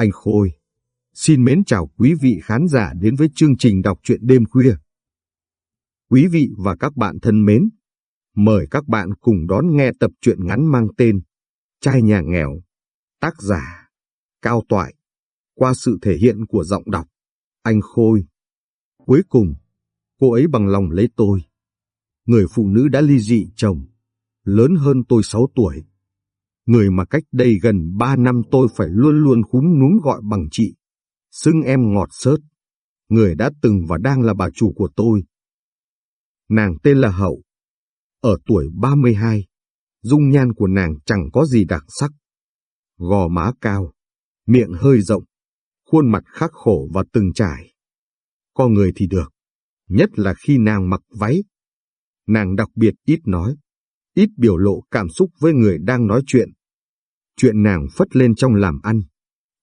Anh Khôi, xin mến chào quý vị khán giả đến với chương trình đọc truyện đêm khuya. Quý vị và các bạn thân mến, mời các bạn cùng đón nghe tập truyện ngắn mang tên Trai nhà nghèo, tác giả Cao Toại, qua sự thể hiện của giọng đọc Anh Khôi. Cuối cùng, cô ấy bằng lòng lấy tôi. Người phụ nữ đã ly dị chồng, lớn hơn tôi 6 tuổi. Người mà cách đây gần ba năm tôi phải luôn luôn khúm núm gọi bằng chị. Xưng em ngọt sớt. Người đã từng và đang là bà chủ của tôi. Nàng tên là Hậu. Ở tuổi 32, dung nhan của nàng chẳng có gì đặc sắc. Gò má cao, miệng hơi rộng, khuôn mặt khắc khổ và từng trải. Con người thì được, nhất là khi nàng mặc váy. Nàng đặc biệt ít nói, ít biểu lộ cảm xúc với người đang nói chuyện. Chuyện nàng phất lên trong làm ăn.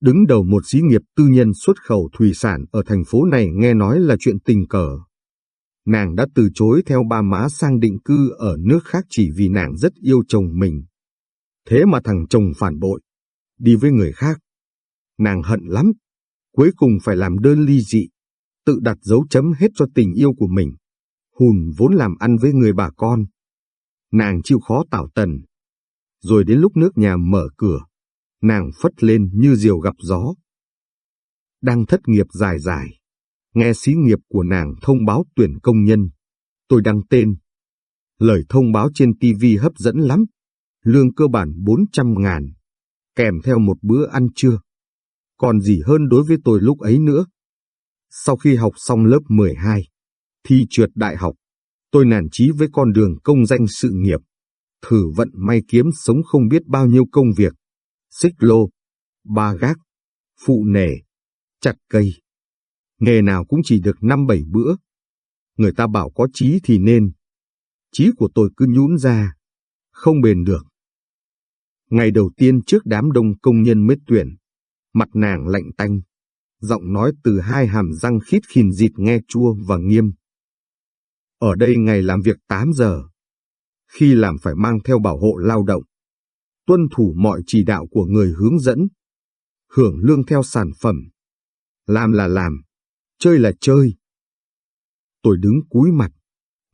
Đứng đầu một xí nghiệp tư nhân xuất khẩu thủy sản ở thành phố này nghe nói là chuyện tình cờ. Nàng đã từ chối theo ba má sang định cư ở nước khác chỉ vì nàng rất yêu chồng mình. Thế mà thằng chồng phản bội, đi với người khác. Nàng hận lắm, cuối cùng phải làm đơn ly dị, tự đặt dấu chấm hết cho tình yêu của mình. Hùn vốn làm ăn với người bà con. Nàng chịu khó tảo tần. Rồi đến lúc nước nhà mở cửa, nàng phất lên như diều gặp gió. Đang thất nghiệp dài dài, nghe xí nghiệp của nàng thông báo tuyển công nhân. Tôi đăng tên. Lời thông báo trên TV hấp dẫn lắm. Lương cơ bản 400 ngàn, kèm theo một bữa ăn trưa. Còn gì hơn đối với tôi lúc ấy nữa. Sau khi học xong lớp 12, thi trượt đại học, tôi nản chí với con đường công danh sự nghiệp. Thử vận may kiếm sống không biết bao nhiêu công việc. Xích lô, ba gác, phụ nề, chặt cây. Nghề nào cũng chỉ được năm bảy bữa. Người ta bảo có chí thì nên. Chí của tôi cứ nhũn ra, không bền được. Ngày đầu tiên trước đám đông công nhân mới tuyển, mặt nàng lạnh tanh, giọng nói từ hai hàm răng khít khìn dịt nghe chua và nghiêm. Ở đây ngày làm việc 8 giờ, khi làm phải mang theo bảo hộ lao động, tuân thủ mọi chỉ đạo của người hướng dẫn, hưởng lương theo sản phẩm, làm là làm, chơi là chơi. Tôi đứng cúi mặt,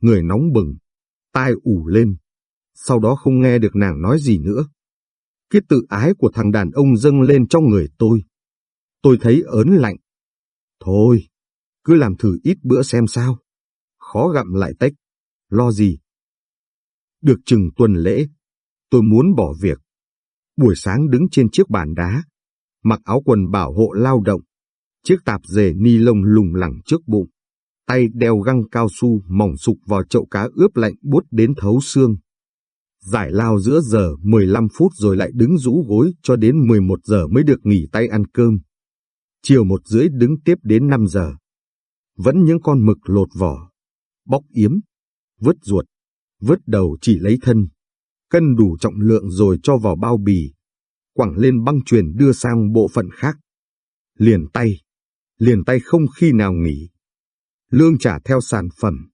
người nóng bừng, tai ủ lên, sau đó không nghe được nàng nói gì nữa. Cái tự ái của thằng đàn ông dâng lên trong người tôi. Tôi thấy ớn lạnh. Thôi, cứ làm thử ít bữa xem sao. Khó gặm lại tách. Lo gì? Được chừng tuần lễ, tôi muốn bỏ việc. Buổi sáng đứng trên chiếc bàn đá, mặc áo quần bảo hộ lao động, chiếc tạp dề ni lông lùng lẳng trước bụng, tay đeo găng cao su mỏng sục vào chậu cá ướp lạnh buốt đến thấu xương. Giải lao giữa giờ 15 phút rồi lại đứng rũ gối cho đến 11 giờ mới được nghỉ tay ăn cơm. Chiều một rưỡi đứng tiếp đến 5 giờ. Vẫn những con mực lột vỏ, bóc yếm, vứt ruột, vứt đầu chỉ lấy thân. Cân đủ trọng lượng rồi cho vào bao bì, quẳng lên băng truyền đưa sang bộ phận khác. Liền tay, liền tay không khi nào nghỉ. Lương trả theo sản phẩm.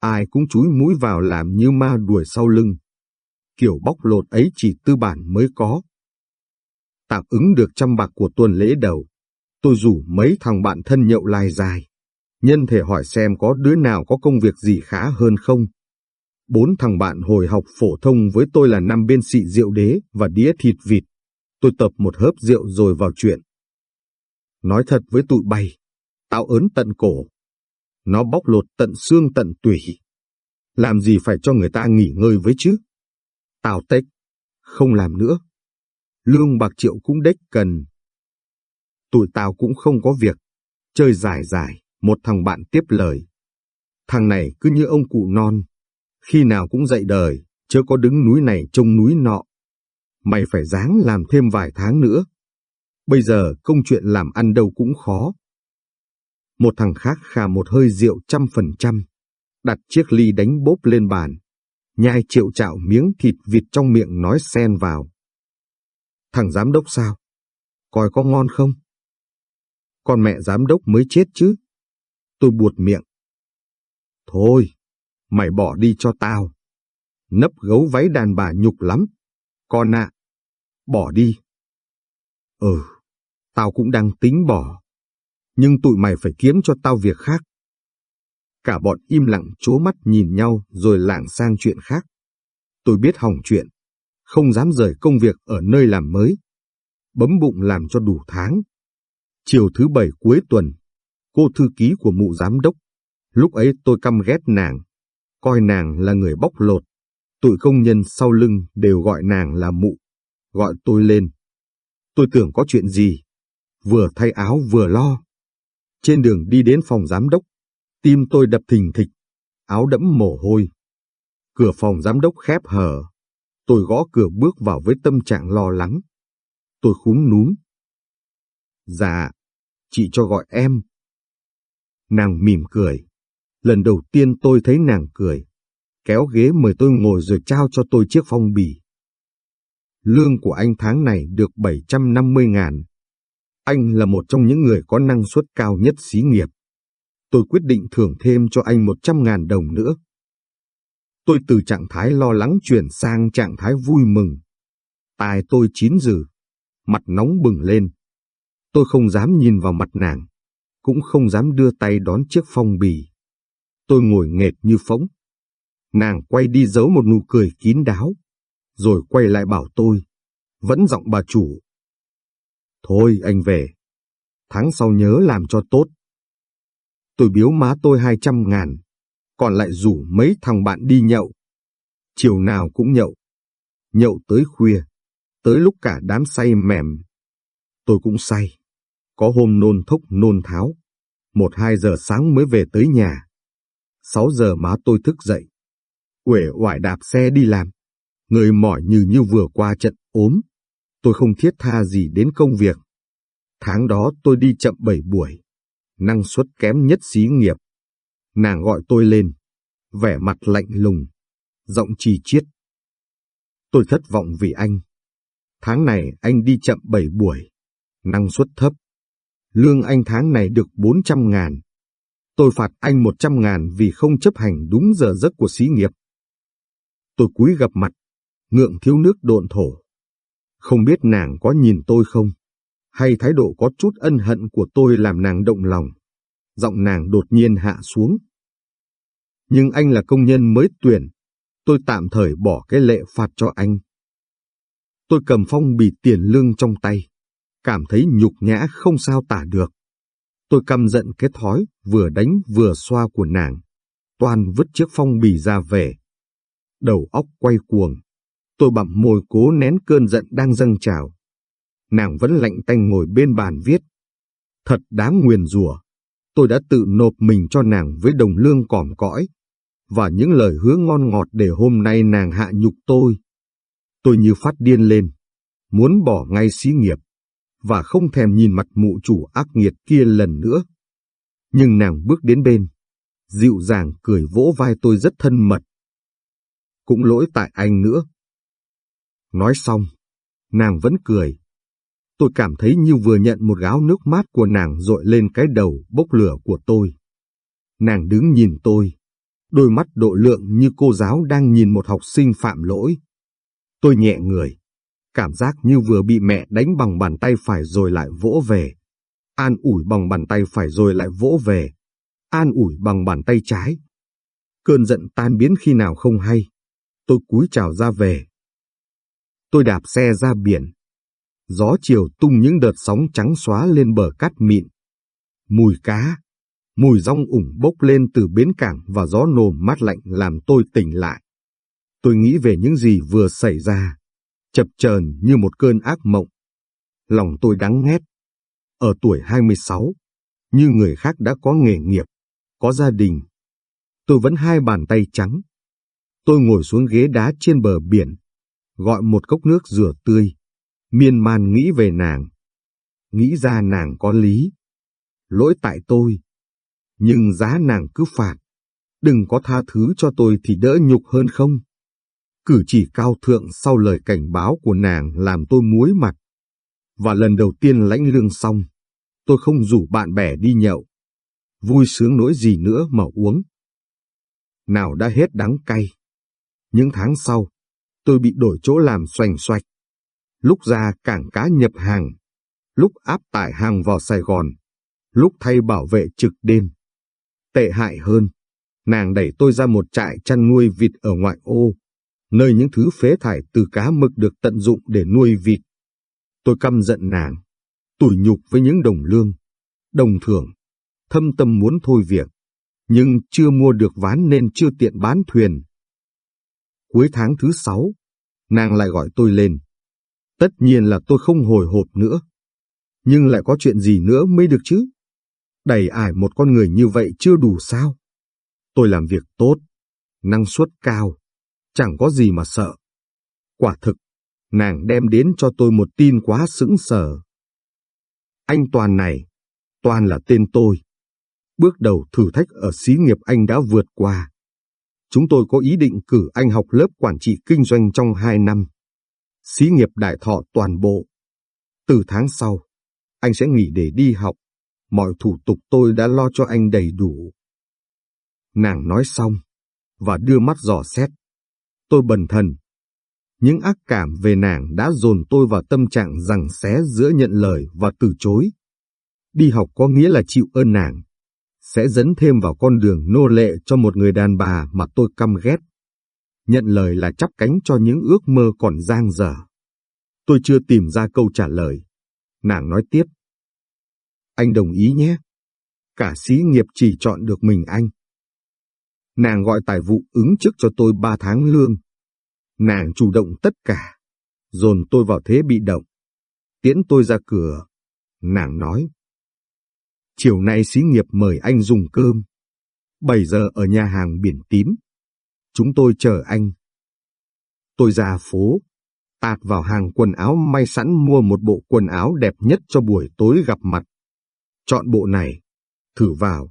Ai cũng chúi mũi vào làm như ma đuổi sau lưng kiểu bóc lột ấy chỉ tư bản mới có. Tạm ứng được trăm bạc của tuần lễ đầu, tôi rủ mấy thằng bạn thân nhậu lai dài. Nhân thể hỏi xem có đứa nào có công việc gì khá hơn không. Bốn thằng bạn hồi học phổ thông với tôi là năm bên xị rượu đế và đĩa thịt vịt. Tôi tập một hớp rượu rồi vào chuyện. Nói thật với tụi bay, tao ớn tận cổ. Nó bóc lột tận xương tận tủy. Làm gì phải cho người ta nghỉ ngơi với chứ? Tao tách, không làm nữa. Lương bạc triệu cũng đếch cần. Tụi tao cũng không có việc. Chơi dài dài, một thằng bạn tiếp lời. Thằng này cứ như ông cụ non. Khi nào cũng dậy đời, chớ có đứng núi này trông núi nọ. Mày phải dáng làm thêm vài tháng nữa. Bây giờ công chuyện làm ăn đâu cũng khó. Một thằng khác khà một hơi rượu trăm phần trăm, đặt chiếc ly đánh bốp lên bàn, nhai triệu chạo miếng thịt vịt trong miệng nói xen vào. Thằng giám đốc sao? Coi có ngon không? Con mẹ giám đốc mới chết chứ. Tôi buột miệng. Thôi, mày bỏ đi cho tao. Nấp gấu váy đàn bà nhục lắm. Con ạ, bỏ đi. Ừ, Tao cũng đang tính bỏ. Nhưng tụi mày phải kiếm cho tao việc khác. Cả bọn im lặng chố mắt nhìn nhau rồi lảng sang chuyện khác. Tôi biết hỏng chuyện, không dám rời công việc ở nơi làm mới. Bấm bụng làm cho đủ tháng. Chiều thứ bảy cuối tuần, cô thư ký của mụ giám đốc. Lúc ấy tôi căm ghét nàng, coi nàng là người bóc lột. Tụi công nhân sau lưng đều gọi nàng là mụ, gọi tôi lên. Tôi tưởng có chuyện gì, vừa thay áo vừa lo. Trên đường đi đến phòng giám đốc, tim tôi đập thình thịch, áo đẫm mồ hôi. Cửa phòng giám đốc khép hờ, tôi gõ cửa bước vào với tâm trạng lo lắng. Tôi khúm núm. Dạ, chị cho gọi em. Nàng mỉm cười. Lần đầu tiên tôi thấy nàng cười. Kéo ghế mời tôi ngồi rồi trao cho tôi chiếc phong bì. Lương của anh tháng này được 750 ngàn. Anh là một trong những người có năng suất cao nhất xí nghiệp. Tôi quyết định thưởng thêm cho anh 100 ngàn đồng nữa. Tôi từ trạng thái lo lắng chuyển sang trạng thái vui mừng. Tai tôi chín dừ, mặt nóng bừng lên. Tôi không dám nhìn vào mặt nàng, cũng không dám đưa tay đón chiếc phong bì. Tôi ngồi nghệt như phóng. Nàng quay đi giấu một nụ cười kín đáo, rồi quay lại bảo tôi, vẫn giọng bà chủ. Thôi anh về, tháng sau nhớ làm cho tốt. Tôi biếu má tôi hai trăm ngàn, còn lại rủ mấy thằng bạn đi nhậu. Chiều nào cũng nhậu. Nhậu tới khuya, tới lúc cả đám say mềm. Tôi cũng say. Có hôm nôn thốc, nôn tháo. Một hai giờ sáng mới về tới nhà. Sáu giờ má tôi thức dậy. Uể oải đạp xe đi làm. Người mỏi như như vừa qua trận, ốm. Tôi không thiết tha gì đến công việc. Tháng đó tôi đi chậm bảy buổi. Năng suất kém nhất xí nghiệp. Nàng gọi tôi lên. Vẻ mặt lạnh lùng. Giọng trì chiết. Tôi thất vọng vì anh. Tháng này anh đi chậm bảy buổi. Năng suất thấp. Lương anh tháng này được 400 ngàn. Tôi phạt anh 100 ngàn vì không chấp hành đúng giờ giấc của xí nghiệp. Tôi cúi gặp mặt, ngượng thiếu nước độn thổ. Không biết nàng có nhìn tôi không? Hay thái độ có chút ân hận của tôi làm nàng động lòng? Giọng nàng đột nhiên hạ xuống. Nhưng anh là công nhân mới tuyển. Tôi tạm thời bỏ cái lệ phạt cho anh. Tôi cầm phong bì tiền lương trong tay. Cảm thấy nhục nhã không sao tả được. Tôi căm giận cái thói vừa đánh vừa xoa của nàng. Toàn vứt chiếc phong bì ra về. Đầu óc quay cuồng. Tôi bặm môi cố nén cơn giận đang dâng trào. Nàng vẫn lạnh tanh ngồi bên bàn viết. Thật đáng nguyền rủa. Tôi đã tự nộp mình cho nàng với đồng lương cỏm cõi. Và những lời hứa ngon ngọt để hôm nay nàng hạ nhục tôi. Tôi như phát điên lên. Muốn bỏ ngay xí nghiệp và không thèm nhìn mặt mụ chủ ác nghiệt kia lần nữa. Nhưng nàng bước đến bên, dịu dàng cười vỗ vai tôi rất thân mật. Cũng lỗi tại anh nữa. Nói xong, nàng vẫn cười. Tôi cảm thấy như vừa nhận một gáo nước mát của nàng dội lên cái đầu bốc lửa của tôi. Nàng đứng nhìn tôi, đôi mắt độ lượng như cô giáo đang nhìn một học sinh phạm lỗi. Tôi nhẹ người, cảm giác như vừa bị mẹ đánh bằng bàn tay phải rồi lại vỗ về. An ủi bằng bàn tay phải rồi lại vỗ về. An ủi bằng bàn tay trái. Cơn giận tan biến khi nào không hay. Tôi cúi chào ra về. Tôi đạp xe ra biển. Gió chiều tung những đợt sóng trắng xóa lên bờ cát mịn. Mùi cá, mùi rong ủng bốc lên từ bến cảng và gió nồm mát lạnh làm tôi tỉnh lại. Tôi nghĩ về những gì vừa xảy ra chập chờn như một cơn ác mộng. Lòng tôi đắng nghét. Ở tuổi 26, như người khác đã có nghề nghiệp, có gia đình. Tôi vẫn hai bàn tay trắng. Tôi ngồi xuống ghế đá trên bờ biển, gọi một cốc nước rửa tươi, miên man nghĩ về nàng. Nghĩ ra nàng có lý. Lỗi tại tôi. Nhưng giá nàng cứ phạt. Đừng có tha thứ cho tôi thì đỡ nhục hơn không? Cử chỉ cao thượng sau lời cảnh báo của nàng làm tôi muối mặt. Và lần đầu tiên lãnh lương xong, tôi không rủ bạn bè đi nhậu. Vui sướng nỗi gì nữa mà uống. Nào đã hết đắng cay. Những tháng sau, tôi bị đổi chỗ làm xoành xoạch. Lúc ra cảng cá nhập hàng, lúc áp tải hàng vào Sài Gòn, lúc thay bảo vệ trực đêm. Tệ hại hơn, nàng đẩy tôi ra một trại chăn nuôi vịt ở ngoại ô, nơi những thứ phế thải từ cá mực được tận dụng để nuôi vịt. Tôi căm giận nàng, tủi nhục với những đồng lương, đồng thưởng, thâm tâm muốn thôi việc, nhưng chưa mua được ván nên chưa tiện bán thuyền. Cuối tháng thứ sáu, nàng lại gọi tôi lên. Tất nhiên là tôi không hồi hộp nữa. Nhưng lại có chuyện gì nữa mới được chứ? Đầy ải một con người như vậy chưa đủ sao? Tôi làm việc tốt, năng suất cao, chẳng có gì mà sợ. Quả thực, nàng đem đến cho tôi một tin quá sững sờ. Anh Toàn này, Toàn là tên tôi. Bước đầu thử thách ở xí nghiệp anh đã vượt qua. Chúng tôi có ý định cử anh học lớp quản trị kinh doanh trong 2 năm. Xí nghiệp đại thọ toàn bộ. Từ tháng sau, anh sẽ nghỉ để đi học. Mọi thủ tục tôi đã lo cho anh đầy đủ. Nàng nói xong, và đưa mắt dò xét. Tôi bần thần. Những ác cảm về nàng đã dồn tôi vào tâm trạng rằng xé giữa nhận lời và từ chối. Đi học có nghĩa là chịu ơn nàng, sẽ dẫn thêm vào con đường nô lệ cho một người đàn bà mà tôi căm ghét. Nhận lời là chắp cánh cho những ước mơ còn giang dở. Tôi chưa tìm ra câu trả lời. Nàng nói tiếp. Anh đồng ý nhé. Cả xí nghiệp chỉ chọn được mình anh. Nàng gọi tài vụ ứng trước cho tôi ba tháng lương. Nàng chủ động tất cả, dồn tôi vào thế bị động. Tiễn tôi ra cửa. Nàng nói. Chiều nay xí nghiệp mời anh dùng cơm. 7 giờ ở nhà hàng biển tím. Chúng tôi chờ anh. Tôi ra phố, tạt vào hàng quần áo may sẵn mua một bộ quần áo đẹp nhất cho buổi tối gặp mặt. Chọn bộ này, thử vào,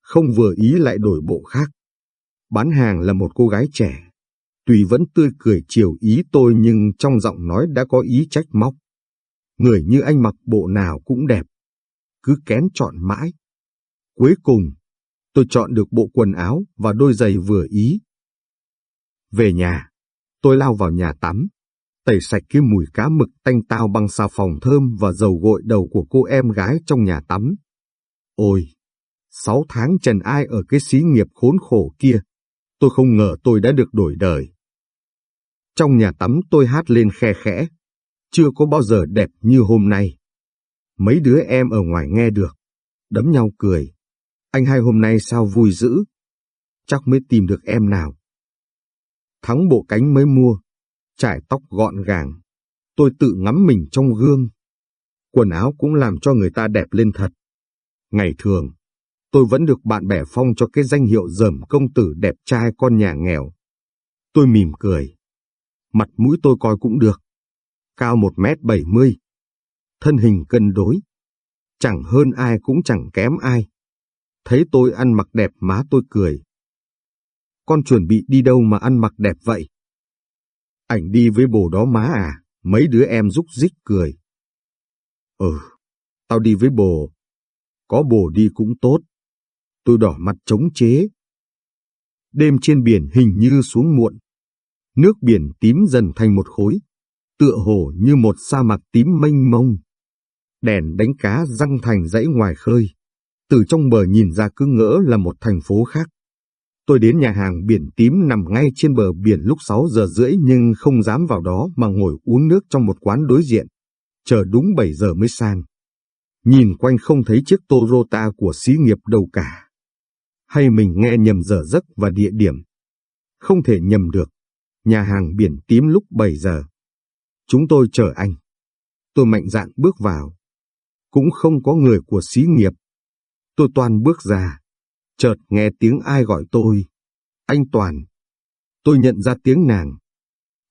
không vừa ý lại đổi bộ khác. Bán hàng là một cô gái trẻ, tuy vẫn tươi cười chiều ý tôi nhưng trong giọng nói đã có ý trách móc. Người như anh mặc bộ nào cũng đẹp, cứ kén chọn mãi. Cuối cùng, tôi chọn được bộ quần áo và đôi giày vừa ý. Về nhà, tôi lao vào nhà tắm, tẩy sạch cái mùi cá mực tanh tao bằng xà phòng thơm và dầu gội đầu của cô em gái trong nhà tắm. Ôi, sáu tháng trần ai ở cái xí nghiệp khốn khổ kia, tôi không ngờ tôi đã được đổi đời. Trong nhà tắm tôi hát lên khe khẽ, chưa có bao giờ đẹp như hôm nay. Mấy đứa em ở ngoài nghe được, đấm nhau cười. Anh hai hôm nay sao vui dữ? Chắc mới tìm được em nào. Thắng bộ cánh mới mua, trải tóc gọn gàng. Tôi tự ngắm mình trong gương. Quần áo cũng làm cho người ta đẹp lên thật. Ngày thường, tôi vẫn được bạn bè phong cho cái danh hiệu dởm công tử đẹp trai con nhà nghèo. Tôi mỉm cười. Mặt mũi tôi coi cũng được. Cao một mét bảy mươi. Thân hình cân đối. Chẳng hơn ai cũng chẳng kém ai. Thấy tôi ăn mặc đẹp má tôi cười. Con chuẩn bị đi đâu mà ăn mặc đẹp vậy? Ảnh đi với bồ đó má à, mấy đứa em rúc rích cười. Ừ, tao đi với bồ. Có bồ đi cũng tốt. Tôi đỏ mặt chống chế. Đêm trên biển hình như xuống muộn. Nước biển tím dần thành một khối, tựa hồ như một sa mạc tím mênh mông. Đèn đánh cá răng thành dãy ngoài khơi. Từ trong bờ nhìn ra cứ ngỡ là một thành phố khác. Tôi đến nhà hàng biển tím nằm ngay trên bờ biển lúc 6 giờ rưỡi nhưng không dám vào đó mà ngồi uống nước trong một quán đối diện. Chờ đúng 7 giờ mới sang. Nhìn quanh không thấy chiếc Toyota của xí nghiệp đâu cả. Hay mình nghe nhầm giờ giấc và địa điểm. Không thể nhầm được. Nhà hàng biển tím lúc 7 giờ. Chúng tôi chờ anh. Tôi mạnh dạn bước vào. Cũng không có người của xí nghiệp. Tôi toàn bước ra chợt nghe tiếng ai gọi tôi. Anh Toàn. Tôi nhận ra tiếng nàng.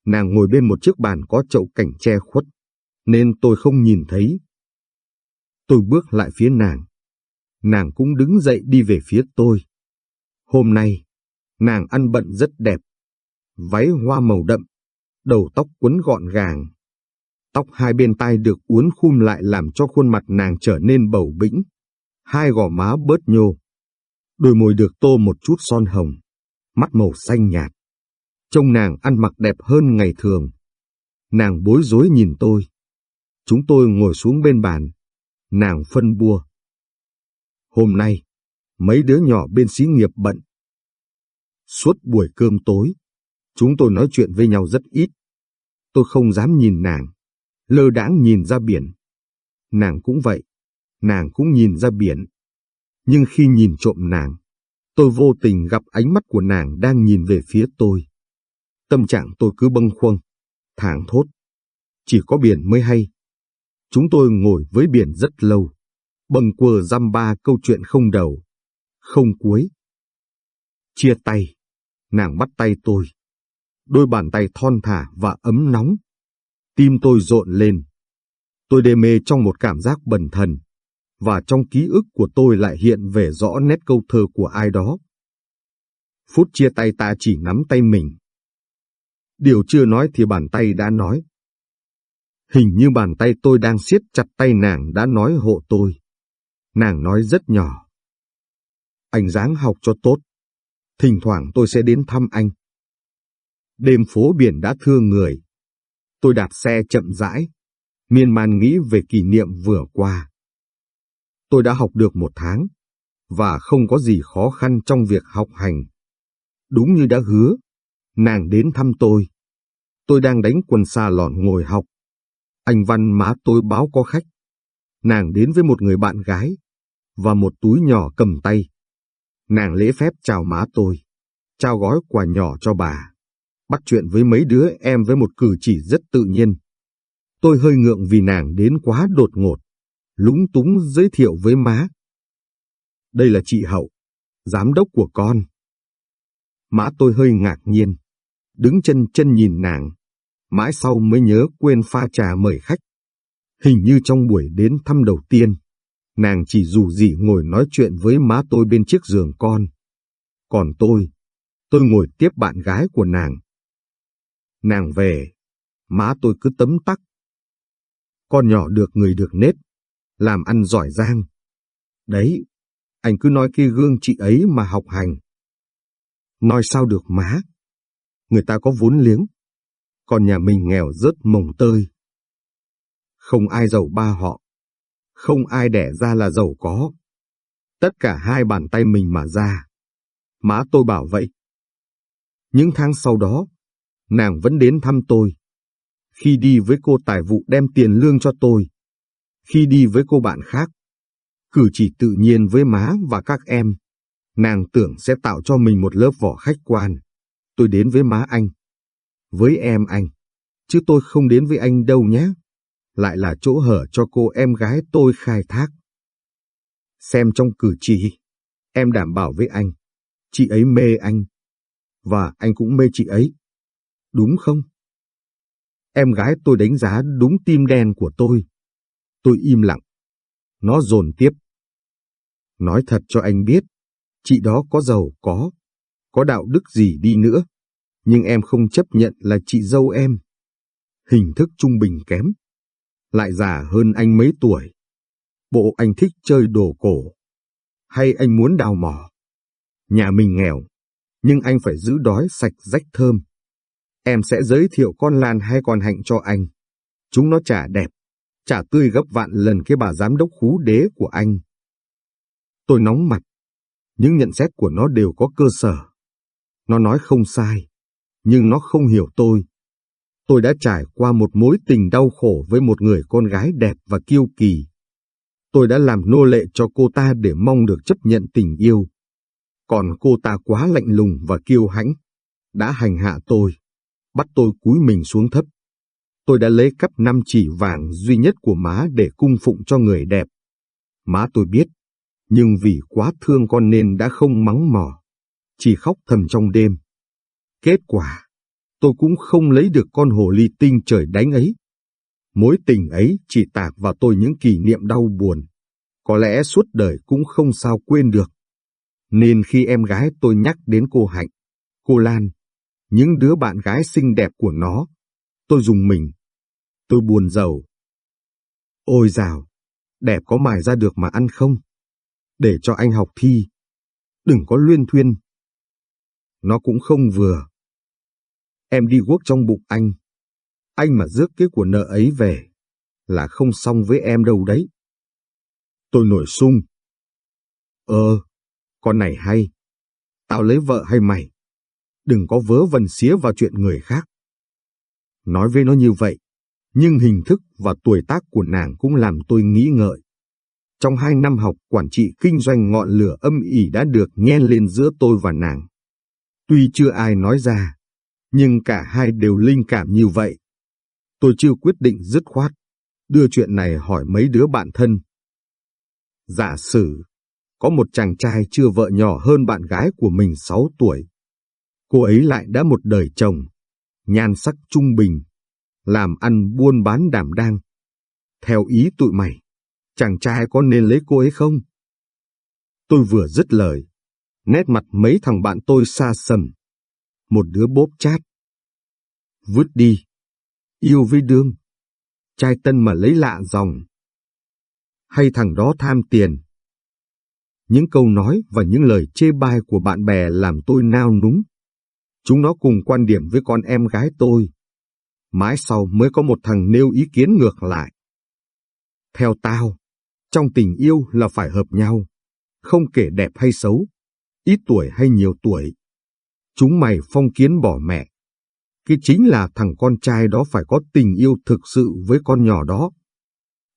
Nàng ngồi bên một chiếc bàn có chậu cảnh che khuất, nên tôi không nhìn thấy. Tôi bước lại phía nàng. Nàng cũng đứng dậy đi về phía tôi. Hôm nay, nàng ăn bận rất đẹp. Váy hoa màu đậm, đầu tóc quấn gọn gàng. Tóc hai bên tai được uốn khum lại làm cho khuôn mặt nàng trở nên bầu bĩnh. Hai gò má bớt nhô đôi môi được tô một chút son hồng, mắt màu xanh nhạt. Trông nàng ăn mặc đẹp hơn ngày thường. Nàng bối rối nhìn tôi. Chúng tôi ngồi xuống bên bàn, nàng phân bua. Hôm nay, mấy đứa nhỏ bên xí nghiệp bận. Suốt buổi cơm tối, chúng tôi nói chuyện với nhau rất ít. Tôi không dám nhìn nàng, lơ đãng nhìn ra biển. Nàng cũng vậy, nàng cũng nhìn ra biển. Nhưng khi nhìn trộm nàng, tôi vô tình gặp ánh mắt của nàng đang nhìn về phía tôi. Tâm trạng tôi cứ bâng khuâng, thảng thốt. Chỉ có biển mới hay. Chúng tôi ngồi với biển rất lâu, bâng quơ dăm ba câu chuyện không đầu, không cuối. Chia tay, nàng bắt tay tôi. Đôi bàn tay thon thả và ấm nóng. Tim tôi rộn lên. Tôi đê mê trong một cảm giác bần thần, và trong ký ức của tôi lại hiện về rõ nét câu thơ của ai đó. Phút chia tay ta chỉ nắm tay mình. Điều chưa nói thì bàn tay đã nói. Hình như bàn tay tôi đang siết chặt tay nàng đã nói hộ tôi. Nàng nói rất nhỏ. Anh dáng học cho tốt. Thỉnh thoảng tôi sẽ đến thăm anh. Đêm phố biển đã thương người. Tôi đạp xe chậm rãi, miên man nghĩ về kỷ niệm vừa qua. Tôi đã học được một tháng, và không có gì khó khăn trong việc học hành. Đúng như đã hứa, nàng đến thăm tôi. Tôi đang đánh quần xa lọn ngồi học. Anh Văn má tôi báo có khách. Nàng đến với một người bạn gái, và một túi nhỏ cầm tay. Nàng lễ phép chào má tôi, trao gói quà nhỏ cho bà, bắt chuyện với mấy đứa em với một cử chỉ rất tự nhiên. Tôi hơi ngượng vì nàng đến quá đột ngột, lúng túng giới thiệu với má. Đây là chị Hậu, giám đốc của con. Má tôi hơi ngạc nhiên, đứng chân chân nhìn nàng, mãi sau mới nhớ quên pha trà mời khách. Hình như trong buổi đến thăm đầu tiên, nàng chỉ dù gì ngồi nói chuyện với má tôi bên chiếc giường con. Còn tôi, tôi ngồi tiếp bạn gái của nàng. Nàng về, má tôi cứ tấm tắc. Con nhỏ được người được nết, làm ăn giỏi giang. Đấy, anh cứ nói cái gương chị ấy mà học hành. Nói sao được má? Người ta có vốn liếng, còn nhà mình nghèo rớt mồng tơi. Không ai giàu ba họ, không ai đẻ ra là giàu có. Tất cả hai bàn tay mình mà ra. Má tôi bảo vậy. Những tháng sau đó, nàng vẫn đến thăm tôi. Khi đi với cô tài vụ đem tiền lương cho tôi. Khi đi với cô bạn khác. Cử chỉ tự nhiên với má và các em. Nàng tưởng sẽ tạo cho mình một lớp vỏ khách quan. Tôi đến với má anh. Với em anh. Chứ tôi không đến với anh đâu nhé lại là chỗ hở cho cô em gái tôi khai thác. Xem trong cử chỉ, em đảm bảo với anh, chị ấy mê anh, và anh cũng mê chị ấy. Đúng không? Em gái tôi đánh giá đúng tim đen của tôi. Tôi im lặng. Nó dồn tiếp. Nói thật cho anh biết, chị đó có giàu có, có đạo đức gì đi nữa, nhưng em không chấp nhận là chị dâu em. Hình thức trung bình kém, lại già hơn anh mấy tuổi. Bộ anh thích chơi đồ cổ, hay anh muốn đào mỏ. Nhà mình nghèo, nhưng anh phải giữ đói sạch rách thơm. Em sẽ giới thiệu con Lan hay con Hạnh cho anh. Chúng nó chả đẹp, chả tươi gấp vạn lần cái bà giám đốc khú đế của anh. Tôi nóng mặt, những nhận xét của nó đều có cơ sở. Nó nói không sai, nhưng nó không hiểu tôi. Tôi đã trải qua một mối tình đau khổ với một người con gái đẹp và kiêu kỳ. Tôi đã làm nô lệ cho cô ta để mong được chấp nhận tình yêu. Còn cô ta quá lạnh lùng và kiêu hãnh, đã hành hạ tôi, bắt tôi cúi mình xuống thấp. Tôi đã lấy cắp năm chỉ vàng duy nhất của má để cung phụng cho người đẹp. Má tôi biết, nhưng vì quá thương con nên đã không mắng mỏ, chỉ khóc thầm trong đêm. Kết quả, tôi cũng không lấy được con hồ ly tinh trời đánh ấy. Mối tình ấy chỉ tạc vào tôi những kỷ niệm đau buồn, có lẽ suốt đời cũng không sao quên được. Nên khi em gái tôi nhắc đến cô Hạnh, cô Lan, những đứa bạn gái xinh đẹp của nó, tôi dùng mình. Tôi buồn giàu. Ôi dào, đẹp có mài ra được mà ăn không? Để cho anh học thi. Đừng có luyên thuyên. Nó cũng không vừa. Em đi guốc trong bụng anh. Anh mà rước cái của nợ ấy về, là không xong với em đâu đấy. Tôi nổi sung. Ờ, con này hay. Tao lấy vợ hay mày? Đừng có vớ vẩn xía vào chuyện người khác. Nói với nó như vậy, nhưng hình thức và tuổi tác của nàng cũng làm tôi nghĩ ngợi. Trong hai năm học quản trị kinh doanh ngọn lửa âm ỉ đã được nhen lên giữa tôi và nàng. Tuy chưa ai nói ra, nhưng cả hai đều linh cảm như vậy. Tôi chưa quyết định dứt khoát, đưa chuyện này hỏi mấy đứa bạn thân. Giả sử, có một chàng trai chưa vợ nhỏ hơn bạn gái của mình 6 tuổi. Cô ấy lại đã một đời chồng, nhan sắc trung bình, làm ăn buôn bán đảm đang. Theo ý tụi mày, chàng trai có nên lấy cô ấy không? Tôi vừa dứt lời, nét mặt mấy thằng bạn tôi xa sầm. Một đứa bốp chát. Vứt đi. Yêu với đương. Trai tân mà lấy lạ dòng. Hay thằng đó tham tiền. Những câu nói và những lời chê bai của bạn bè làm tôi nao núng. Chúng nó cùng quan điểm với con em gái tôi. Mãi sau mới có một thằng nêu ý kiến ngược lại. Theo tao, trong tình yêu là phải hợp nhau, không kể đẹp hay xấu, ít tuổi hay nhiều tuổi. Chúng mày phong kiến bỏ mẹ. Cái chính là thằng con trai đó phải có tình yêu thực sự với con nhỏ đó.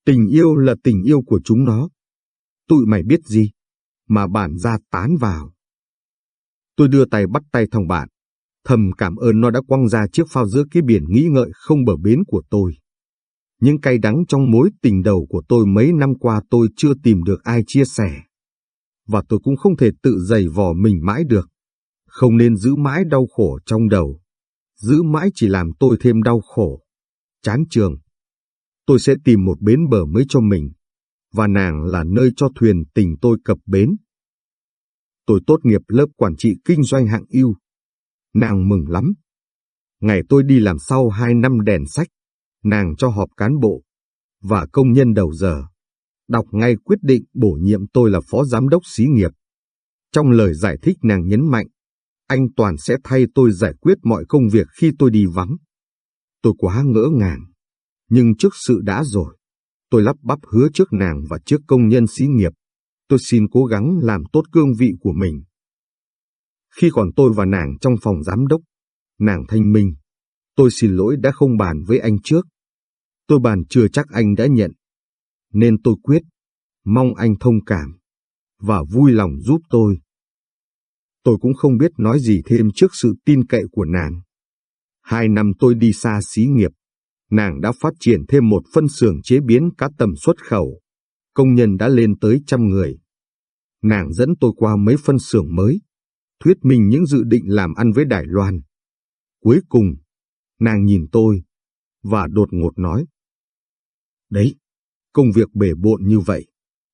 Tình yêu là tình yêu của chúng nó. Tụi mày biết gì? Mà bản ra tán vào. Tôi đưa tay bắt tay thằng bạn. Thầm cảm ơn nó đã quăng ra chiếc phao giữa cái biển nghĩ ngợi không bờ bến của tôi. Những cay đắng trong mối tình đầu của tôi mấy năm qua tôi chưa tìm được ai chia sẻ. Và tôi cũng không thể tự giày vò mình mãi được. Không nên giữ mãi đau khổ trong đầu. Giữ mãi chỉ làm tôi thêm đau khổ. Chán trường. Tôi sẽ tìm một bến bờ mới cho mình. Và nàng là nơi cho thuyền tình tôi cập bến. Tôi tốt nghiệp lớp quản trị kinh doanh hạng yêu, Nàng mừng lắm. Ngày tôi đi làm sau hai năm đèn sách, nàng cho họp cán bộ và công nhân đầu giờ. Đọc ngay quyết định bổ nhiệm tôi là phó giám đốc xí nghiệp. Trong lời giải thích nàng nhấn mạnh, anh Toàn sẽ thay tôi giải quyết mọi công việc khi tôi đi vắng. Tôi quá ngỡ ngàng, nhưng trước sự đã rồi. Tôi lắp bắp hứa trước nàng và trước công nhân xí nghiệp. Tôi xin cố gắng làm tốt cương vị của mình. Khi còn tôi và nàng trong phòng giám đốc, nàng thanh minh. Tôi xin lỗi đã không bàn với anh trước. Tôi bàn chưa chắc anh đã nhận. Nên tôi quyết, mong anh thông cảm, và vui lòng giúp tôi. Tôi cũng không biết nói gì thêm trước sự tin cậy của nàng. Hai năm tôi đi xa xí nghiệp, nàng đã phát triển thêm một phân xưởng chế biến cá tầm xuất khẩu. Công nhân đã lên tới trăm người. Nàng dẫn tôi qua mấy phân xưởng mới, thuyết minh những dự định làm ăn với Đài Loan. Cuối cùng, nàng nhìn tôi, và đột ngột nói. Đấy, công việc bể bộn như vậy,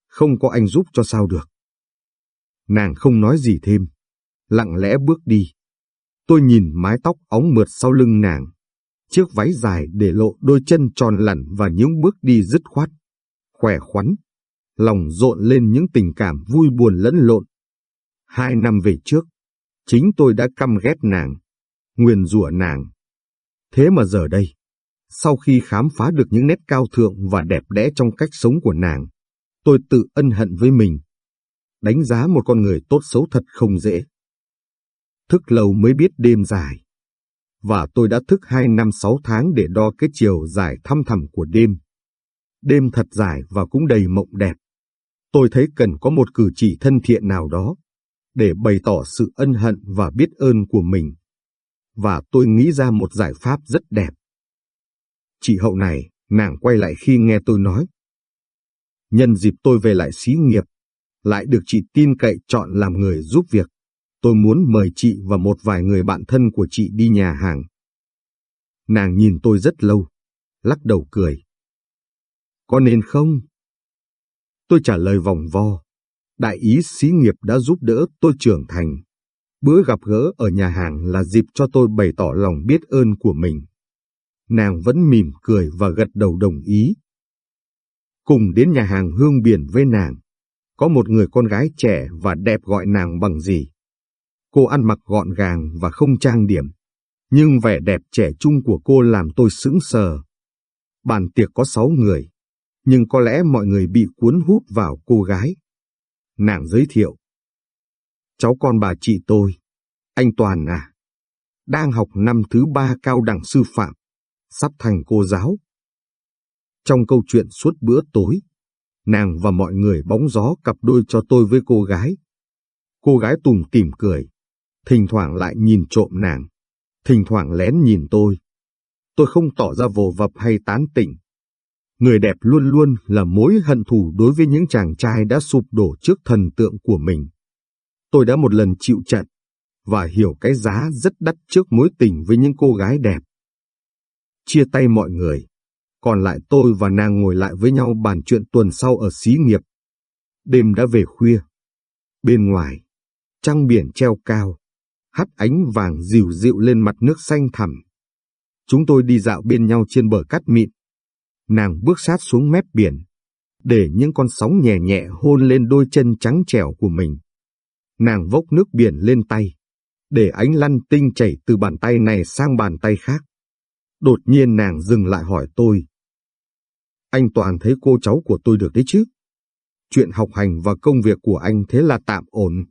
không có anh giúp cho sao được. Nàng không nói gì thêm, lặng lẽ bước đi. Tôi nhìn mái tóc óng mượt sau lưng nàng, chiếc váy dài để lộ đôi chân tròn lẳn và những bước đi dứt khoát, khỏe khoắn, lòng rộn lên những tình cảm vui buồn lẫn lộn. Hai năm về trước, chính tôi đã căm ghét nàng, nguyền rủa nàng. Thế mà giờ đây, sau khi khám phá được những nét cao thượng và đẹp đẽ trong cách sống của nàng, tôi tự ân hận với mình. Đánh giá một con người tốt xấu thật không dễ. Thức lâu mới biết đêm dài. Và tôi đã thức hai năm sáu tháng để đo cái chiều dài thăm thẳm của đêm. Đêm thật dài và cũng đầy mộng đẹp. Tôi thấy cần có một cử chỉ thân thiện nào đó để bày tỏ sự ân hận và biết ơn của mình. Và tôi nghĩ ra một giải pháp rất đẹp. Chị hậu này, nàng quay lại khi nghe tôi nói. Nhân dịp tôi về lại xí nghiệp, lại được chị tin cậy chọn làm người giúp việc. Tôi muốn mời chị và một vài người bạn thân của chị đi nhà hàng. Nàng nhìn tôi rất lâu, lắc đầu cười. Có nên không? Tôi trả lời vòng vo. Đại ý xí nghiệp đã giúp đỡ tôi trưởng thành. Bữa gặp gỡ ở nhà hàng là dịp cho tôi bày tỏ lòng biết ơn của mình nàng vẫn mỉm cười và gật đầu đồng ý. Cùng đến nhà hàng hương biển với nàng, có một người con gái trẻ và đẹp gọi nàng bằng gì. Cô ăn mặc gọn gàng và không trang điểm, nhưng vẻ đẹp trẻ trung của cô làm tôi sững sờ. Bàn tiệc có sáu người, nhưng có lẽ mọi người bị cuốn hút vào cô gái. Nàng giới thiệu. Cháu con bà chị tôi, anh Toàn à, đang học năm thứ ba cao đẳng sư phạm, sắp thành cô giáo. Trong câu chuyện suốt bữa tối, nàng và mọi người bóng gió cặp đôi cho tôi với cô gái. Cô gái tùng tìm cười, thỉnh thoảng lại nhìn trộm nàng, thỉnh thoảng lén nhìn tôi. Tôi không tỏ ra vồ vập hay tán tỉnh. Người đẹp luôn luôn là mối hận thù đối với những chàng trai đã sụp đổ trước thần tượng của mình. Tôi đã một lần chịu trận, và hiểu cái giá rất đắt trước mối tình với những cô gái đẹp. Chia tay mọi người, còn lại tôi và nàng ngồi lại với nhau bàn chuyện tuần sau ở xí nghiệp. Đêm đã về khuya. Bên ngoài, trăng biển treo cao, hắt ánh vàng dịu dịu lên mặt nước xanh thẳm. Chúng tôi đi dạo bên nhau trên bờ cát mịn. Nàng bước sát xuống mép biển, để những con sóng nhẹ nhẹ hôn lên đôi chân trắng trẻo của mình. Nàng vốc nước biển lên tay, để ánh lăn tinh chảy từ bàn tay này sang bàn tay khác. Đột nhiên nàng dừng lại hỏi tôi. Anh Toàn thấy cô cháu của tôi được đấy chứ? Chuyện học hành và công việc của anh thế là tạm ổn.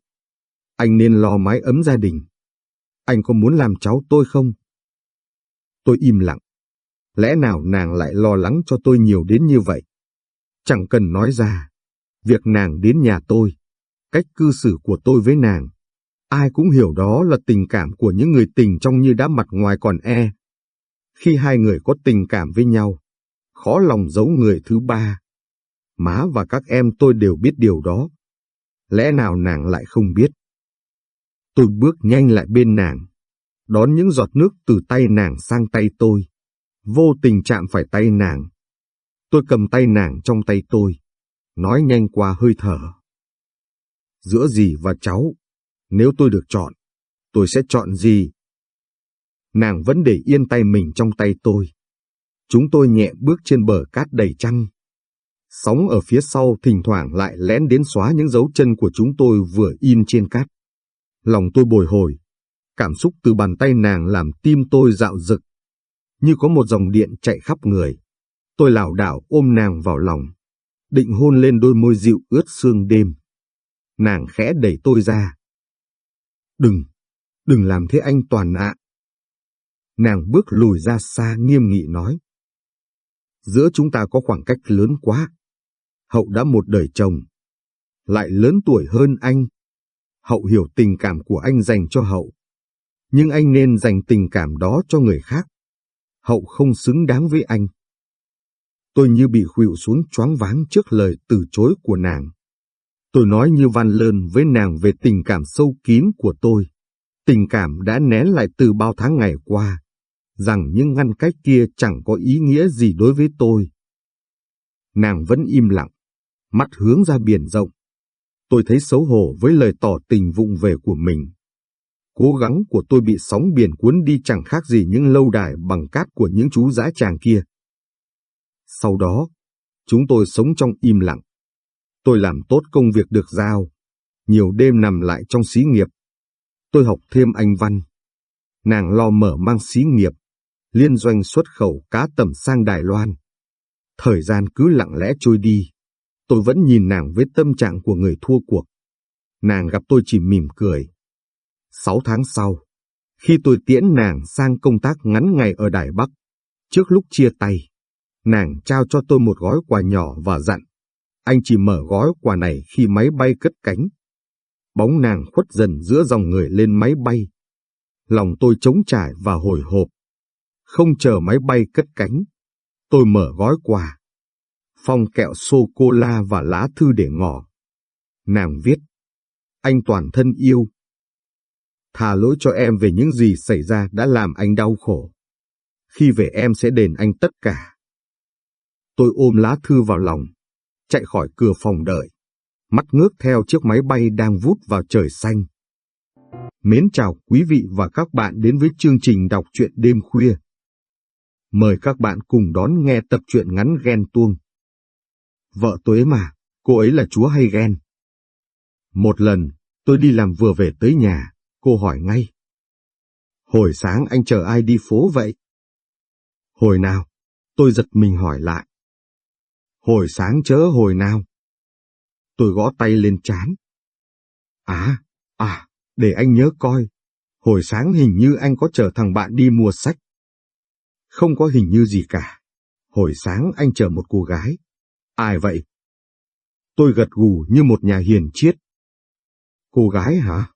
Anh nên lo mái ấm gia đình. Anh có muốn làm cháu tôi không? Tôi im lặng. Lẽ nào nàng lại lo lắng cho tôi nhiều đến như vậy? Chẳng cần nói ra. Việc nàng đến nhà tôi, cách cư xử của tôi với nàng, ai cũng hiểu đó là tình cảm của những người tình trong như đã mặt ngoài còn e. Khi hai người có tình cảm với nhau, khó lòng giấu người thứ ba. Má và các em tôi đều biết điều đó. Lẽ nào nàng lại không biết? Tôi bước nhanh lại bên nàng, đón những giọt nước từ tay nàng sang tay tôi. Vô tình chạm phải tay nàng. Tôi cầm tay nàng trong tay tôi, nói nhanh qua hơi thở. Giữa dì và cháu, nếu tôi được chọn, tôi sẽ chọn gì? Nàng vẫn để yên tay mình trong tay tôi. Chúng tôi nhẹ bước trên bờ cát đầy trăng. Sóng ở phía sau thỉnh thoảng lại lén đến xóa những dấu chân của chúng tôi vừa in trên cát. Lòng tôi bồi hồi, cảm xúc từ bàn tay nàng làm tim tôi dạo rực. Như có một dòng điện chạy khắp người. Tôi lảo đảo ôm nàng vào lòng, định hôn lên đôi môi dịu ướt sương đêm. Nàng khẽ đẩy tôi ra. Đừng, đừng làm thế anh Toàn ạ. Nàng bước lùi ra xa nghiêm nghị nói. Giữa chúng ta có khoảng cách lớn quá. Hậu đã một đời chồng. Lại lớn tuổi hơn anh. Hậu hiểu tình cảm của anh dành cho Hậu. Nhưng anh nên dành tình cảm đó cho người khác. Hậu không xứng đáng với anh. Tôi như bị khuỵu xuống choáng váng trước lời từ chối của nàng. Tôi nói như van lơn với nàng về tình cảm sâu kín của tôi. Tình cảm đã nén lại từ bao tháng ngày qua, rằng những ngăn cách kia chẳng có ý nghĩa gì đối với tôi. Nàng vẫn im lặng, mắt hướng ra biển rộng. Tôi thấy xấu hổ với lời tỏ tình vụng về của mình. Cố gắng của tôi bị sóng biển cuốn đi chẳng khác gì những lâu đài bằng cát của những chú dã tràng kia. Sau đó, chúng tôi sống trong im lặng. Tôi làm tốt công việc được giao, nhiều đêm nằm lại trong xí nghiệp. Tôi học thêm anh văn. Nàng lo mở mang xí nghiệp, liên doanh xuất khẩu cá tầm sang Đài Loan. Thời gian cứ lặng lẽ trôi đi. Tôi vẫn nhìn nàng với tâm trạng của người thua cuộc. Nàng gặp tôi chỉ mỉm cười. Sáu tháng sau, khi tôi tiễn nàng sang công tác ngắn ngày ở Đài Bắc, trước lúc chia tay, nàng trao cho tôi một gói quà nhỏ và dặn anh chỉ mở gói quà này khi máy bay cất cánh. Bóng nàng khuất dần giữa dòng người lên máy bay. Lòng tôi trống trải và hồi hộp. Không chờ máy bay cất cánh. Tôi mở gói quà. Phong kẹo sô-cô-la và lá thư để ngỏ. Nàng viết. Anh toàn thân yêu. Thà lỗi cho em về những gì xảy ra đã làm anh đau khổ. Khi về em sẽ đền anh tất cả. Tôi ôm lá thư vào lòng chạy khỏi cửa phòng đợi, mắt ngước theo chiếc máy bay đang vút vào trời xanh. Mến chào quý vị và các bạn đến với chương trình đọc truyện đêm khuya. Mời các bạn cùng đón nghe tập truyện ngắn ghen tuông. Vợ tôi mà, cô ấy là chúa hay ghen? Một lần, tôi đi làm vừa về tới nhà, cô hỏi ngay. Hồi sáng anh chờ ai đi phố vậy? Hồi nào? Tôi giật mình hỏi lại. Hồi sáng chớ hồi nào? Tôi gõ tay lên chán. À, à, để anh nhớ coi. Hồi sáng hình như anh có chờ thằng bạn đi mua sách. Không có hình như gì cả. Hồi sáng anh chờ một cô gái. Ai vậy? Tôi gật gù như một nhà hiền triết. Cô gái hả?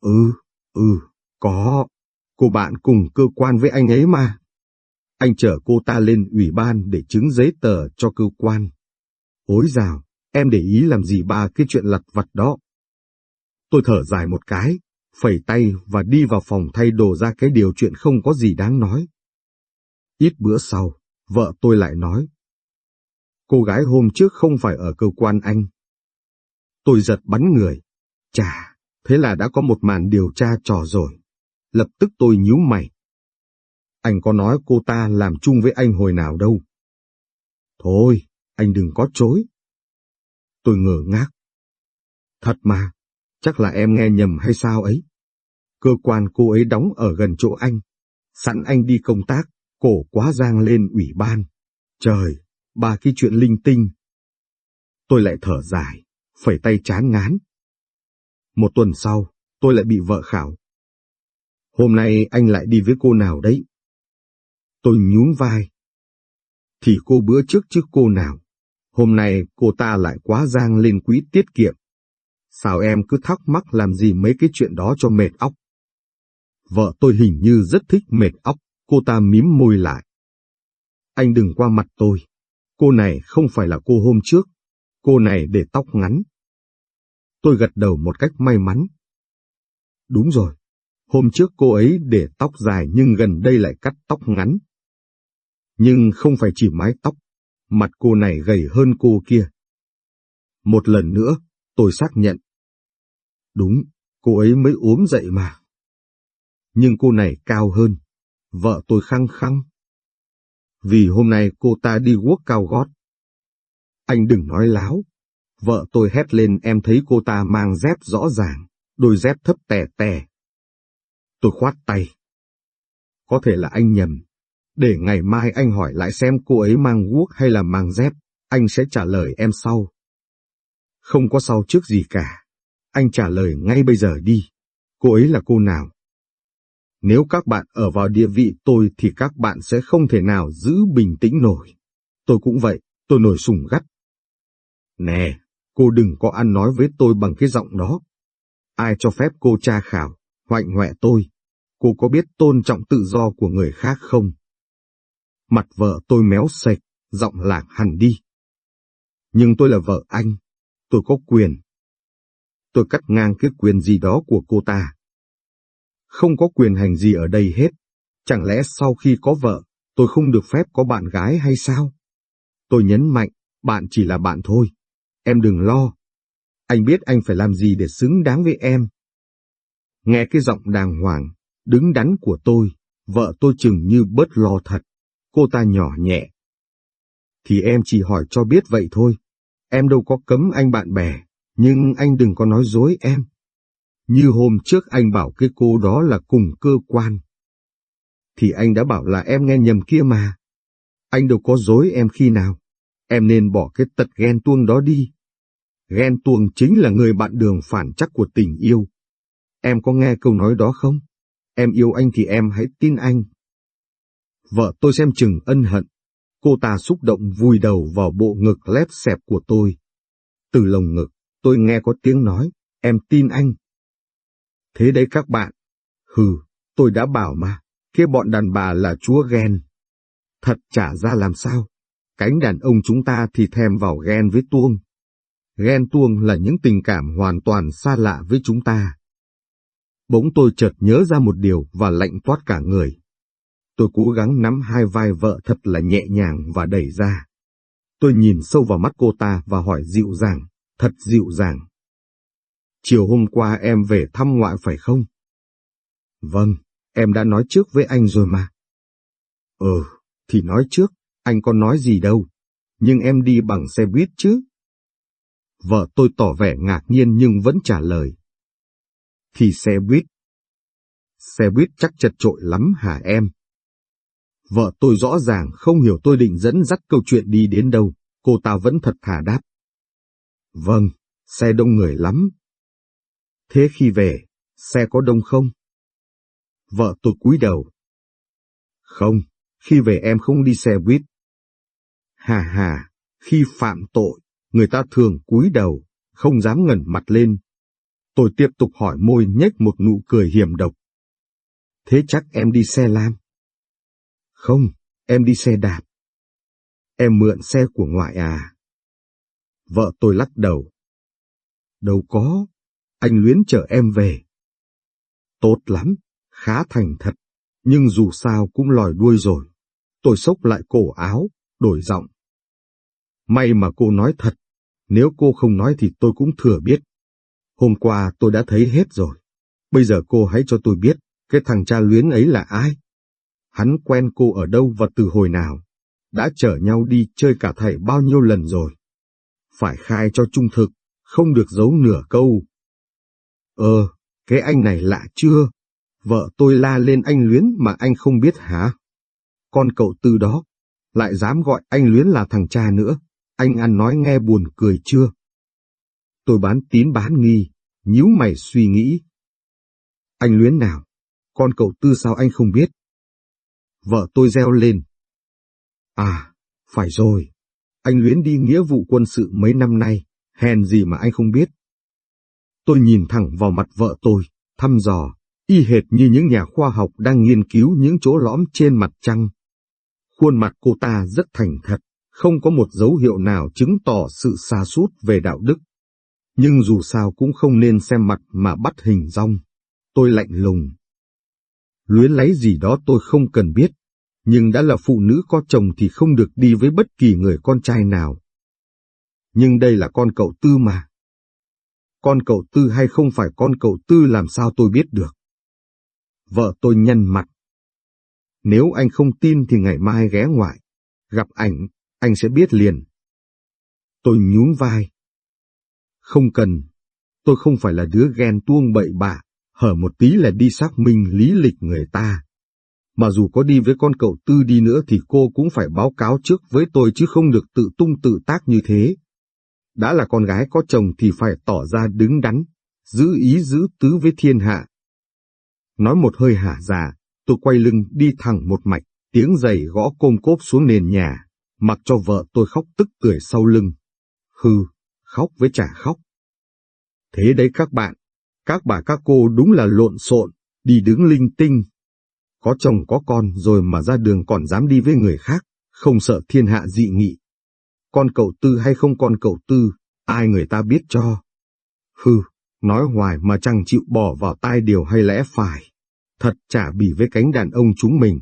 Ừ, ừ, có. Cô bạn cùng cơ quan với anh ấy mà. Anh chở cô ta lên ủy ban để chứng giấy tờ cho cơ quan. Ôi dào, em để ý làm gì ba cái chuyện lặt vặt đó. Tôi thở dài một cái, phẩy tay và đi vào phòng thay đồ ra cái điều chuyện không có gì đáng nói. Ít bữa sau, vợ tôi lại nói. Cô gái hôm trước không phải ở cơ quan anh. Tôi giật bắn người. Chà, thế là đã có một màn điều tra trò rồi. Lập tức tôi nhíu mày. Anh có nói cô ta làm chung với anh hồi nào đâu. Thôi, anh đừng có chối. Tôi ngờ ngác. Thật mà, chắc là em nghe nhầm hay sao ấy. Cơ quan cô ấy đóng ở gần chỗ anh. Sẵn anh đi công tác, cổ quá giang lên ủy ban. Trời, ba cái chuyện linh tinh. Tôi lại thở dài, phẩy tay chán ngán. Một tuần sau, tôi lại bị vợ khảo. Hôm nay anh lại đi với cô nào đấy? Tôi nhún vai. Thì cô bữa trước trước cô nào, hôm nay cô ta lại quá giang lên quỹ tiết kiệm. Sao em cứ thắc mắc làm gì mấy cái chuyện đó cho mệt óc? Vợ tôi hình như rất thích mệt óc, cô ta mím môi lại. Anh đừng qua mặt tôi, cô này không phải là cô hôm trước, cô này để tóc ngắn. Tôi gật đầu một cách may mắn. Đúng rồi, hôm trước cô ấy để tóc dài nhưng gần đây lại cắt tóc ngắn. Nhưng không phải chỉ mái tóc, mặt cô này gầy hơn cô kia. Một lần nữa, tôi xác nhận. Đúng, cô ấy mới ốm dậy mà. Nhưng cô này cao hơn, vợ tôi khăng khăng. Vì hôm nay cô ta đi guốc cao gót. Anh đừng nói láo. Vợ tôi hét lên em thấy cô ta mang dép rõ ràng, đôi dép thấp tè tè. Tôi khoát tay. Có thể là anh nhầm. Để ngày mai anh hỏi lại xem cô ấy mang guốc hay là mang dép, anh sẽ trả lời em sau. Không có sau trước gì cả. Anh trả lời ngay bây giờ đi. Cô ấy là cô nào? Nếu các bạn ở vào địa vị tôi thì các bạn sẽ không thể nào giữ bình tĩnh nổi. Tôi cũng vậy, tôi nổi sùng gắt. Nè, cô đừng có ăn nói với tôi bằng cái giọng đó. Ai cho phép cô tra khảo, hoạnh hoẹ tôi? Cô có biết tôn trọng tự do của người khác không? Mặt vợ tôi méo sạch, giọng lạc hẳn đi. Nhưng tôi là vợ anh, tôi có quyền. Tôi cắt ngang cái quyền gì đó của cô ta. Không có quyền hành gì ở đây hết. Chẳng lẽ sau khi có vợ, tôi không được phép có bạn gái hay sao? Tôi nhấn mạnh, bạn chỉ là bạn thôi. Em đừng lo. Anh biết anh phải làm gì để xứng đáng với em. Nghe cái giọng đàng hoàng, đứng đắn của tôi, vợ tôi chừng như bớt lo thật. Cô ta nhỏ nhẹ. Thì em chỉ hỏi cho biết vậy thôi. Em đâu có cấm anh bạn bè, nhưng anh đừng có nói dối em. Như hôm trước anh bảo cái cô đó là cùng cơ quan. Thì anh đã bảo là em nghe nhầm kia mà. Anh đâu có dối em khi nào. Em nên bỏ cái tật ghen tuông đó đi. Ghen tuông chính là người bạn đường phản chắc của tình yêu. Em có nghe câu nói đó không? Em yêu anh thì em hãy tin anh. Vợ tôi xem chừng ân hận. Cô ta xúc động vùi đầu vào bộ ngực lép xẹp của tôi. Từ lồng ngực, tôi nghe có tiếng nói, em tin anh. Thế đấy các bạn. Hừ, tôi đã bảo mà, kia bọn đàn bà là chúa ghen. Thật trả ra làm sao? Cánh đàn ông chúng ta thì thèm vào ghen với tuông. Ghen tuông là những tình cảm hoàn toàn xa lạ với chúng ta. Bỗng tôi chợt nhớ ra một điều và lạnh toát cả người. Tôi cố gắng nắm hai vai vợ thật là nhẹ nhàng và đẩy ra. Tôi nhìn sâu vào mắt cô ta và hỏi dịu dàng, thật dịu dàng. Chiều hôm qua em về thăm ngoại phải không? Vâng, em đã nói trước với anh rồi mà. Ừ, thì nói trước, anh có nói gì đâu, nhưng em đi bằng xe buýt chứ. Vợ tôi tỏ vẻ ngạc nhiên nhưng vẫn trả lời. Thì xe buýt. Xe buýt chắc chật trội lắm hả em? Vợ tôi rõ ràng không hiểu tôi định dẫn dắt câu chuyện đi đến đâu, cô ta vẫn thật thà đáp. Vâng, xe đông người lắm. Thế khi về, xe có đông không? Vợ tôi cúi đầu. Không, khi về em không đi xe buýt. Hà hà, khi phạm tội, người ta thường cúi đầu, không dám ngẩng mặt lên. Tôi tiếp tục hỏi môi nhếch một nụ cười hiểm độc. Thế chắc em đi xe lam? Không, em đi xe đạp. Em mượn xe của ngoại à? Vợ tôi lắc đầu. Đâu có, anh luyến chở em về. Tốt lắm, khá thành thật, nhưng dù sao cũng lòi đuôi rồi. Tôi xốc lại cổ áo, đổi giọng. May mà cô nói thật, nếu cô không nói thì tôi cũng thừa biết. Hôm qua tôi đã thấy hết rồi. Bây giờ cô hãy cho tôi biết, cái thằng cha luyến ấy là ai? Hắn quen cô ở đâu và từ hồi nào? Đã chở nhau đi chơi cả thảy bao nhiêu lần rồi? Phải khai cho trung thực, không được giấu nửa câu. Ờ, cái anh này lạ chưa? Vợ tôi la lên anh Luyến mà anh không biết hả? Con cậu tư đó, lại dám gọi anh Luyến là thằng cha nữa, anh ăn nói nghe buồn cười chưa? Tôi bán tín bán nghi, nhíu mày suy nghĩ. Anh Luyến nào? Con cậu tư sao anh không biết? Vợ tôi reo lên. À, phải rồi. Anh Luyến đi nghĩa vụ quân sự mấy năm nay, hèn gì mà anh không biết. Tôi nhìn thẳng vào mặt vợ tôi, thăm dò, y hệt như những nhà khoa học đang nghiên cứu những chỗ lõm trên mặt trăng. Khuôn mặt cô ta rất thành thật, không có một dấu hiệu nào chứng tỏ sự xa sút về đạo đức. Nhưng dù sao cũng không nên xem mặt mà bắt hình rong. Tôi lạnh lùng. Luyến lấy gì đó tôi không cần biết, nhưng đã là phụ nữ có chồng thì không được đi với bất kỳ người con trai nào. Nhưng đây là con cậu Tư mà. Con cậu Tư hay không phải con cậu Tư làm sao tôi biết được. Vợ tôi nhăn mặt. Nếu anh không tin thì ngày mai ghé ngoại. Gặp ảnh, anh sẽ biết liền. Tôi nhún vai. Không cần, tôi không phải là đứa ghen tuông bậy bạ, hở một tí là đi xác minh lý lịch người ta. Mà dù có đi với con cậu tư đi nữa thì cô cũng phải báo cáo trước với tôi chứ không được tự tung tự tác như thế. Đã là con gái có chồng thì phải tỏ ra đứng đắn, giữ ý giữ tứ với thiên hạ. Nói một hơi hả già, tôi quay lưng đi thẳng một mạch, tiếng giày gõ côm cốp xuống nền nhà, mặc cho vợ tôi khóc tức tưởi sau lưng. Hừ, khóc với chả khóc. Thế đấy các bạn, các bà các cô đúng là lộn xộn, đi đứng linh tinh. Có chồng có con rồi mà ra đường còn dám đi với người khác, không sợ thiên hạ dị nghị. Con cậu tư hay không con cậu tư, ai người ta biết cho. Hừ, nói hoài mà chẳng chịu bỏ vào tai điều hay lẽ phải. Thật trả bỉ với cánh đàn ông chúng mình.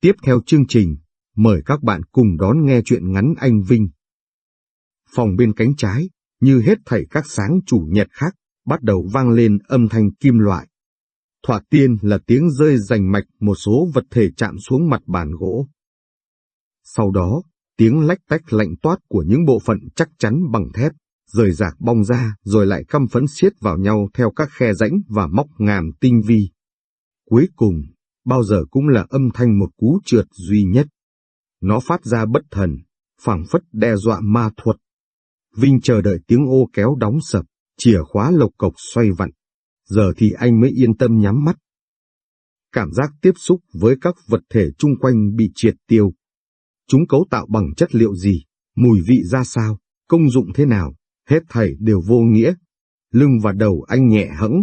Tiếp theo chương trình, mời các bạn cùng đón nghe chuyện ngắn anh Vinh. Phòng bên cánh trái, như hết thảy các sáng chủ nhật khác, bắt đầu vang lên âm thanh kim loại. Thoạt tiên là tiếng rơi rành mạch một số vật thể chạm xuống mặt bàn gỗ. Sau đó, tiếng lách tách lạnh toát của những bộ phận chắc chắn bằng thép, rời rạc bong ra rồi lại căm phấn xiết vào nhau theo các khe rãnh và móc ngàm tinh vi. Cuối cùng, bao giờ cũng là âm thanh một cú trượt duy nhất. Nó phát ra bất thần, phảng phất đe dọa ma thuật. Vinh chờ đợi tiếng ô kéo đóng sập, chìa khóa lộc cộc xoay vặn. Giờ thì anh mới yên tâm nhắm mắt. Cảm giác tiếp xúc với các vật thể chung quanh bị triệt tiêu. Chúng cấu tạo bằng chất liệu gì, mùi vị ra sao, công dụng thế nào, hết thảy đều vô nghĩa. Lưng và đầu anh nhẹ hẫng.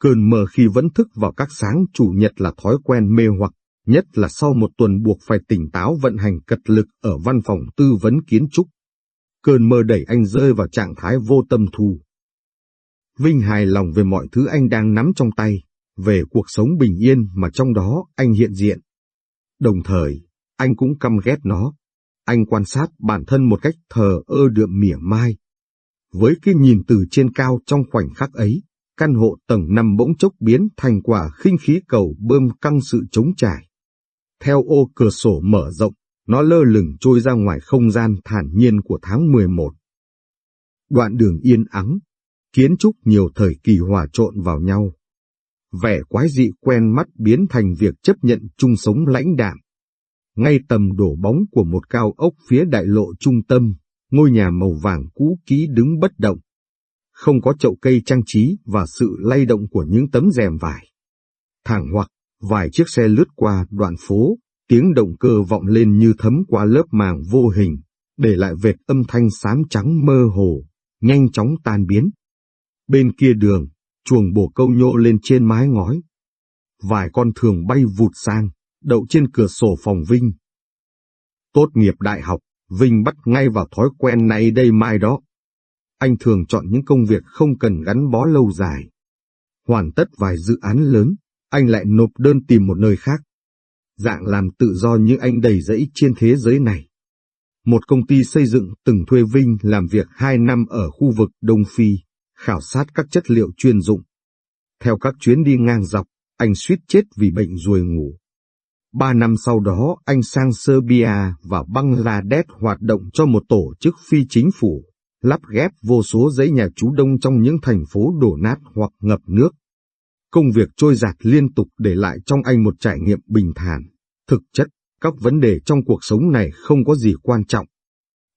Cơn mơ khi vẫn thức vào các sáng chủ nhật là thói quen mê hoặc, nhất là sau một tuần buộc phải tỉnh táo vận hành cật lực ở văn phòng tư vấn kiến trúc. Cơn mơ đẩy anh rơi vào trạng thái vô tâm thu. Vinh hài lòng về mọi thứ anh đang nắm trong tay, về cuộc sống bình yên mà trong đó anh hiện diện. Đồng thời, anh cũng căm ghét nó. Anh quan sát bản thân một cách thờ ơ đượm mỉa mai. Với cái nhìn từ trên cao trong khoảnh khắc ấy, căn hộ tầng 5 bỗng chốc biến thành quả khinh khí cầu bơm căng sự chống trải. Theo ô cửa sổ mở rộng, nó lơ lửng trôi ra ngoài không gian thản nhiên của tháng 11. Đoạn đường yên ắng, kiến trúc nhiều thời kỳ hòa trộn vào nhau. Vẻ quái dị quen mắt biến thành việc chấp nhận chung sống lãnh đạm ngay tầm đổ bóng của một cao ốc phía đại lộ trung tâm, ngôi nhà màu vàng cũ kỹ đứng bất động. Không có chậu cây trang trí và sự lay động của những tấm rèm vải. Thẳng hoặc, vài chiếc xe lướt qua đoạn phố, tiếng động cơ vọng lên như thấm qua lớp màng vô hình, để lại vệt âm thanh xám trắng mơ hồ, nhanh chóng tan biến. Bên kia đường, chuồng bồ câu nhô lên trên mái ngói. Vài con thường bay vụt sang, đậu trên cửa sổ phòng Vinh. Tốt nghiệp đại học, Vinh bắt ngay vào thói quen này đây mai đó. Anh thường chọn những công việc không cần gắn bó lâu dài. Hoàn tất vài dự án lớn, anh lại nộp đơn tìm một nơi khác. Dạng làm tự do như anh đầy rẫy trên thế giới này. Một công ty xây dựng từng thuê Vinh làm việc hai năm ở khu vực Đông Phi, khảo sát các chất liệu chuyên dụng. Theo các chuyến đi ngang dọc, anh suýt chết vì bệnh ruồi ngủ. Ba năm sau đó anh sang Serbia và Bangladesh hoạt động cho một tổ chức phi chính phủ, lắp ghép vô số dãy nhà trú đông trong những thành phố đổ nát hoặc ngập nước. Công việc trôi giạt liên tục để lại trong anh một trải nghiệm bình thản. Thực chất, các vấn đề trong cuộc sống này không có gì quan trọng.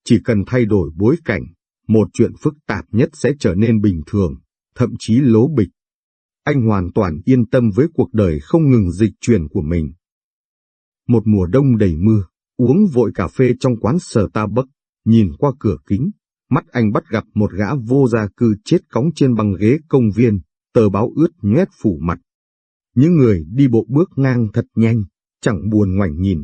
Chỉ cần thay đổi bối cảnh, một chuyện phức tạp nhất sẽ trở nên bình thường, thậm chí lố bịch. Anh hoàn toàn yên tâm với cuộc đời không ngừng dịch chuyển của mình. Một mùa đông đầy mưa, uống vội cà phê trong quán sở ta Starbucks, nhìn qua cửa kính, mắt anh bắt gặp một gã vô gia cư chết cóng trên băng ghế công viên, tờ báo ướt nhét phủ mặt. Những người đi bộ bước ngang thật nhanh, chẳng buồn ngoảnh nhìn.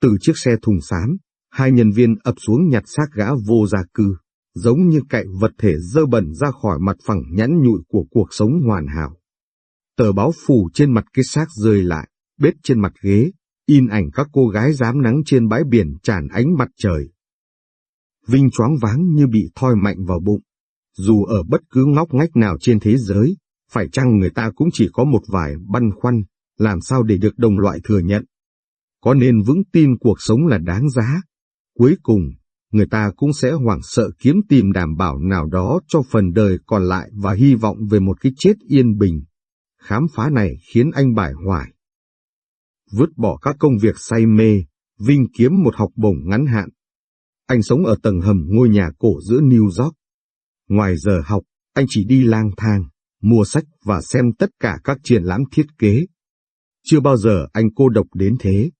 Từ chiếc xe thùng xám, hai nhân viên ập xuống nhặt xác gã vô gia cư, giống như cậy vật thể dơ bẩn ra khỏi mặt phẳng nhẵn nhụi của cuộc sống hoàn hảo. Tờ báo phủ trên mặt cái xác rơi lại, bết trên mặt ghế, in ảnh các cô gái dám nắng trên bãi biển tràn ánh mặt trời. Vinh choáng váng như bị thoi mạnh vào bụng. Dù ở bất cứ ngóc ngách nào trên thế giới, phải chăng người ta cũng chỉ có một vài băn khoăn, làm sao để được đồng loại thừa nhận. Có nên vững tin cuộc sống là đáng giá. Cuối cùng, người ta cũng sẽ hoảng sợ kiếm tìm đảm bảo nào đó cho phần đời còn lại và hy vọng về một cái chết yên bình. Khám phá này khiến anh bải hoài vứt bỏ các công việc say mê, Vinh kiếm một học bổng ngắn hạn. Anh sống ở tầng hầm ngôi nhà cổ giữa New York. Ngoài giờ học, anh chỉ đi lang thang, mua sách và xem tất cả các triển lãm thiết kế. Chưa bao giờ anh cô độc đến thế.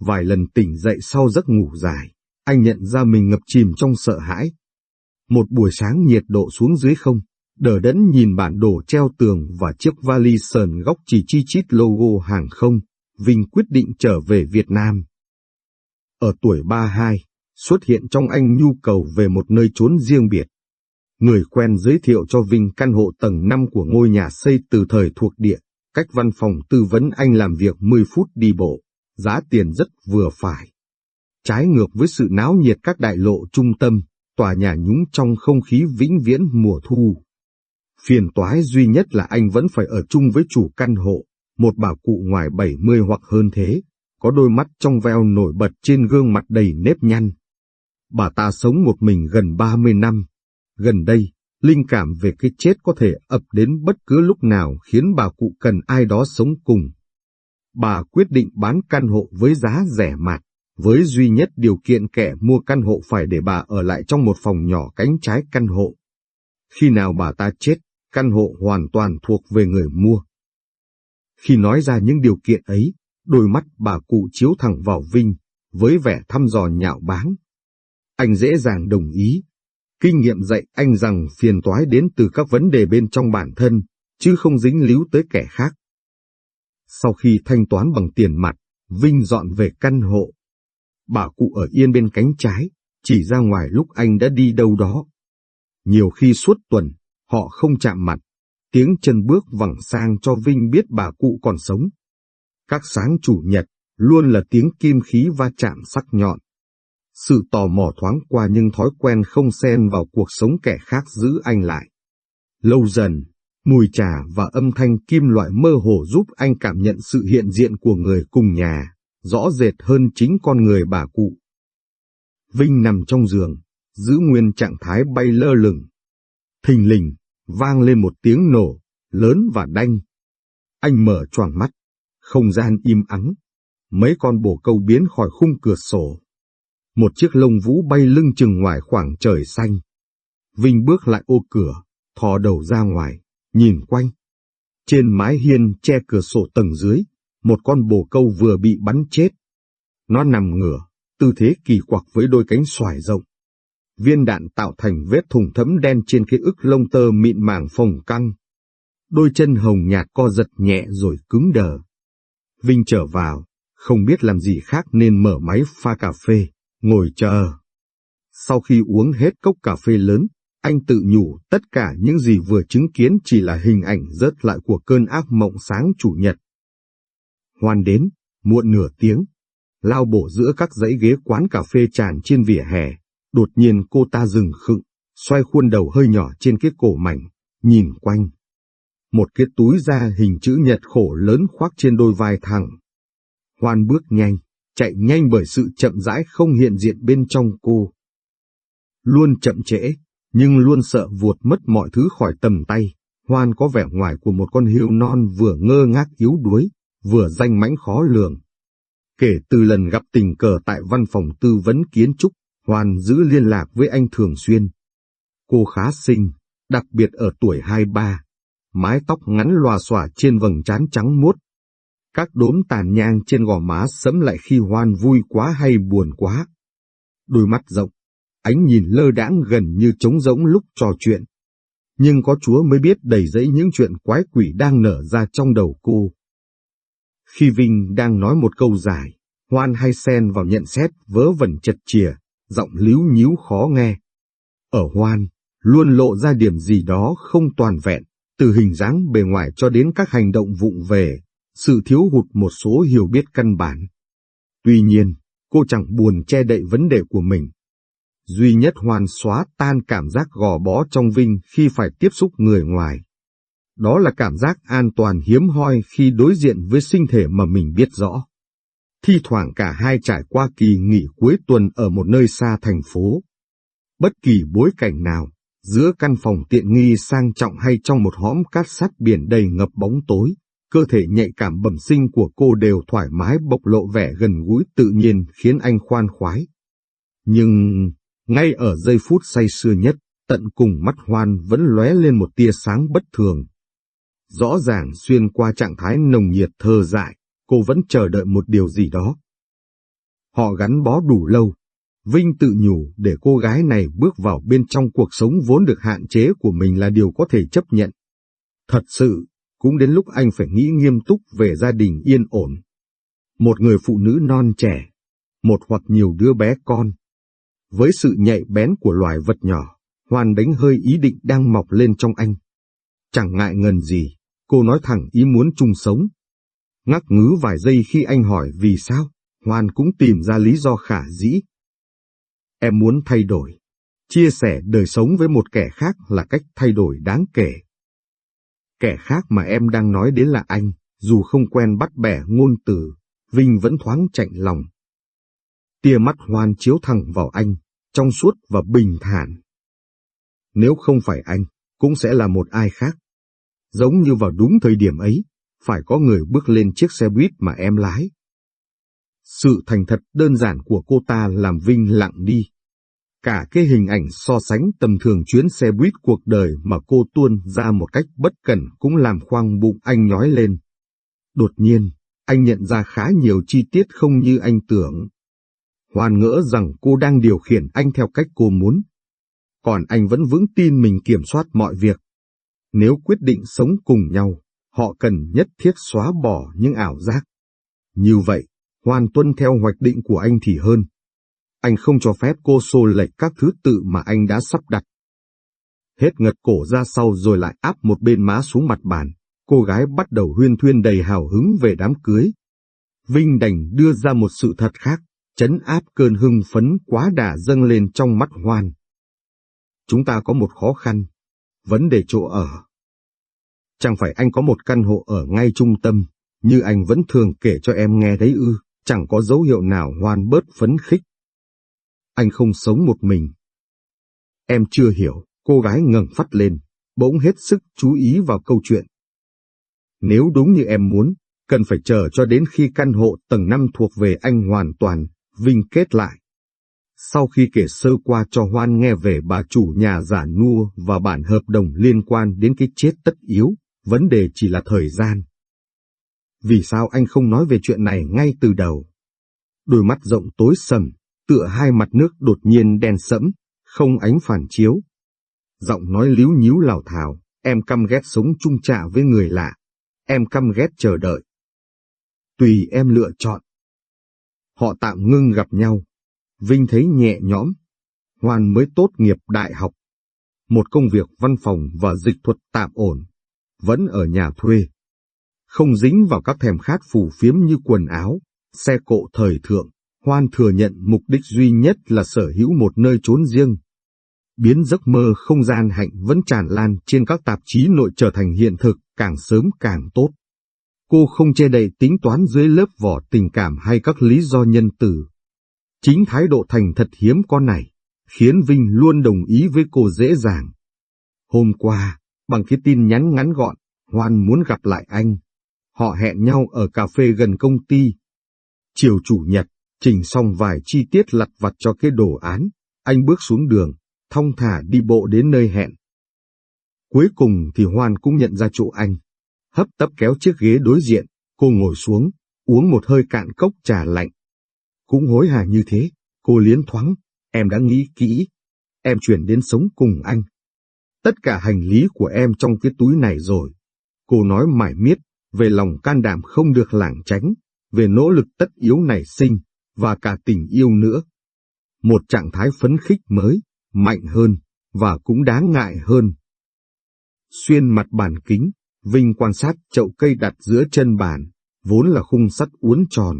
Vài lần tỉnh dậy sau giấc ngủ dài, anh nhận ra mình ngập chìm trong sợ hãi. Một buổi sáng nhiệt độ xuống dưới không, đờ đẫn nhìn bản đồ treo tường và chiếc vali sờn góc chỉ chi chít logo hàng không, Vinh quyết định trở về Việt Nam. Ở tuổi 32, xuất hiện trong anh nhu cầu về một nơi trốn riêng biệt. Người quen giới thiệu cho Vinh căn hộ tầng 5 của ngôi nhà xây từ thời thuộc địa, cách văn phòng tư vấn anh làm việc 10 phút đi bộ, giá tiền rất vừa phải. Trái ngược với sự náo nhiệt các đại lộ trung tâm, tòa nhà nhúng trong không khí vĩnh viễn mùa thu. Phiền toái duy nhất là anh vẫn phải ở chung với chủ căn hộ, một bà cụ ngoài 70 hoặc hơn thế, có đôi mắt trong veo nổi bật trên gương mặt đầy nếp nhăn. Bà ta sống một mình gần 30 năm. Gần đây, linh cảm về cái chết có thể ập đến bất cứ lúc nào khiến bà cụ cần ai đó sống cùng. Bà quyết định bán căn hộ với giá rẻ mạt, với duy nhất điều kiện kẻ mua căn hộ phải để bà ở lại trong một phòng nhỏ cánh trái căn hộ. Khi nào bà ta chết, căn hộ hoàn toàn thuộc về người mua. Khi nói ra những điều kiện ấy, đôi mắt bà cụ chiếu thẳng vào Vinh, với vẻ thăm dò nhạo báng. Anh dễ dàng đồng ý. Kinh nghiệm dạy anh rằng phiền toái đến từ các vấn đề bên trong bản thân, chứ không dính líu tới kẻ khác. Sau khi thanh toán bằng tiền mặt, Vinh dọn về căn hộ. Bà cụ ở yên bên cánh trái, chỉ ra ngoài lúc anh đã đi đâu đó. Nhiều khi suốt tuần, họ không chạm mặt, tiếng chân bước vẳng sang cho Vinh biết bà cụ còn sống. Các sáng chủ nhật, luôn là tiếng kim khí va chạm sắc nhọn. Sự tò mò thoáng qua nhưng thói quen không xen vào cuộc sống kẻ khác giữ anh lại. Lâu dần, mùi trà và âm thanh kim loại mơ hồ giúp anh cảm nhận sự hiện diện của người cùng nhà, rõ rệt hơn chính con người bà cụ. Vinh nằm trong giường, giữ nguyên trạng thái bay lơ lửng. Thình lình, vang lên một tiếng nổ, lớn và đanh. Anh mở choàng mắt, không gian im ắng. mấy con bồ câu biến khỏi khung cửa sổ. Một chiếc lông vũ bay lưng chừng ngoài khoảng trời xanh. Vinh bước lại ô cửa, thò đầu ra ngoài, nhìn quanh. Trên mái hiên che cửa sổ tầng dưới, một con bồ câu vừa bị bắn chết. Nó nằm ngửa, tư thế kỳ quặc với đôi cánh xoài rộng. Viên đạn tạo thành vết thùng thấm đen trên cái ức lông tơ mịn màng phồng căng. Đôi chân hồng nhạt co giật nhẹ rồi cứng đờ. Vinh trở vào, không biết làm gì khác nên mở máy pha cà phê, ngồi chờ. Sau khi uống hết cốc cà phê lớn, anh tự nhủ tất cả những gì vừa chứng kiến chỉ là hình ảnh rớt lại của cơn ác mộng sáng chủ nhật. Hoan đến, muộn nửa tiếng, lao bổ giữa các dãy ghế quán cà phê tràn trên vỉa hè, đột nhiên cô ta dừng khựng, xoay khuôn đầu hơi nhỏ trên cái cổ mảnh, nhìn quanh. Một cái túi da hình chữ nhật khổ lớn khoác trên đôi vai thẳng. Hoan bước nhanh, chạy nhanh bởi sự chậm rãi không hiện diện bên trong cô. Luôn chậm trễ, nhưng luôn sợ vuột mất mọi thứ khỏi tầm tay. Hoan có vẻ ngoài của một con hiêu non vừa ngơ ngác yếu đuối, vừa danh mãnh khó lường. Kể từ lần gặp tình cờ tại văn phòng tư vấn kiến trúc, Hoan giữ liên lạc với anh thường xuyên. Cô khá xinh, đặc biệt ở tuổi 23, mái tóc ngắn lòa xòa trên vầng trán trắng muốt. Các đốm tàn nhang trên gò má sẫm lại khi Hoan vui quá hay buồn quá. Đôi mắt rộng, ánh nhìn lơ đãng gần như trống rỗng lúc trò chuyện. Nhưng có Chúa mới biết đầy dẫy những chuyện quái quỷ đang nở ra trong đầu cô. Khi Vinh đang nói một câu dài, Hoan hay xen vào nhận xét vớ vẩn chật chìa, giọng líu nhíu khó nghe. Ở Hoan, luôn lộ ra điểm gì đó không toàn vẹn, từ hình dáng bề ngoài cho đến các hành động vụng về, sự thiếu hụt một số hiểu biết căn bản. Tuy nhiên, cô chẳng buồn che đậy vấn đề của mình. Duy nhất hoàn xóa tan cảm giác gò bó trong Vinh khi phải tiếp xúc người ngoài. Đó là cảm giác an toàn hiếm hoi khi đối diện với sinh thể mà mình biết rõ. Thi thoảng cả hai trải qua kỳ nghỉ cuối tuần ở một nơi xa thành phố. Bất kỳ bối cảnh nào, giữa căn phòng tiện nghi sang trọng hay trong một hõm cát sắt biển đầy ngập bóng tối, cơ thể nhạy cảm bẩm sinh của cô đều thoải mái bộc lộ vẻ gần gũi tự nhiên khiến anh khoan khoái. Nhưng, ngay ở giây phút say sưa nhất, tận cùng mắt hoan vẫn lóe lên một tia sáng bất thường. Rõ ràng xuyên qua trạng thái nồng nhiệt thơ dại, cô vẫn chờ đợi một điều gì đó. Họ gắn bó đủ lâu. Vinh tự nhủ để cô gái này bước vào bên trong cuộc sống vốn được hạn chế của mình là điều có thể chấp nhận. Thật sự, cũng đến lúc anh phải nghĩ nghiêm túc về gia đình yên ổn. Một người phụ nữ non trẻ, một hoặc nhiều đứa bé con. Với sự nhạy bén của loài vật nhỏ, Hoan đánh hơi ý định đang mọc lên trong anh. Chẳng ngại ngần gì, cô nói thẳng ý muốn chung sống, Ngắc ngứ vài giây khi anh hỏi vì sao, Hoan cũng tìm ra lý do khả dĩ. Em muốn thay đổi. Chia sẻ đời sống với một kẻ khác là cách thay đổi đáng kể. Kẻ khác mà em đang nói đến là anh, dù không quen bắt bẻ ngôn từ, Vinh vẫn thoáng chạnh lòng. Tia mắt Hoan chiếu thẳng vào anh, trong suốt và bình thản. Nếu không phải anh, cũng sẽ là một ai khác. Giống như vào đúng thời điểm ấy, phải có người bước lên chiếc xe buýt mà em lái. Sự thành thật đơn giản của cô ta làm Vinh lặng đi. Cả cái hình ảnh so sánh tầm thường chuyến xe buýt cuộc đời mà cô tuôn ra một cách bất cẩn cũng làm khoang bụng anh nhói lên. Đột nhiên, anh nhận ra khá nhiều chi tiết không như anh tưởng. Hoàn ngỡ rằng cô đang điều khiển anh theo cách cô muốn. Còn anh vẫn vững tin mình kiểm soát mọi việc. Nếu quyết định sống cùng nhau, họ cần nhất thiết xóa bỏ những ảo giác. Như vậy, hoàn tuân theo hoạch định của anh thì hơn. Anh không cho phép cô xô lệch các thứ tự mà anh đã sắp đặt. Hết ngật cổ ra sau rồi lại áp một bên má xuống mặt bàn, cô gái bắt đầu huyên thuyên đầy hào hứng về đám cưới. Vinh đành đưa ra một sự thật khác, chấn áp cơn hưng phấn quá đà dâng lên trong mắt hoan. Chúng ta có một khó khăn, vấn đề chỗ ở. Chẳng phải anh có một căn hộ ở ngay trung tâm, như anh vẫn thường kể cho em nghe đấy ư, chẳng có dấu hiệu nào hoan bớt phấn khích. Anh không sống một mình. Em chưa hiểu, cô gái ngẩng phát lên, bỗng hết sức chú ý vào câu chuyện. Nếu đúng như em muốn, cần phải chờ cho đến khi căn hộ tầng 5 thuộc về anh hoàn toàn, Vinh kết lại. Sau khi kể sơ qua cho Hoan nghe về bà chủ nhà giả nua và bản hợp đồng liên quan đến cái chết tất yếu, vấn đề chỉ là thời gian. Vì sao anh không nói về chuyện này ngay từ đầu? Đôi mắt rộng tối sầm, tựa hai mặt nước đột nhiên đen sẫm, không ánh phản chiếu. Giọng nói líu nhíu lào thảo, em căm ghét sống chung trạ với người lạ. Em căm ghét chờ đợi. Tùy em lựa chọn. Họ tạm ngưng gặp nhau. Vinh thấy nhẹ nhõm. hoàn mới tốt nghiệp đại học. Một công việc văn phòng và dịch thuật tạm ổn. Vẫn ở nhà thuê. Không dính vào các thèm khát phù phiếm như quần áo, xe cộ thời thượng. Hoan thừa nhận mục đích duy nhất là sở hữu một nơi trốn riêng. Biến giấc mơ không gian hạnh vẫn tràn lan trên các tạp chí nội trở thành hiện thực càng sớm càng tốt. Cô không che đậy tính toán dưới lớp vỏ tình cảm hay các lý do nhân từ. Chính thái độ thành thật hiếm con này, khiến Vinh luôn đồng ý với cô dễ dàng. Hôm qua, bằng cái tin nhắn ngắn gọn, Hoan muốn gặp lại anh. Họ hẹn nhau ở cà phê gần công ty. Chiều chủ nhật, chỉnh xong vài chi tiết lặt vặt cho cái đồ án, anh bước xuống đường, thong thả đi bộ đến nơi hẹn. Cuối cùng thì Hoan cũng nhận ra chỗ anh. Hấp tấp kéo chiếc ghế đối diện, cô ngồi xuống, uống một hơi cạn cốc trà lạnh. Cũng hối hả như thế, cô liến thoáng, em đã nghĩ kỹ. Em chuyển đến sống cùng anh. Tất cả hành lý của em trong cái túi này rồi. Cô nói mải miết, về lòng can đảm không được lảng tránh, về nỗ lực tất yếu nảy sinh, và cả tình yêu nữa. Một trạng thái phấn khích mới, mạnh hơn, và cũng đáng ngại hơn. Xuyên mặt bàn kính, Vinh quan sát chậu cây đặt giữa chân bàn, vốn là khung sắt uốn tròn.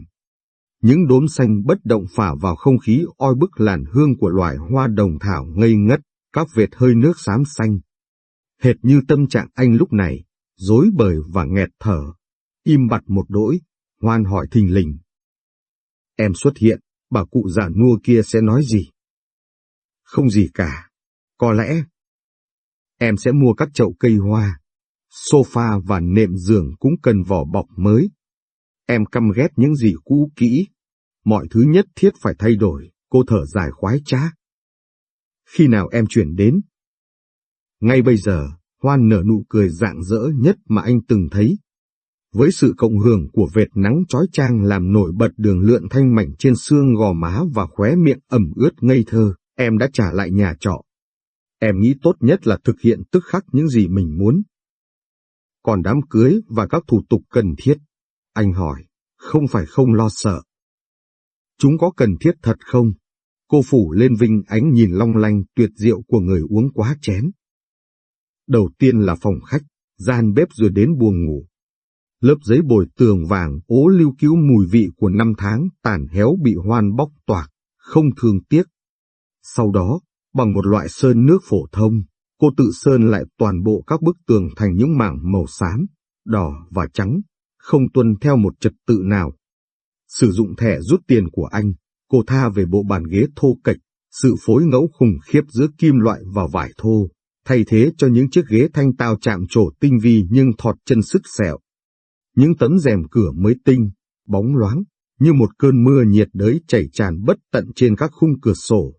Những đốm xanh bất động phả vào không khí oi bức làn hương của loài hoa đồng thảo ngây ngất, các vệt hơi nước xám xanh. Hệt như tâm trạng anh lúc này, dối bời và nghẹt thở. Im bặt một đỗi, hoan hỏi thình lình. Em xuất hiện, bà cụ già nua kia sẽ nói gì? Không gì cả. Có lẽ em sẽ mua các chậu cây hoa, sofa và nệm giường cũng cần vỏ bọc mới. Em căm ghét những gì cũ kỹ. Mọi thứ nhất thiết phải thay đổi, cô thở dài khoái trá. Khi nào em chuyển đến? Ngay bây giờ, Hoan nở nụ cười rạng rỡ nhất mà anh từng thấy. Với sự cộng hưởng của vệt nắng trói trang làm nổi bật đường lượn thanh mảnh trên xương gò má và khóe miệng ẩm ướt ngây thơ, em đã trả lại nhà trọ. Em nghĩ tốt nhất là thực hiện tức khắc những gì mình muốn. Còn đám cưới và các thủ tục cần thiết, anh hỏi, không phải không lo sợ. Chúng có cần thiết thật không? Cô phủ lên vinh ánh nhìn long lanh tuyệt diệu của người uống quá chén. Đầu tiên là phòng khách, gian bếp rồi đến buồng ngủ. Lớp giấy bồi tường vàng ố lưu cứu mùi vị của năm tháng tàn héo bị hoan bóc toạc, không thương tiếc. Sau đó, bằng một loại sơn nước phổ thông, cô tự sơn lại toàn bộ các bức tường thành những mảng màu xám, đỏ và trắng, không tuân theo một trật tự nào. Sử dụng thẻ rút tiền của anh, cô tha về bộ bàn ghế thô kệch, sự phối ngẫu khủng khiếp giữa kim loại và vải thô, thay thế cho những chiếc ghế thanh tao chạm trổ tinh vi nhưng thọt chân sức sẹo. Những tấm rèm cửa mới tinh, bóng loáng, như một cơn mưa nhiệt đới chảy tràn bất tận trên các khung cửa sổ.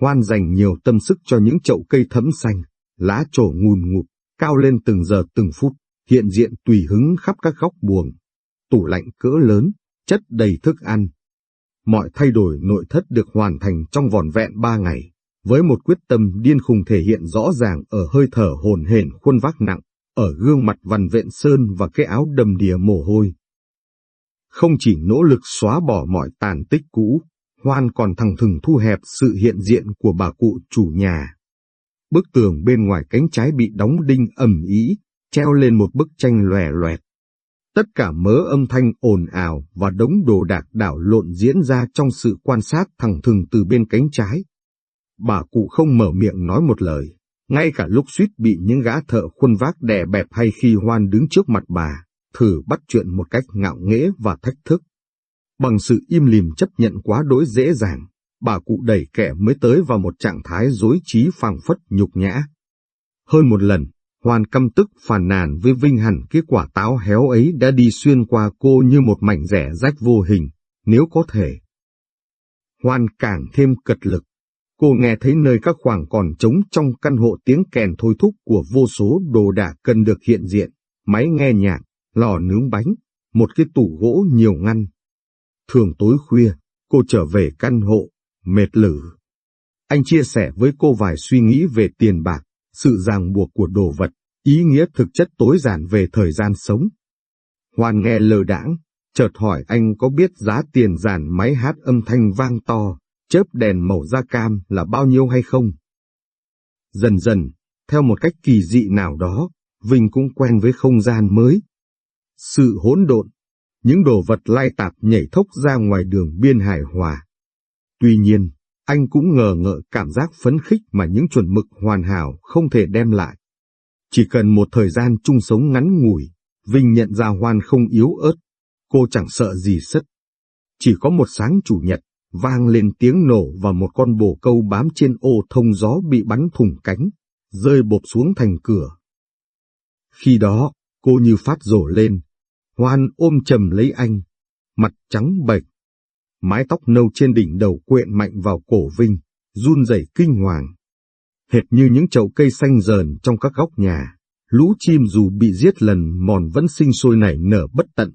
Hoan dành nhiều tâm sức cho những chậu cây thấm xanh, lá trổ ngùn ngụt, cao lên từng giờ từng phút, hiện diện tùy hứng khắp các góc buồng. Tủ lạnh cỡ lớn, chất đầy thức ăn. Mọi thay đổi nội thất được hoàn thành trong vòn vẹn ba ngày, với một quyết tâm điên khùng thể hiện rõ ràng ở hơi thở hồn hển khuôn vác nặng, ở gương mặt vằn vện sơn và cái áo đầm đìa mồ hôi. Không chỉ nỗ lực xóa bỏ mọi tàn tích cũ, Hoan còn thằng thừng thu hẹp sự hiện diện của bà cụ chủ nhà. Bức tường bên ngoài cánh trái bị đóng đinh ẩm ý, treo lên một bức tranh lòe loẹt. Tất cả mớ âm thanh ồn ào và đống đồ đạc đảo lộn diễn ra trong sự quan sát thẳng thừng từ bên cánh trái. Bà cụ không mở miệng nói một lời, ngay cả lúc suýt bị những gã thợ khuôn vác đè bẹp hay khi hoan đứng trước mặt bà, thử bắt chuyện một cách ngạo nghễ và thách thức. Bằng sự im lìm chấp nhận quá đối dễ dàng, bà cụ đẩy kẻ mới tới vào một trạng thái dối trí phàng phất nhục nhã. Hơn một lần, Hoàn căm tức phàn nàn với Vinh hẳn cái quả táo héo ấy đã đi xuyên qua cô như một mảnh rẻ rách vô hình, nếu có thể. Hoan càng thêm cật lực. Cô nghe thấy nơi các khoảng còn trống trong căn hộ tiếng kèn thôi thúc của vô số đồ đạc cần được hiện diện, máy nghe nhạc, lò nướng bánh, một cái tủ gỗ nhiều ngăn. Thường tối khuya, cô trở về căn hộ, mệt lử. Anh chia sẻ với cô vài suy nghĩ về tiền bạc, sự ràng buộc của đồ vật, ý nghĩa thực chất tối giản về thời gian sống. Hoàn nghe lờ đãng, chợt hỏi anh có biết giá tiền giản máy hát âm thanh vang to, chớp đèn màu da cam là bao nhiêu hay không? Dần dần, theo một cách kỳ dị nào đó, Vinh cũng quen với không gian mới. Sự hỗn độn, những đồ vật lai tạp nhảy thốc ra ngoài đường biên hài hòa. Tuy nhiên, anh cũng ngờ ngợ cảm giác phấn khích mà những chuẩn mực hoàn hảo không thể đem lại. Chỉ cần một thời gian chung sống ngắn ngủi, Vinh nhận ra Hoan không yếu ớt, cô chẳng sợ gì sất. Chỉ có một sáng chủ nhật, vang lên tiếng nổ và một con bồ câu bám trên ô thông gió bị bắn thủng cánh, rơi bột xuống thành cửa. Khi đó, cô như phát rổ lên, Hoan ôm chầm lấy anh, mặt trắng bệch. Mái tóc nâu trên đỉnh đầu quện mạnh vào cổ Vinh, run rẩy kinh hoàng. Hệt như những chậu cây xanh dờn trong các góc nhà, lũ chim dù bị giết lần mòn vẫn sinh sôi nảy nở bất tận.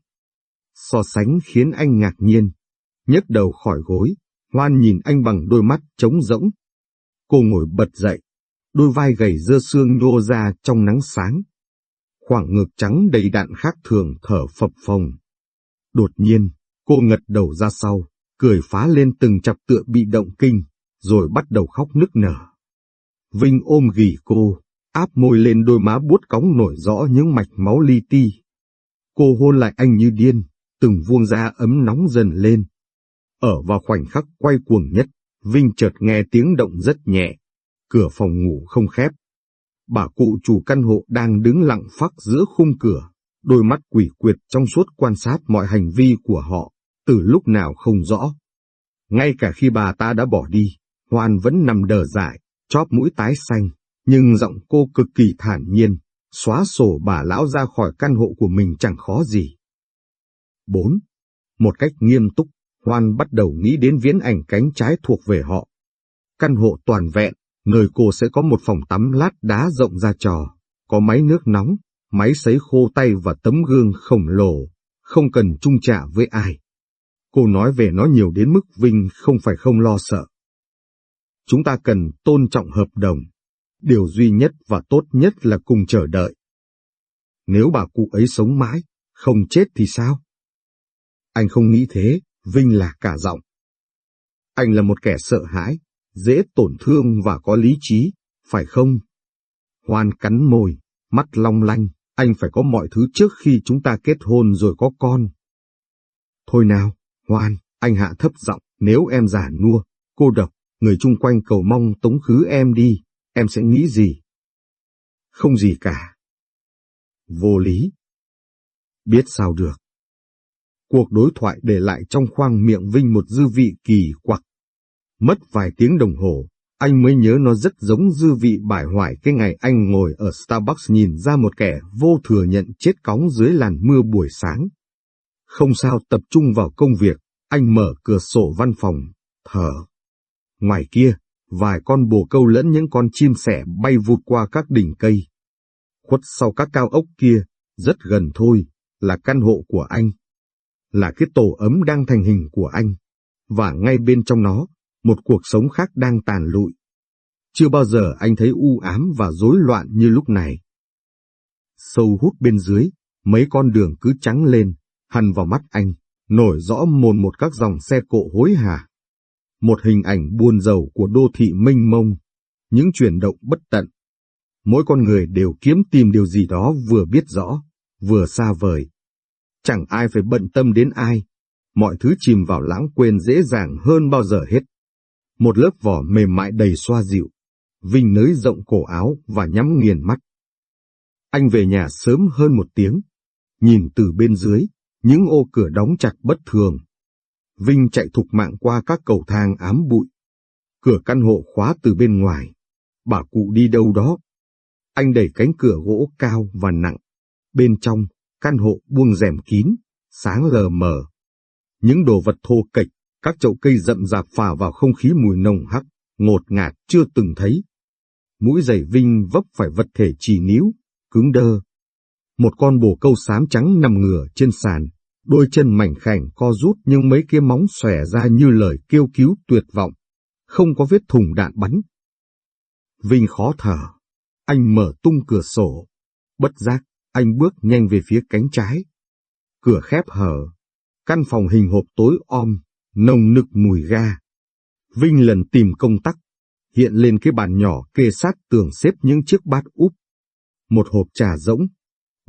So sánh khiến anh ngạc nhiên, nhấc đầu khỏi gối, Hoan nhìn anh bằng đôi mắt trống rỗng. Cô ngồi bật dậy, đôi vai gầy dơ xương nhô ra trong nắng sáng. Khoảng ngực trắng đầy đạn khác thường thở phập phồng. Đột nhiên, cô ngật đầu ra sau, cười phá lên từng chập tựa bị động kinh, rồi bắt đầu khóc nức nở. Vinh ôm ghì cô, áp môi lên đôi má buốt cóng nổi rõ những mạch máu li ti. Cô hôn lại anh như điên, từng vuông da ấm nóng dần lên. Ở vào khoảnh khắc quay cuồng nhất, Vinh chợt nghe tiếng động rất nhẹ. Cửa phòng ngủ không khép. Bà cụ chủ căn hộ đang đứng lặng phắc giữa khung cửa, đôi mắt quỷ quyệt trong suốt quan sát mọi hành vi của họ, từ lúc nào không rõ. Ngay cả khi bà ta đã bỏ đi, Hoan vẫn nằm đờ dại, chóp mũi tái xanh, nhưng giọng cô cực kỳ thản nhiên, xóa sổ bà lão ra khỏi căn hộ của mình chẳng khó gì. 4. Một cách nghiêm túc, Hoan bắt đầu nghĩ đến viễn ảnh cánh trái thuộc về họ. Căn hộ toàn vẹn, nơi cô sẽ có một phòng tắm lát đá rộng ra trò, có máy nước nóng, máy sấy khô tay và tấm gương khổng lồ, không cần chung trả với ai. Cô nói về nó nhiều đến mức Vinh không phải không lo sợ. Chúng ta cần tôn trọng hợp đồng. Điều duy nhất và tốt nhất là cùng chờ đợi. Nếu bà cụ ấy sống mãi, không chết thì sao? Anh không nghĩ thế, Vinh là cả giọng. Anh là một kẻ sợ hãi, dễ tổn thương và có lý trí, phải không? Hoan cắn môi, mắt long lanh, anh phải có mọi thứ trước khi chúng ta kết hôn rồi có con. Thôi nào, Hoan, anh hạ thấp giọng, nếu em giả nua, cô độc, người chung quanh cầu mong tống khứ em đi, em sẽ nghĩ gì? Không gì cả. Vô lý. Biết sao được. Cuộc đối thoại để lại trong khoang miệng Vinh một dư vị kỳ quặc. Mất vài tiếng đồng hồ, anh mới nhớ nó rất giống dư vị bài hoài cái ngày anh ngồi ở Starbucks nhìn ra một kẻ vô thừa nhận chết cóng dưới làn mưa buổi sáng. Không sao tập trung vào công việc, anh mở cửa sổ văn phòng, thở. Ngoài kia, vài con bồ câu lẫn những con chim sẻ bay vụt qua các đỉnh cây. Khuất sau các cao ốc kia, rất gần thôi, là căn hộ của anh. Là cái tổ ấm đang thành hình của anh. Và ngay bên trong nó, một cuộc sống khác đang tàn lụi. Chưa bao giờ anh thấy u ám và rối loạn như lúc này. Sâu hút bên dưới, mấy con đường cứ trắng lên, hằn vào mắt anh, nổi rõ mồn một các dòng xe cộ hối hả. Một hình ảnh buồn rầu của đô thị mênh mông, những chuyển động bất tận. Mỗi con người đều kiếm tìm điều gì đó vừa biết rõ, vừa xa vời. Chẳng ai phải bận tâm đến ai, mọi thứ chìm vào lãng quên dễ dàng hơn bao giờ hết. Một lớp vỏ mềm mại đầy xoa dịu, Vinh nới rộng cổ áo và nhắm nghiền mắt. Anh về nhà sớm hơn một tiếng, nhìn từ bên dưới, những ô cửa đóng chặt bất thường. Vinh chạy thục mạng qua các cầu thang ám bụi. Cửa căn hộ khóa từ bên ngoài. Bà cụ đi đâu đó? Anh đẩy cánh cửa gỗ cao và nặng. Bên trong, căn hộ buông rèm kín, sáng lờ mờ. Những đồ vật thô kệch, các chậu cây rậm rạp phả vào không khí mùi nồng hắc, ngột ngạt chưa từng thấy. Mũi giày Vinh vấp phải vật thể trì níu, cứng đơ. Một con bồ câu xám trắng nằm ngửa trên sàn, đôi chân mảnh khảnh co rút nhưng mấy cái móng xòe ra như lời kêu cứu tuyệt vọng. Không có vết thùng đạn bắn. Vinh khó thở. Anh mở tung cửa sổ. Bất giác, anh bước nhanh về phía cánh trái. Cửa khép hở. Căn phòng hình hộp tối om, nồng nực mùi ga. Vinh lần tìm công tắc. Hiện lên cái bàn nhỏ kê sát tường xếp những chiếc bát úp. Một hộp trà rỗng.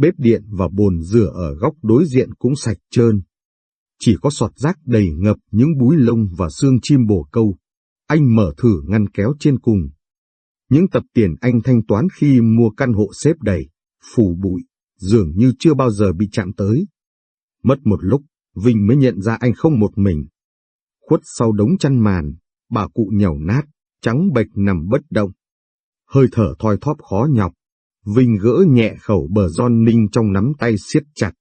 Bếp điện và bồn rửa ở góc đối diện cũng sạch trơn. Chỉ có sọt rác đầy ngập những búi lông và xương chim bồ câu. Anh mở thử ngăn kéo trên cùng những tập tiền anh thanh toán khi mua căn hộ xếp đầy, phủ bụi, dường như chưa bao giờ bị chạm tới. Mất một lúc, Vinh mới nhận ra anh không một mình. Khuất sau đống chăn màn, bà cụ nhàu nát, trắng bệch nằm bất động. Hơi thở thoi thóp khó nhọc, Vinh gỡ nhẹ khẩu bờ giòn ninh trong nắm tay siết chặt.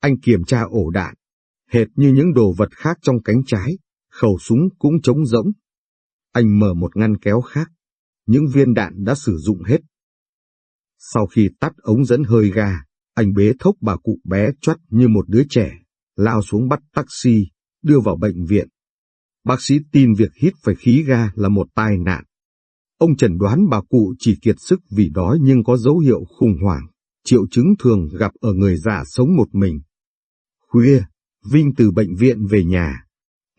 Anh kiểm tra ổ đạn, hệt như những đồ vật khác trong cánh trái, khẩu súng cũng trống rỗng. Anh mở một ngăn kéo khác, những viên đạn đã sử dụng hết. Sau khi tắt ống dẫn hơi ga, anh bế thốc bà cụ bé chót như một đứa trẻ, lao xuống bắt taxi, đưa vào bệnh viện. Bác sĩ tin việc hít phải khí ga là một tai nạn. Ông chẩn đoán bà cụ chỉ kiệt sức vì đói nhưng có dấu hiệu khủng hoảng, triệu chứng thường gặp ở người già sống một mình. Khuya, Vinh từ bệnh viện về nhà.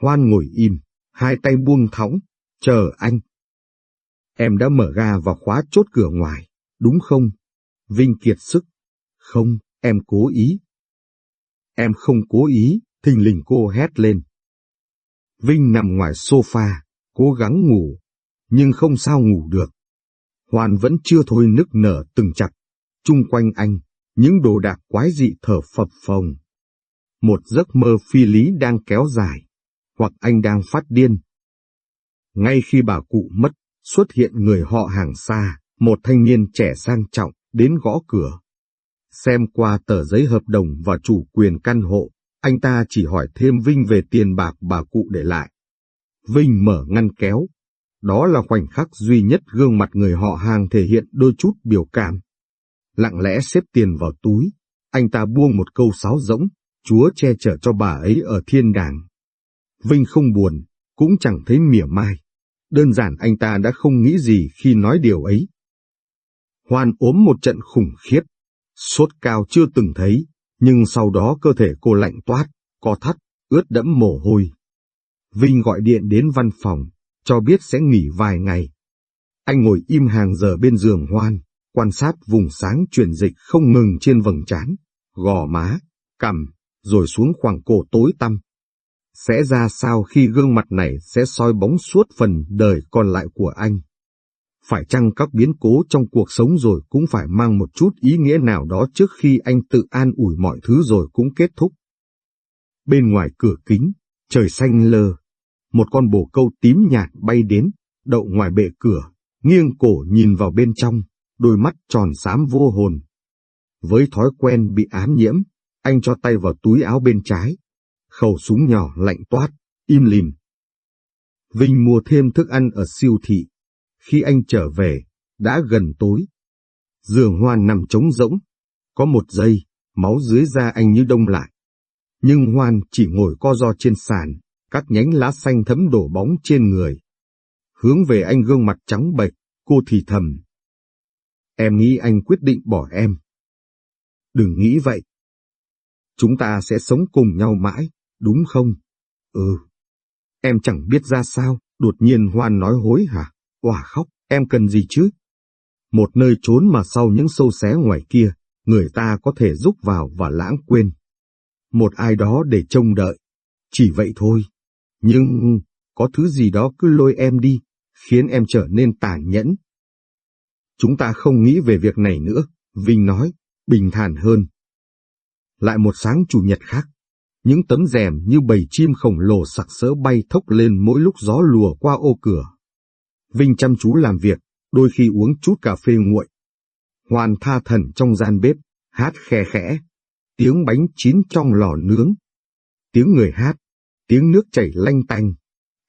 Hoan ngồi im, hai tay buông thõng, chờ anh. Em đã mở ga và khóa chốt cửa ngoài, đúng không? Vinh kiệt sức. Không, em cố ý. Em không cố ý, thình lình cô hét lên. Vinh nằm ngoài sofa, cố gắng ngủ, nhưng không sao ngủ được. Hoàn vẫn chưa thôi nức nở từng chặt. Chung quanh anh, những đồ đạc quái dị thở phập phồng. Một giấc mơ phi lý đang kéo dài, hoặc anh đang phát điên. Ngay khi bà cụ mất, xuất hiện người họ hàng xa, một thanh niên trẻ sang trọng, đến gõ cửa. Xem qua tờ giấy hợp đồng và chủ quyền căn hộ, anh ta chỉ hỏi thêm Vinh về tiền bạc bà cụ để lại. Vinh mở ngăn kéo. Đó là khoảnh khắc duy nhất gương mặt người họ hàng thể hiện đôi chút biểu cảm. Lặng lẽ xếp tiền vào túi, anh ta buông một câu sáo rỗng, Chúa che chở cho bà ấy ở thiên đàng. Vinh không buồn, cũng chẳng thấy mỉa mai. Đơn giản anh ta đã không nghĩ gì khi nói điều ấy. Hoan ốm một trận khủng khiếp, sốt cao chưa từng thấy, nhưng sau đó cơ thể cô lạnh toát, co thắt, ướt đẫm mồ hôi. Vinh gọi điện đến văn phòng, cho biết sẽ nghỉ vài ngày. Anh ngồi im hàng giờ bên giường Hoan, quan sát vùng sáng chuyển dịch không ngừng trên vầng trán, gò má, cằm, rồi xuống khoảng cổ tối tăm sẽ ra sao khi gương mặt này sẽ soi bóng suốt phần đời còn lại của anh. Phải chăng các biến cố trong cuộc sống rồi cũng phải mang một chút ý nghĩa nào đó trước khi anh tự an ủi mọi thứ rồi cũng kết thúc. Bên ngoài cửa kính, trời xanh lơ, một con bồ câu tím nhạt bay đến, đậu ngoài bệ cửa, nghiêng cổ nhìn vào bên trong, đôi mắt tròn xám vô hồn. Với thói quen bị ám nhiễm, anh cho tay vào túi áo bên trái, khẩu súng nhỏ lạnh toát, im lìm. Vinh mua thêm thức ăn ở siêu thị. Khi anh trở về, đã gần tối. Giường hoa nằm trống rỗng. Có một giây, máu dưới da anh như đông lại. Nhưng Hoan chỉ ngồi co ro trên sàn, các nhánh lá xanh thấm đổ bóng trên người. Hướng về anh gương mặt trắng bệch, cô thì thầm. Em nghĩ anh quyết định bỏ em. Đừng nghĩ vậy. Chúng ta sẽ sống cùng nhau mãi đúng không? Ừ. Em chẳng biết ra sao, đột nhiên Hoan nói hối hả? Quả khóc, em cần gì chứ? Một nơi trốn mà sau những sâu xé ngoài kia, người ta có thể rúc vào và lãng quên. Một ai đó để trông đợi. Chỉ vậy thôi. Nhưng, có thứ gì đó cứ lôi em đi, khiến em trở nên tàn nhẫn. Chúng ta không nghĩ về việc này nữa, Vinh nói, bình thản hơn. Lại một sáng chủ nhật khác, những tấm rèm như bầy chim khổng lồ sặc sỡ bay thốc lên mỗi lúc gió lùa qua ô cửa. Vinh chăm chú làm việc, đôi khi uống chút cà phê nguội. Hoan tha thần trong gian bếp, hát khe khẽ, tiếng bánh chín trong lò nướng, tiếng người hát, tiếng nước chảy lanh tanh,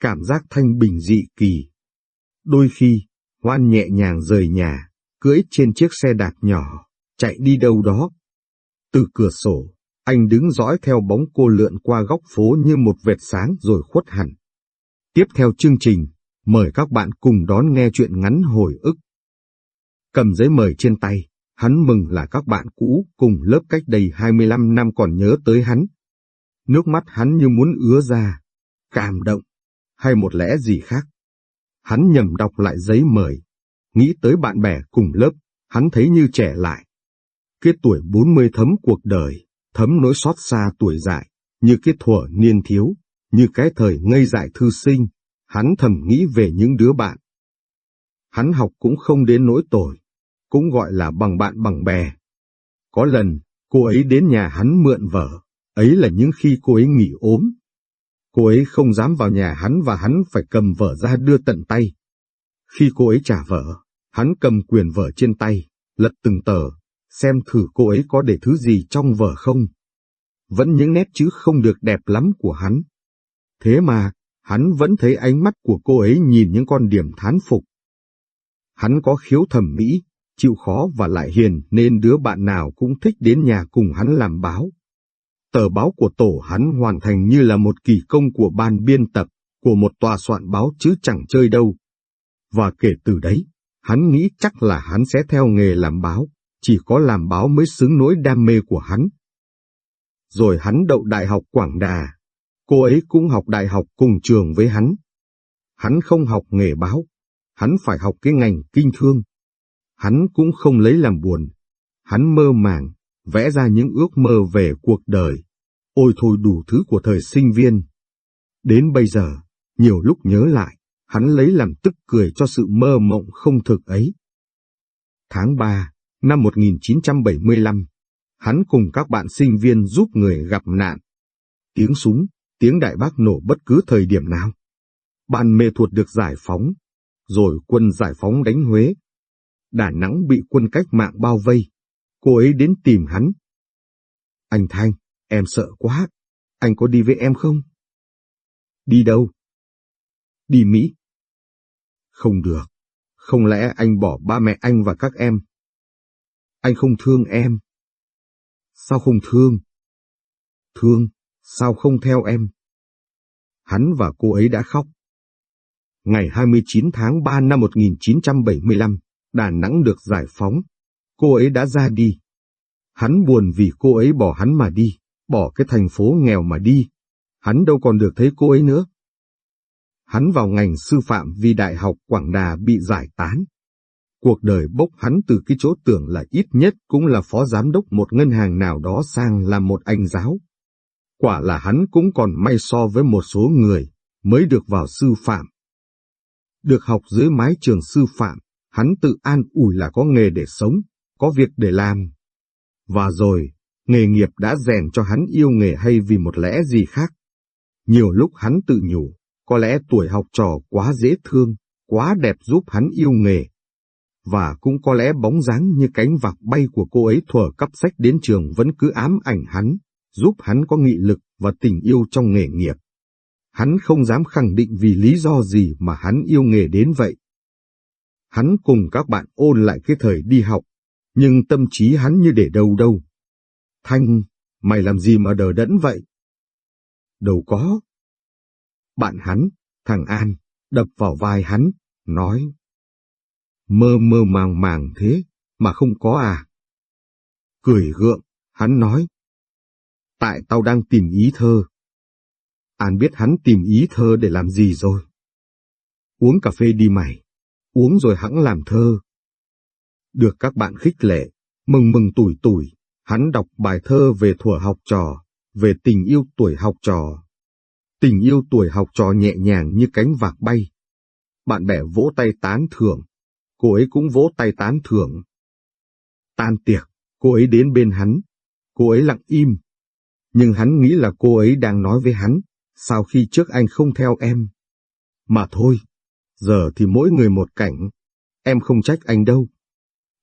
cảm giác thanh bình dị kỳ. Đôi khi, Hoan nhẹ nhàng rời nhà, cưỡi trên chiếc xe đạp nhỏ, chạy đi đâu đó. Từ cửa sổ, anh đứng dõi theo bóng cô lượn qua góc phố như một vệt sáng rồi khuất hẳn. Tiếp theo chương trình, mời các bạn cùng đón nghe chuyện ngắn hồi ức. Cầm giấy mời trên tay, hắn mừng là các bạn cũ cùng lớp cách đây 25 năm còn nhớ tới hắn. Nước mắt hắn như muốn ứa ra, cảm động, hay một lẽ gì khác. Hắn nhầm đọc lại giấy mời, nghĩ tới bạn bè cùng lớp, hắn thấy như trẻ lại. Cái tuổi 40 thấm cuộc đời, thấm nỗi xót xa tuổi dại, như cái thuở niên thiếu, như cái thời ngây dại thư sinh, hắn thầm nghĩ về những đứa bạn. Hắn học cũng không đến nỗi tồi, cũng gọi là bằng bạn bằng bè. Có lần, cô ấy đến nhà hắn mượn vở ấy là những khi cô ấy nghỉ ốm. Cô ấy không dám vào nhà hắn và hắn phải cầm vở ra đưa tận tay. Khi cô ấy trả vở, hắn cầm quyền vở trên tay, lật từng tờ, xem thử cô ấy có để thứ gì trong vở không. Vẫn những nét chữ không được đẹp lắm của hắn. Thế mà, hắn vẫn thấy ánh mắt của cô ấy nhìn những con điểm thán phục. Hắn có khiếu thẩm mỹ, chịu khó và lại hiền nên đứa bạn nào cũng thích đến nhà cùng hắn làm báo. Tờ báo của tổ hắn hoàn thành như là một kỳ công của ban biên tập, của một tòa soạn báo chứ chẳng chơi đâu. Và kể từ đấy, hắn nghĩ chắc là hắn sẽ theo nghề làm báo, chỉ có làm báo mới xứng nỗi đam mê của hắn. Rồi hắn đậu Đại học Quảng Đà, cô ấy cũng học đại học cùng trường với hắn. Hắn không học nghề báo, hắn phải học cái ngành kinh thương. Hắn cũng không lấy làm buồn, hắn mơ màng, vẽ ra những ước mơ về cuộc đời. Ôi thôi đủ thứ của thời sinh viên. Đến bây giờ, nhiều lúc nhớ lại, hắn lấy làm tức cười cho sự mơ mộng không thực ấy. Tháng 3, năm 1975, hắn cùng các bạn sinh viên giúp người gặp nạn. Tiếng súng, tiếng đại bác nổ bất cứ thời điểm nào. Ban mê thuật được giải phóng, rồi quân giải phóng đánh Huế. Đà Nẵng bị quân cách mạng bao vây, cô ấy đến tìm hắn. Anh Thanh, em sợ quá, anh có đi với em không? Đi đâu? Đi Mỹ. Không được, không lẽ anh bỏ ba mẹ anh và các em? Anh không thương em. Sao không thương? Thương, sao không theo em? Hắn và cô ấy đã khóc. Ngày 29 tháng 3 năm 1975, Đà Nẵng được giải phóng. Cô ấy đã ra đi. Hắn buồn vì cô ấy bỏ hắn mà đi, bỏ cái thành phố nghèo mà đi. Hắn đâu còn được thấy cô ấy nữa. Hắn vào ngành sư phạm vì Đại học Quảng Đà bị giải tán. Cuộc đời bốc hắn từ cái chỗ tưởng là ít nhất cũng là phó giám đốc một ngân hàng nào đó sang làm một anh giáo. Quả là hắn cũng còn may so với một số người, mới được vào sư phạm. Được học dưới mái trường sư phạm, hắn tự an ủi là có nghề để sống, có việc để làm. Và rồi, nghề nghiệp đã rèn cho hắn yêu nghề hay vì một lẽ gì khác. Nhiều lúc hắn tự nhủ, có lẽ tuổi học trò quá dễ thương, quá đẹp giúp hắn yêu nghề. Và cũng có lẽ bóng dáng như cánh vạc bay của cô ấy thuở cấp sách đến trường vẫn cứ ám ảnh hắn, giúp hắn có nghị lực và tình yêu trong nghề nghiệp. Hắn không dám khẳng định vì lý do gì mà hắn yêu nghề đến vậy. Hắn cùng các bạn ôn lại cái thời đi học, nhưng tâm trí hắn như để đâu đâu. Thanh, mày làm gì mà đờ đẫn vậy? Đâu có. Bạn hắn, thằng An, đập vào vai hắn, nói. Mơ mơ màng màng thế, mà không có à? Cười gượng, hắn nói. Tại tao đang tìm ý thơ. An biết hắn tìm ý thơ để làm gì rồi. Uống cà phê đi mày, uống rồi hãng làm thơ. Được các bạn khích lệ, mừng mừng tuổi tuổi, hắn đọc bài thơ về thuở học trò, về tình yêu tuổi học trò. Tình yêu tuổi học trò nhẹ nhàng như cánh vạc bay. Bạn bè vỗ tay tán thưởng, cô ấy cũng vỗ tay tán thưởng. Tan tiệc, cô ấy đến bên hắn, cô ấy lặng im. Nhưng hắn nghĩ là cô ấy đang nói với hắn, sao khi trước anh không theo em. Mà thôi, giờ thì mỗi người một cảnh, em không trách anh đâu.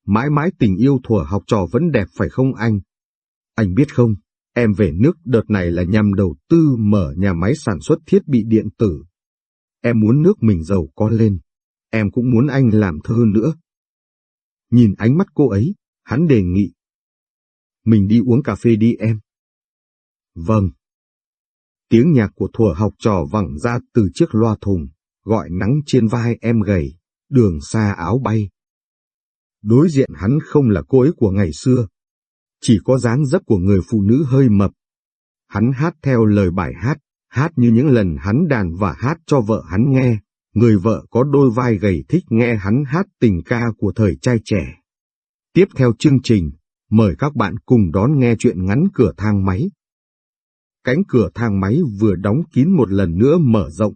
Mãi mãi tình yêu thuở học trò vẫn đẹp phải không anh? Anh biết không, em về nước đợt này là nhằm đầu tư mở nhà máy sản xuất thiết bị điện tử. Em muốn nước mình giàu có lên, em cũng muốn anh làm thơ nữa. Nhìn ánh mắt cô ấy, hắn đề nghị. Mình đi uống cà phê đi em. Vâng. Tiếng nhạc của thuở học trò vẳng ra từ chiếc loa thùng, gọi nắng trên vai em gầy, đường xa áo bay. Đối diện hắn không là cô ấy của ngày xưa, chỉ có dáng dấp của người phụ nữ hơi mập. Hắn hát theo lời bài hát, hát như những lần hắn đàn và hát cho vợ hắn nghe. Người vợ có đôi vai gầy thích nghe hắn hát tình ca của thời trai trẻ. Tiếp theo chương trình, mời các bạn cùng đón nghe chuyện ngắn cửa thang máy. Cánh cửa thang máy vừa đóng kín một lần nữa mở rộng.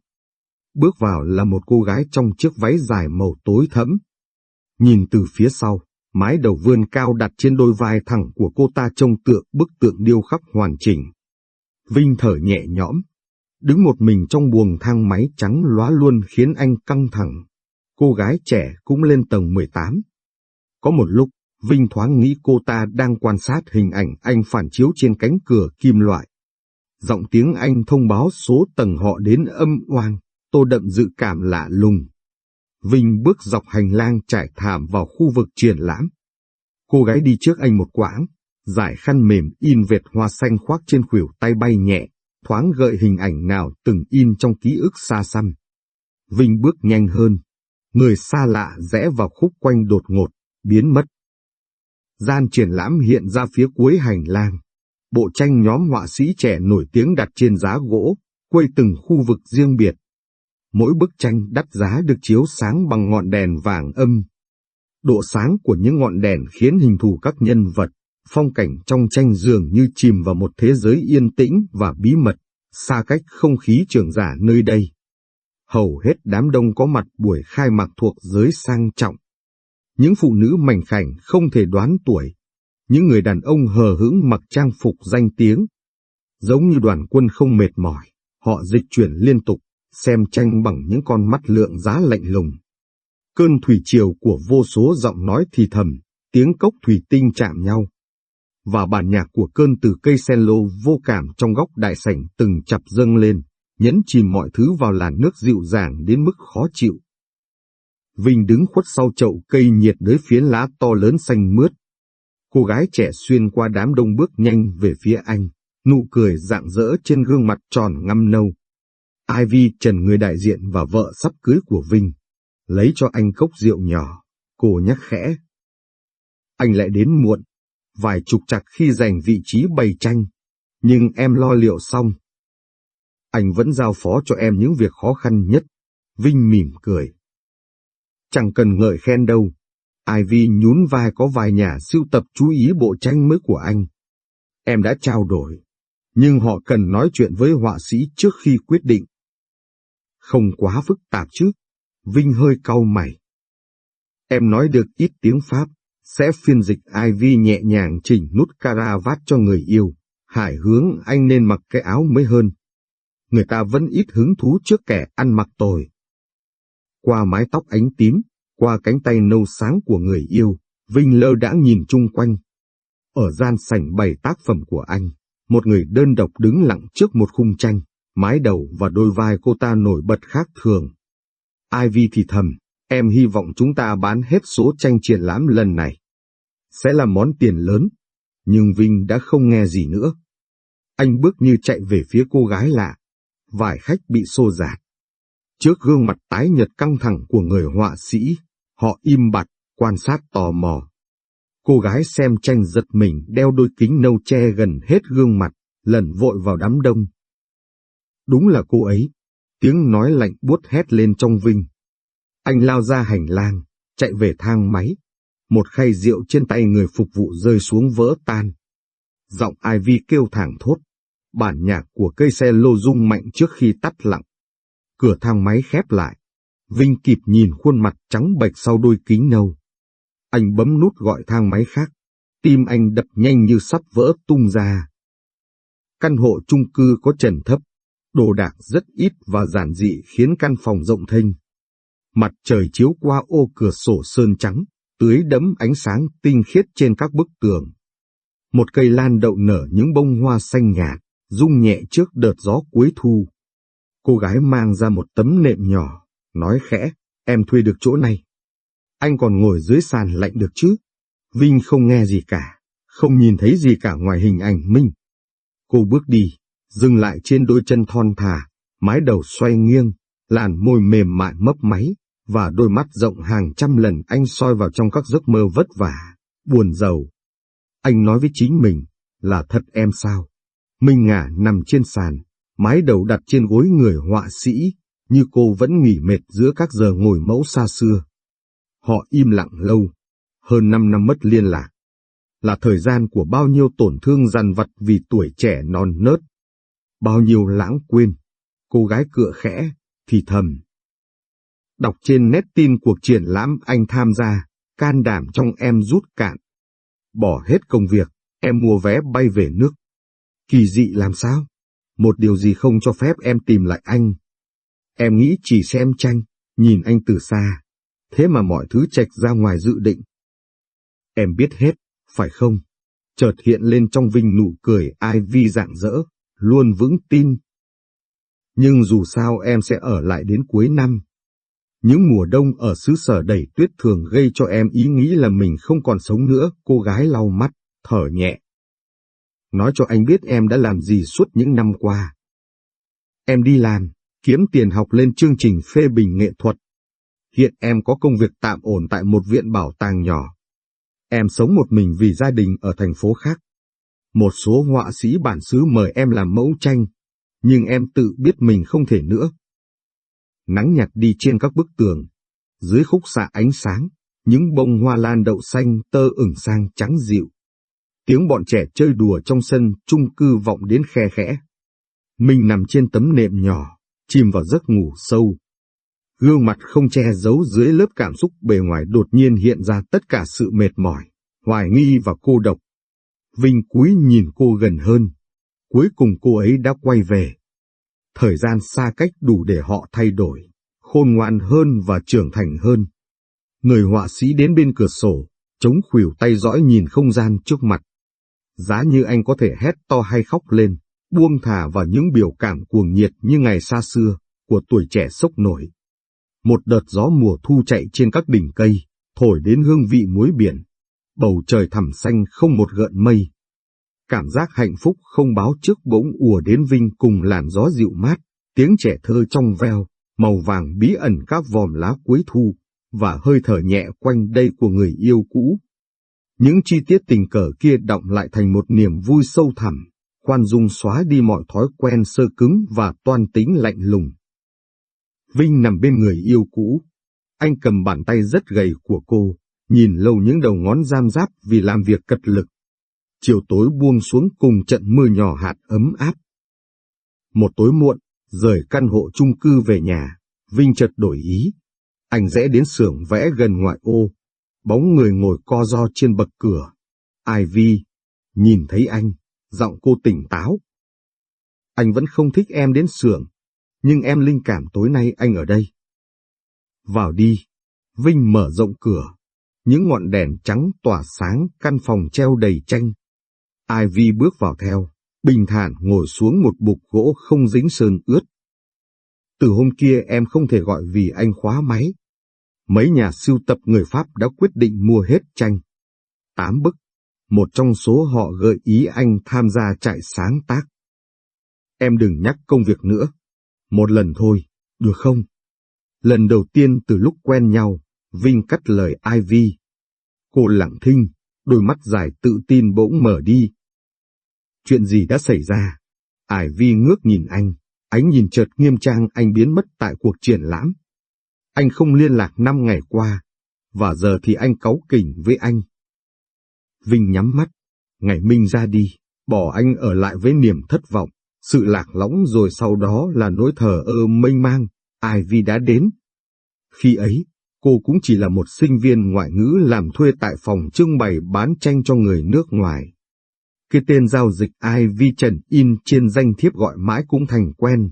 Bước vào là một cô gái trong chiếc váy dài màu tối thẫm. Nhìn từ phía sau, mái đầu vươn cao đặt trên đôi vai thẳng của cô ta trông tượng bức tượng điêu khắc hoàn chỉnh. Vinh thở nhẹ nhõm, đứng một mình trong buồng thang máy trắng lóa luôn khiến anh căng thẳng. Cô gái trẻ cũng lên tầng 18. Có một lúc, Vinh thoáng nghĩ cô ta đang quan sát hình ảnh anh phản chiếu trên cánh cửa kim loại. Giọng tiếng Anh thông báo số tầng họ đến âm oang, tô đậm dự cảm lạ lùng. Vinh bước dọc hành lang trải thảm vào khu vực triển lãm. Cô gái đi trước anh một quãng, giải khăn mềm in vệt hoa xanh khoác trên khuỷu tay bay nhẹ, thoáng gợi hình ảnh nào từng in trong ký ức xa xăm. Vinh bước nhanh hơn, người xa lạ rẽ vào khúc quanh đột ngột, biến mất. Gian triển lãm hiện ra phía cuối hành lang. Bộ tranh nhóm họa sĩ trẻ nổi tiếng đặt trên giá gỗ, quây từng khu vực riêng biệt. Mỗi bức tranh đắt giá được chiếu sáng bằng ngọn đèn vàng âm. Độ sáng của những ngọn đèn khiến hình thù các nhân vật, phong cảnh trong tranh dường như chìm vào một thế giới yên tĩnh và bí mật, xa cách không khí trường giả nơi đây. Hầu hết đám đông có mặt buổi khai mạc thuộc giới sang trọng. Những phụ nữ mảnh khảnh không thể đoán tuổi, những người đàn ông hờ hững mặc trang phục danh tiếng. Giống như đoàn quân không mệt mỏi, họ dịch chuyển liên tục, xem tranh bằng những con mắt lượng giá lạnh lùng. Cơn thủy triều của vô số giọng nói thì thầm, tiếng cốc thủy tinh chạm nhau. Và bản nhạc của cơn từ cây sen lô vô cảm trong góc đại sảnh từng chập dâng lên, nhấn chìm mọi thứ vào làn nước dịu dàng đến mức khó chịu. Vinh đứng khuất sau chậu cây nhiệt đới phiến lá to lớn xanh mướt. Cô gái trẻ xuyên qua đám đông bước nhanh về phía anh, nụ cười rạng rỡ trên gương mặt tròn ngăm nâu. Ivy trần người đại diện và vợ sắp cưới của Vinh, lấy cho anh cốc rượu nhỏ, cô nhắc khẽ. Anh lại đến muộn, vài chục chặt khi giành vị trí bày tranh, nhưng em lo liệu xong. Anh vẫn giao phó cho em những việc khó khăn nhất, Vinh mỉm cười. Chẳng cần ngợi khen đâu, Ivy nhún vai có vài nhà siêu tập chú ý bộ tranh mới của anh. Em đã trao đổi, nhưng họ cần nói chuyện với họa sĩ trước khi quyết định. Không quá phức tạp chứ, Vinh hơi cau mày. Em nói được ít tiếng Pháp, sẽ phiên dịch Ivy nhẹ nhàng chỉnh nút caravat cho người yêu, hải hướng anh nên mặc cái áo mới hơn. Người ta vẫn ít hứng thú trước kẻ ăn mặc tồi. Qua mái tóc ánh tím, qua cánh tay nâu sáng của người yêu, Vinh lơ đã nhìn chung quanh. Ở gian sảnh bày tác phẩm của anh, một người đơn độc đứng lặng trước một khung tranh, mái đầu và đôi vai cô ta nổi bật khác thường. Ivy thì thầm, em hy vọng chúng ta bán hết số tranh triển lãm lần này. Sẽ là món tiền lớn, nhưng Vinh đã không nghe gì nữa. Anh bước như chạy về phía cô gái lạ, vài khách bị xô giạt. Trước gương mặt tái nhật căng thẳng của người họa sĩ, họ im bặt, quan sát tò mò. Cô gái xem tranh giật mình đeo đôi kính nâu che gần hết gương mặt, lần vội vào đám đông. Đúng là cô ấy, tiếng nói lạnh buốt hét lên trong vinh. Anh lao ra hành lang, chạy về thang máy. Một khay rượu trên tay người phục vụ rơi xuống vỡ tan. Giọng Ivy kêu thảng thốt. Bản nhạc của cây xe lô rung mạnh trước khi tắt lặng. Cửa thang máy khép lại. Vinh kịp nhìn khuôn mặt trắng bệch sau đôi kính nâu. Anh bấm nút gọi thang máy khác. Tim anh đập nhanh như sắp vỡ tung ra. Căn hộ chung cư có trần thấp, đồ đạc rất ít và giản dị khiến căn phòng rộng thênh. Mặt trời chiếu qua ô cửa sổ sơn trắng, tưới đẫm ánh sáng tinh khiết trên các bức tường. Một cây lan đậu nở những bông hoa xanh nhạt, rung nhẹ trước đợt gió cuối thu. Cô gái mang ra một tấm nệm nhỏ, nói khẽ, em thuê được chỗ này. Anh còn ngồi dưới sàn lạnh được chứ? Vinh không nghe gì cả, không nhìn thấy gì cả ngoài hình ảnh Minh. Cô bước đi, dừng lại trên đôi chân thon thả, mái đầu xoay nghiêng, làn môi mềm mại mấp máy, và đôi mắt rộng hàng trăm lần anh soi vào trong các giấc mơ vất vả, buồn giàu. Anh nói với chính mình, là thật em sao? Minh ngả nằm trên sàn, mái đầu đặt trên gối người họa sĩ, như cô vẫn nghỉ mệt giữa các giờ ngồi mẫu xa xưa. Họ im lặng lâu, hơn năm năm mất liên lạc. Là thời gian của bao nhiêu tổn thương dằn vặt vì tuổi trẻ non nớt. Bao nhiêu lãng quên, cô gái cựa khẽ, thì thầm. Đọc trên nét tin cuộc triển lãm anh tham gia, can đảm trong em rút cạn. Bỏ hết công việc, em mua vé bay về nước. Kỳ dị làm sao? Một điều gì không cho phép em tìm lại anh. Em nghĩ chỉ xem tranh, nhìn anh từ xa. Thế mà mọi thứ trạch ra ngoài dự định. Em biết hết, phải không? Chợt hiện lên trong Vinh nụ cười ai vi dạng dỡ, luôn vững tin. Nhưng dù sao em sẽ ở lại đến cuối năm. Những mùa đông ở xứ sở đầy tuyết thường gây cho em ý nghĩ là mình không còn sống nữa, cô gái lau mắt, thở nhẹ. Nói cho anh biết em đã làm gì suốt những năm qua. Em đi làm, kiếm tiền học lên chương trình phê bình nghệ thuật. Hiện em có công việc tạm ổn tại một viện bảo tàng nhỏ. Em sống một mình vì gia đình ở thành phố khác. Một số họa sĩ bản xứ mời em làm mẫu tranh, nhưng em tự biết mình không thể nữa. Nắng nhạt đi trên các bức tường, dưới khúc xạ ánh sáng, những bông hoa lan đậu xanh tơ ửng sang trắng dịu. Tiếng bọn trẻ chơi đùa trong sân chung cư vọng đến khe khẽ. Mình nằm trên tấm nệm nhỏ, chìm vào giấc ngủ sâu. Gương mặt không che giấu dưới lớp cảm xúc bề ngoài đột nhiên hiện ra tất cả sự mệt mỏi, hoài nghi và cô độc. Vinh cúi nhìn cô gần hơn. Cuối cùng cô ấy đã quay về. Thời gian xa cách đủ để họ thay đổi, khôn ngoan hơn và trưởng thành hơn. Người họa sĩ đến bên cửa sổ, chống khuỷu tay dõi nhìn không gian trước mặt. Giá như anh có thể hét to hay khóc lên, buông thả vào những biểu cảm cuồng nhiệt như ngày xa xưa, của tuổi trẻ sốc nổi. Một đợt gió mùa thu chạy trên các đỉnh cây, thổi đến hương vị muối biển. Bầu trời thẳm xanh không một gợn mây. Cảm giác hạnh phúc không báo trước bỗng ùa đến Vinh cùng làn gió dịu mát, tiếng trẻ thơ trong veo, màu vàng bí ẩn các vòm lá cuối thu, và hơi thở nhẹ quanh đây của người yêu cũ. Những chi tiết tình cờ kia động lại thành một niềm vui sâu thẳm, khoan dung xóa đi mọi thói quen sơ cứng và toan tính lạnh lùng. Vinh nằm bên người yêu cũ. Anh cầm bàn tay rất gầy của cô, nhìn lâu những đầu ngón giam giáp vì làm việc cật lực. Chiều tối buông xuống cùng trận mưa nhỏ hạt ấm áp. Một tối muộn, rời căn hộ chung cư về nhà, Vinh chợt đổi ý. Anh rẽ đến xưởng vẽ gần ngoại ô, bóng người ngồi co ro trên bậc cửa. Ivy, nhìn thấy anh, giọng cô tỉnh táo. Anh vẫn không thích em đến xưởng, nhưng em linh cảm tối nay anh ở đây. Vào đi, Vinh mở rộng cửa, những ngọn đèn trắng tỏa sáng căn phòng treo đầy tranh. Ivy bước vào theo, bình thản ngồi xuống một bục gỗ không dính sơn ướt. Từ hôm kia em không thể gọi vì anh khóa máy. Mấy nhà sưu tập người Pháp đã quyết định mua hết tranh. Tám bức, một trong số họ gợi ý anh tham gia trại sáng tác. Em đừng nhắc công việc nữa. Một lần thôi, được không? Lần đầu tiên từ lúc quen nhau, Vinh cắt lời Ivy. Cô lặng thinh, đôi mắt dài tự tin bỗng mở đi. Chuyện gì đã xảy ra? Ivy ngước nhìn anh, ánh nhìn chợt nghiêm trang anh biến mất tại cuộc triển lãm. Anh không liên lạc năm ngày qua, và giờ thì anh cáu kỉnh với anh. Vinh nhắm mắt, ngày Minh ra đi, bỏ anh ở lại với niềm thất vọng sự lạc lõng rồi sau đó là nỗi thờ ơ mênh mang, Ivy đã đến. Khi ấy, cô cũng chỉ là một sinh viên ngoại ngữ làm thuê tại phòng trưng bày bán tranh cho người nước ngoài. Cái tên giao dịch ai vi Trần in trên danh thiếp gọi mãi cũng thành quen.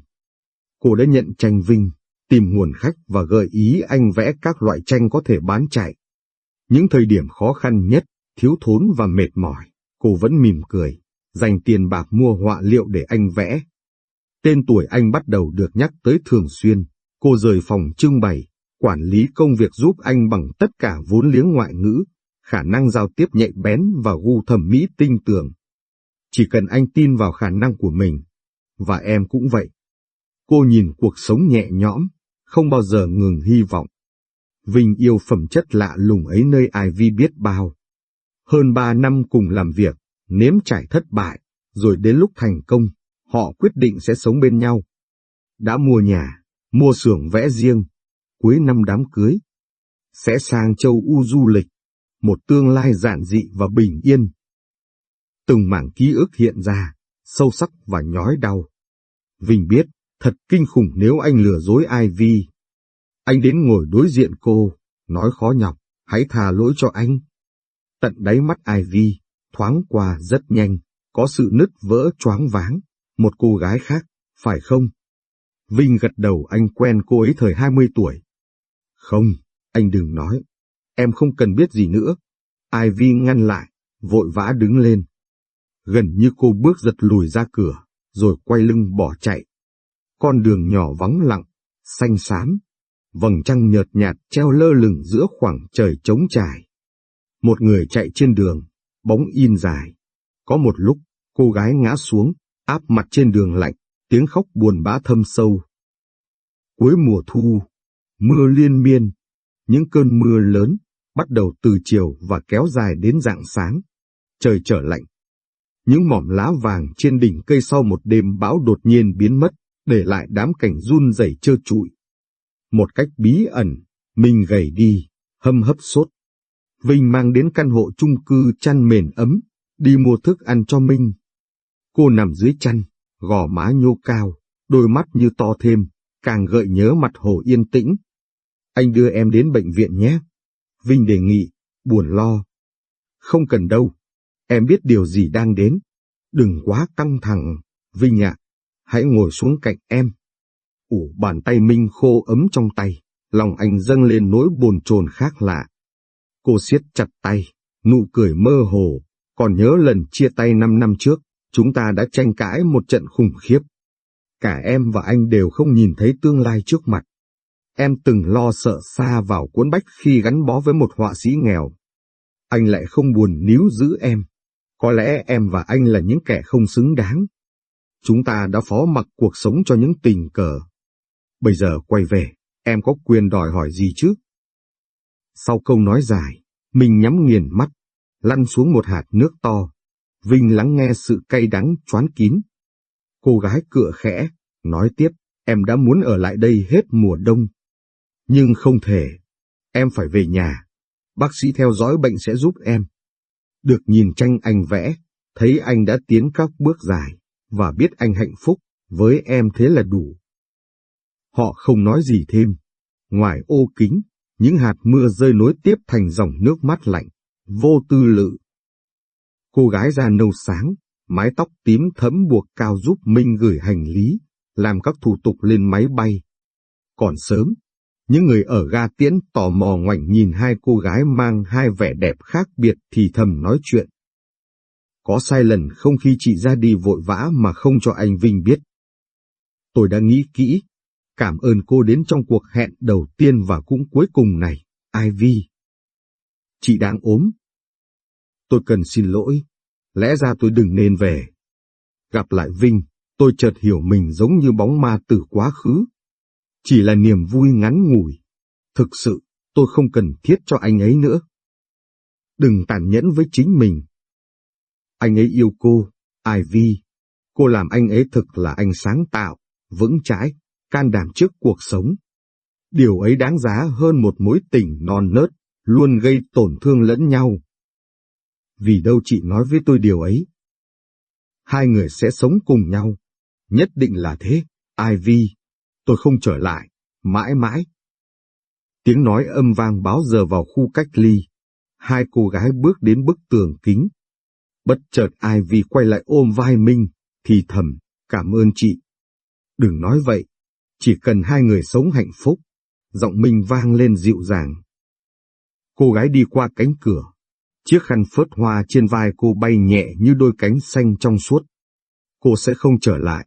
Cô đã nhận tranh vinh, tìm nguồn khách và gợi ý anh vẽ các loại tranh có thể bán chạy. Những thời điểm khó khăn nhất, thiếu thốn và mệt mỏi, cô vẫn mỉm cười, dành tiền bạc mua họa liệu để anh vẽ. Tên tuổi anh bắt đầu được nhắc tới thường xuyên, cô rời phòng trưng bày, quản lý công việc giúp anh bằng tất cả vốn liếng ngoại ngữ, khả năng giao tiếp nhạy bén và gu thẩm mỹ tinh tường. Chỉ cần anh tin vào khả năng của mình, và em cũng vậy. Cô nhìn cuộc sống nhẹ nhõm, không bao giờ ngừng hy vọng. Vinh yêu phẩm chất lạ lùng ấy nơi ai vi biết bao. Hơn ba năm cùng làm việc, nếm trải thất bại, rồi đến lúc thành công, họ quyết định sẽ sống bên nhau. Đã mua nhà, mua xưởng vẽ riêng, cuối năm đám cưới. Sẽ sang châu U du lịch, một tương lai giản dị và bình yên. Từng mảng ký ức hiện ra, sâu sắc và nhói đau. Vinh biết, thật kinh khủng nếu anh lừa dối Ivy. Anh đến ngồi đối diện cô, nói khó nhọc, hãy tha lỗi cho anh. Tận đáy mắt Ivy thoáng qua rất nhanh, có sự nứt vỡ choáng váng, một cô gái khác, phải không? Vinh gật đầu anh quen cô ấy thời 20 tuổi. Không, anh đừng nói, em không cần biết gì nữa. Ivy ngăn lại, vội vã đứng lên. Gần như cô bước giật lùi ra cửa, rồi quay lưng bỏ chạy. Con đường nhỏ vắng lặng, xanh xám, vầng trăng nhợt nhạt treo lơ lửng giữa khoảng trời trống trải. Một người chạy trên đường, bóng in dài. Có một lúc, cô gái ngã xuống, áp mặt trên đường lạnh, tiếng khóc buồn bã thâm sâu. Cuối mùa thu, mưa liên miên, những cơn mưa lớn, bắt đầu từ chiều và kéo dài đến rạng sáng. Trời trở lạnh. Những mỏm lá vàng trên đỉnh cây sau một đêm bão đột nhiên biến mất, để lại đám cảnh run rẩy trơ trụi. Một cách bí ẩn, mình gầy đi, hâm hấp sốt. Vinh mang đến căn hộ chung cư chăn mền ấm, đi mua thức ăn cho Minh. Cô nằm dưới chăn, gò má nhô cao, đôi mắt như to thêm, càng gợi nhớ mặt hồ yên tĩnh. Anh đưa em đến bệnh viện nhé. Vinh đề nghị, buồn lo. Không cần đâu, em biết điều gì đang đến. Đừng quá căng thẳng, Vinh ạ, hãy ngồi xuống cạnh em. Ủ bàn tay Minh khô ấm trong tay, lòng anh dâng lên nỗi bồn chồn khác lạ. Cô siết chặt tay, nụ cười mơ hồ, còn nhớ lần chia tay năm năm trước, chúng ta đã tranh cãi một trận khủng khiếp. Cả em và anh đều không nhìn thấy tương lai trước mặt. Em từng lo sợ xa vào cuốn bách khi gắn bó với một họa sĩ nghèo. Anh lại không buồn níu giữ em. Có lẽ em và anh là những kẻ không xứng đáng. Chúng ta đã phó mặc cuộc sống cho những tình cờ. Bây giờ quay về, em có quyền đòi hỏi gì chứ? Sau câu nói dài, mình nhắm nghiền mắt, lăn xuống một hạt nước to. Vinh lắng nghe sự cay đắng choán kín. Cô gái cựa khẽ, nói tiếp, em đã muốn ở lại đây hết mùa đông. Nhưng không thể, em phải về nhà. Bác sĩ theo dõi bệnh sẽ giúp em. Được nhìn tranh anh vẽ, thấy anh đã tiến các bước dài, và biết anh hạnh phúc, với em thế là đủ. Họ không nói gì thêm. Ngoài ô kính, những hạt mưa rơi nối tiếp thành dòng nước mắt lạnh, vô tư lự. Cô gái da nâu sáng, mái tóc tím thấm buộc cao giúp Minh gửi hành lý, làm các thủ tục lên máy bay. Còn sớm, những người ở ga tiễn tò mò ngoảnh nhìn hai cô gái mang hai vẻ đẹp khác biệt thì thầm nói chuyện. Có sai lần không khi chị ra đi vội vã mà không cho anh Vinh biết. Tôi đã nghĩ kỹ, cảm ơn cô đến trong cuộc hẹn đầu tiên và cũng cuối cùng này, Ivy. Chị đang ốm. Tôi cần xin lỗi, lẽ ra tôi đừng nên về. Gặp lại Vinh, tôi chợt hiểu mình giống như bóng ma từ quá khứ. Chỉ là niềm vui ngắn ngủi. Thực sự, tôi không cần thiết cho anh ấy nữa. Đừng tàn nhẫn với chính mình. Anh ấy yêu cô, Ivy. Cô làm anh ấy thực là anh sáng tạo, vững chãi, can đảm trước cuộc sống. Điều ấy đáng giá hơn một mối tình non nớt, luôn gây tổn thương lẫn nhau. Vì đâu chị nói với tôi điều ấy. Hai người sẽ sống cùng nhau. Nhất định là thế, Ivy. Tôi không trở lại, mãi mãi. Tiếng nói âm vang báo giờ vào khu cách ly. Hai cô gái bước đến bức tường kính. Bất chợt ai vì quay lại ôm vai Minh, thì thầm, cảm ơn chị. Đừng nói vậy, chỉ cần hai người sống hạnh phúc. Giọng Minh vang lên dịu dàng. Cô gái đi qua cánh cửa. Chiếc khăn phớt hoa trên vai cô bay nhẹ như đôi cánh xanh trong suốt. Cô sẽ không trở lại.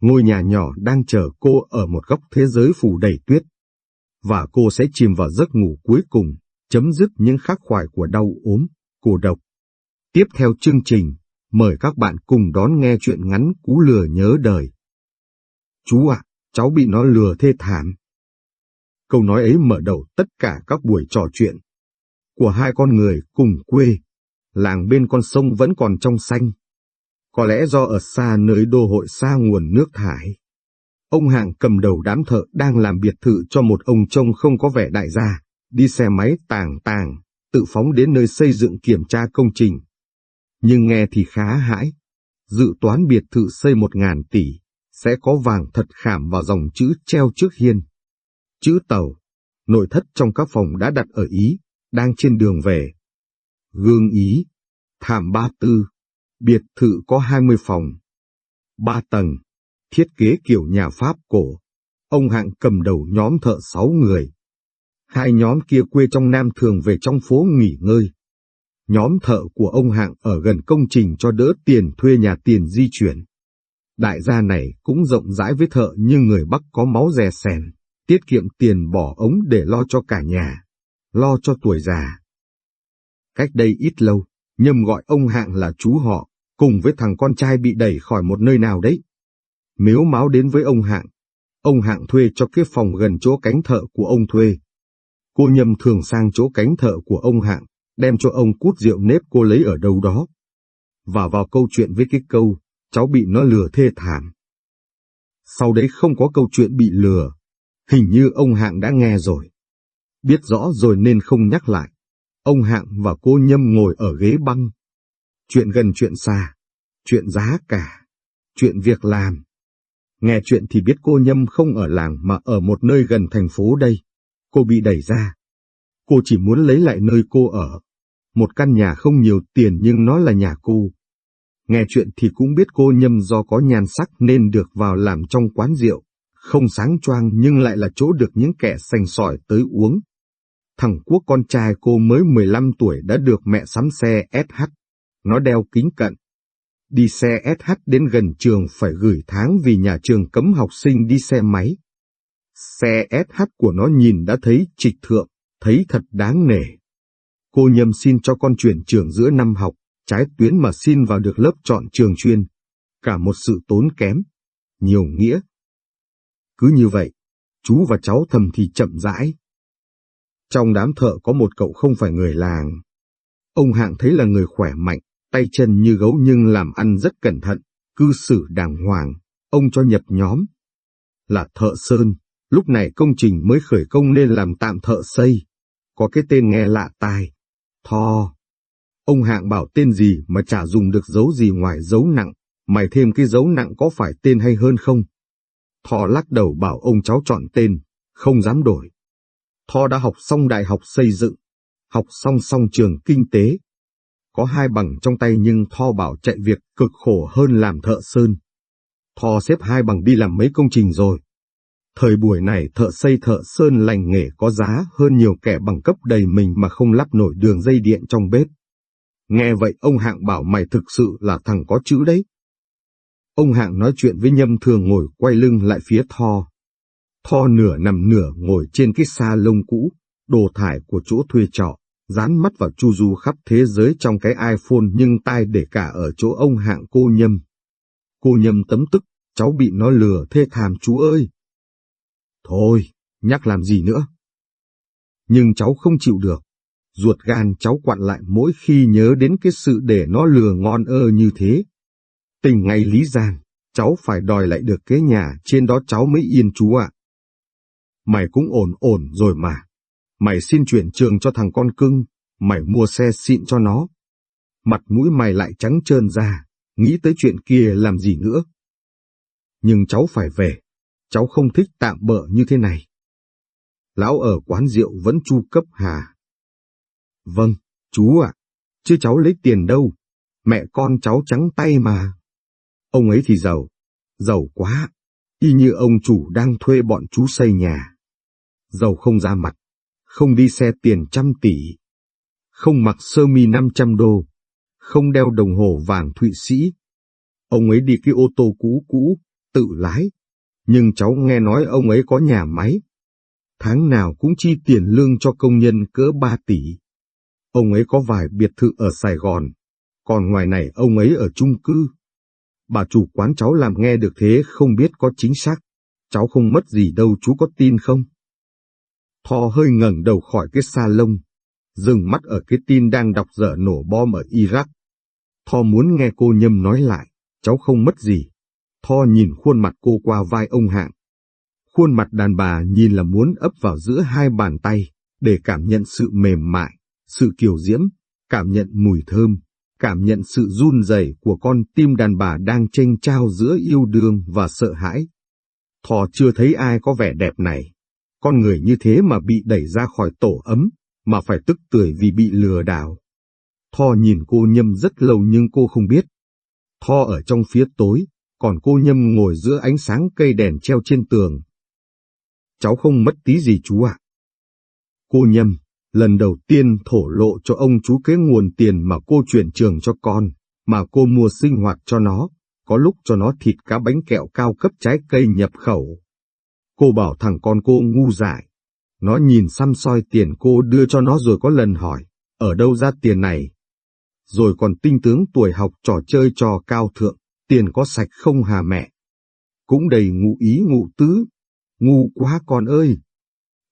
Ngôi nhà nhỏ đang chờ cô ở một góc thế giới phủ đầy tuyết. Và cô sẽ chìm vào giấc ngủ cuối cùng, chấm dứt những khắc khoải của đau ốm, cô độc. Tiếp theo chương trình, mời các bạn cùng đón nghe chuyện ngắn Cú lừa nhớ đời. Chú ạ, cháu bị nó lừa thê thảm. Câu nói ấy mở đầu tất cả các buổi trò chuyện của hai con người cùng quê. Làng bên con sông vẫn còn trong xanh. Có lẽ do ở xa nơi đô hội xa nguồn nước thải. Ông Hạng cầm đầu đám thợ đang làm biệt thự cho một ông trông không có vẻ đại gia, đi xe máy tàng tàng, tự phóng đến nơi xây dựng kiểm tra công trình. Nhưng nghe thì khá hãi. Dự toán biệt thự xây một ngàn tỷ, sẽ có vàng thật khảm vào dòng chữ treo trước hiên. Chữ tàu, nội thất trong các phòng đã đặt ở Ý, đang trên đường về. Gương Ý, thảm ba tư, biệt thự có 20 phòng, ba tầng, thiết kế kiểu nhà Pháp cổ. Ông Hạng cầm đầu nhóm thợ sáu người. Hai nhóm kia quê trong Nam thường về trong phố nghỉ ngơi. Nhóm thợ của ông Hạng ở gần công trình cho đỡ tiền thuê nhà tiền di chuyển. Đại gia này cũng rộng rãi với thợ như người Bắc có máu rè sèn, tiết kiệm tiền bỏ ống để lo cho cả nhà, lo cho tuổi già. Cách đây ít lâu, Nhâm gọi ông Hạng là chú họ, cùng với thằng con trai bị đẩy khỏi một nơi nào đấy. Miếu máu đến với ông Hạng, ông Hạng thuê cho cái phòng gần chỗ cánh thợ của ông thuê. Cô Nhâm thường sang chỗ cánh thợ của ông Hạng, đem cho ông cút rượu nếp cô lấy ở đâu đó. Và vào câu chuyện với cái câu, cháu bị nó lừa thê thảm. Sau đấy không có câu chuyện bị lừa, hình như ông Hạng đã nghe rồi. Biết rõ rồi nên không nhắc lại. Ông Hạng và cô Nhâm ngồi ở ghế băng. Chuyện gần chuyện xa, chuyện giá cả, chuyện việc làm. Nghe chuyện thì biết cô Nhâm không ở làng mà ở một nơi gần thành phố đây. Cô bị đẩy ra. Cô chỉ muốn lấy lại nơi cô ở. Một căn nhà không nhiều tiền nhưng nó là nhà cô. Nghe chuyện thì cũng biết cô Nhâm do có nhan sắc nên được vào làm trong quán rượu. Không sáng choang nhưng lại là chỗ được những kẻ sành sỏi tới uống. Thằng Quốc con trai cô mới 15 tuổi đã được mẹ sắm xe SH. Nó đeo kính cận. Đi xe SH đến gần trường phải gửi tháng vì nhà trường cấm học sinh đi xe máy. Xe SH của nó nhìn đã thấy trịch thượng, thấy thật đáng nể. Cô nhầm xin cho con chuyển trường giữa năm học, trái tuyến mà xin vào được lớp chọn trường chuyên. Cả một sự tốn kém, nhiều nghĩa. Cứ như vậy, chú và cháu thầm thì chậm rãi. Trong đám thợ có một cậu không phải người làng. Ông Hạng thấy là người khỏe mạnh, tay chân như gấu nhưng làm ăn rất cẩn thận, cư xử đàng hoàng, ông cho nhập nhóm. Là thợ sơn, lúc này công trình mới khởi công nên làm tạm thợ xây. Có cái tên nghe lạ tai. Tho. Ông Hạng bảo tên gì mà chả dùng được dấu gì ngoài dấu nặng, mày thêm cái dấu nặng có phải tên hay hơn không? Thọ lắc đầu bảo ông cháu chọn tên, không dám đổi. Thọ đã học xong đại học xây dựng, học xong xong trường kinh tế. Có hai bằng trong tay nhưng Tho bảo chạy việc cực khổ hơn làm thợ sơn. Tho xếp hai bằng đi làm mấy công trình rồi. Thời buổi này thợ xây thợ sơn lành nghề có giá hơn nhiều kẻ bằng cấp đầy mình mà không lắp nổi đường dây điện trong bếp. Nghe vậy ông Hạng bảo mày thực sự là thằng có chữ đấy. Ông Hạng nói chuyện với Nhâm thường ngồi quay lưng lại phía Tho. Tho nửa nằm nửa ngồi trên cái sa lông cũ, đồ thải của chỗ thuê trọ, dán mắt vào chu du khắp thế giới trong cái iPhone nhưng tai để cả ở chỗ ông Hạng cô Nhâm. Cô Nhâm tấm tức, cháu bị nó lừa thê thảm chú ơi. Thôi, nhắc làm gì nữa. Nhưng cháu không chịu được. Ruột gan cháu quặn lại mỗi khi nhớ đến cái sự để nó lừa ngon ơ như thế. Tình ngày lý gian, cháu phải đòi lại được cái nhà trên đó cháu mới yên chú ạ. Mày cũng ổn ổn rồi mà. Mày xin chuyển trường cho thằng con cưng, mày mua xe xịn cho nó. Mặt mũi mày lại trắng trơn ra, nghĩ tới chuyện kia làm gì nữa. Nhưng cháu phải về, cháu không thích tạm bỡ như thế này. Lão ở quán rượu vẫn chu cấp hà. Vâng, chú ạ, chứ cháu lấy tiền đâu, mẹ con cháu trắng tay mà. Ông ấy thì giàu, giàu quá, y như ông chủ đang thuê bọn chú xây nhà. Giàu không ra mặt, không đi xe tiền trăm tỷ, không mặc sơ mi 500 đô, không đeo đồng hồ vàng Thụy Sĩ. Ông ấy đi cái ô tô cũ cũ, tự lái, nhưng cháu nghe nói ông ấy có nhà máy. Tháng nào cũng chi tiền lương cho công nhân cỡ 3 tỷ. Ông ấy có vài biệt thự ở Sài Gòn, còn ngoài này ông ấy ở chung cư. Bà chủ quán cháu làm nghe được thế không biết có chính xác. Cháu không mất gì đâu chú có tin không? Tho hơi ngẩng đầu khỏi cái sa lông, dừng mắt ở cái tin đang đọc dở nổ bom ở Iraq. Tho muốn nghe cô Nhâm nói lại, cháu không mất gì. Tho nhìn khuôn mặt cô qua vai ông Hạng. Khuôn mặt đàn bà nhìn là muốn ấp vào giữa hai bàn tay, để cảm nhận sự mềm mại, sự kiều diễm, cảm nhận mùi thơm, cảm nhận sự run rẩy của con tim đàn bà đang tranh trao giữa yêu đương và sợ hãi. Thò chưa thấy ai có vẻ đẹp này. Con người như thế mà bị đẩy ra khỏi tổ ấm, mà phải tức tưởi vì bị lừa đảo. Tho nhìn cô Nhâm rất lâu nhưng cô không biết. Tho ở trong phía tối, còn cô Nhâm ngồi giữa ánh sáng cây đèn treo trên tường. Cháu không mất tí gì chú ạ. Cô Nhâm, lần đầu tiên thổ lộ cho ông chú cái nguồn tiền mà cô chuyển trường cho con, mà cô mua sinh hoạt cho nó, có lúc cho nó thịt cá bánh kẹo cao cấp trái cây nhập khẩu. Cô bảo thằng con cô ngu dại. Nó nhìn xăm soi tiền cô đưa cho nó rồi có lần hỏi, ở đâu ra tiền này? Rồi còn tinh tướng tuổi học trò chơi trò cao thượng, tiền có sạch không hà mẹ? Cũng đầy ngụ ý ngụ tứ. Ngu quá con ơi!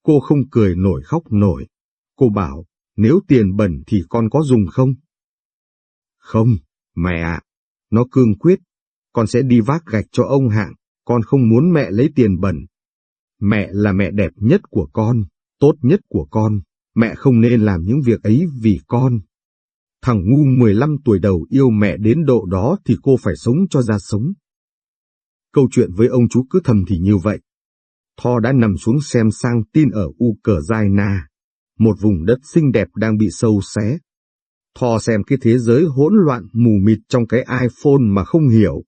Cô không cười nổi khóc nổi. Cô bảo, nếu tiền bẩn thì con có dùng không? Không, mẹ ạ. Nó cương quyết. Con sẽ đi vác gạch cho ông hạng. Con không muốn mẹ lấy tiền bẩn. Mẹ là mẹ đẹp nhất của con, tốt nhất của con. Mẹ không nên làm những việc ấy vì con. Thằng ngu 15 tuổi đầu yêu mẹ đến độ đó thì cô phải sống cho ra sống. Câu chuyện với ông chú cứ thầm thì như vậy. Tho đã nằm xuống xem sang tin ở Ukraine một vùng đất xinh đẹp đang bị sâu xé. Thò xem cái thế giới hỗn loạn mù mịt trong cái iPhone mà không hiểu.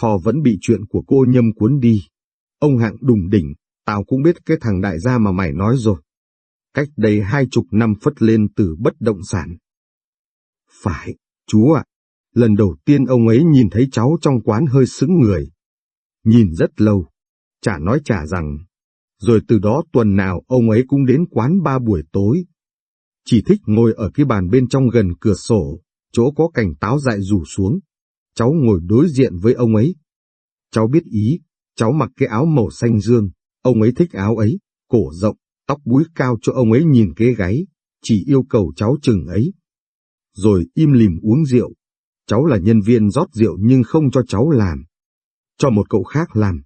Thò vẫn bị chuyện của cô nhâm cuốn đi. Ông hạng đùng đỉnh, tao cũng biết cái thằng đại gia mà mày nói rồi. Cách đây hai chục năm phất lên từ bất động sản. Phải, chú ạ. lần đầu tiên ông ấy nhìn thấy cháu trong quán hơi sững người. Nhìn rất lâu, chả nói chả rằng rồi từ đó tuần nào ông ấy cũng đến quán ba buổi tối. Chỉ thích ngồi ở cái bàn bên trong gần cửa sổ, chỗ có cành táo dại rủ xuống. Cháu ngồi đối diện với ông ấy. Cháu biết ý, cháu mặc cái áo màu xanh dương, ông ấy thích áo ấy, cổ rộng, tóc búi cao cho ông ấy nhìn cái gáy, chỉ yêu cầu cháu chừng ấy. Rồi im lìm uống rượu. Cháu là nhân viên rót rượu nhưng không cho cháu làm. Cho một cậu khác làm.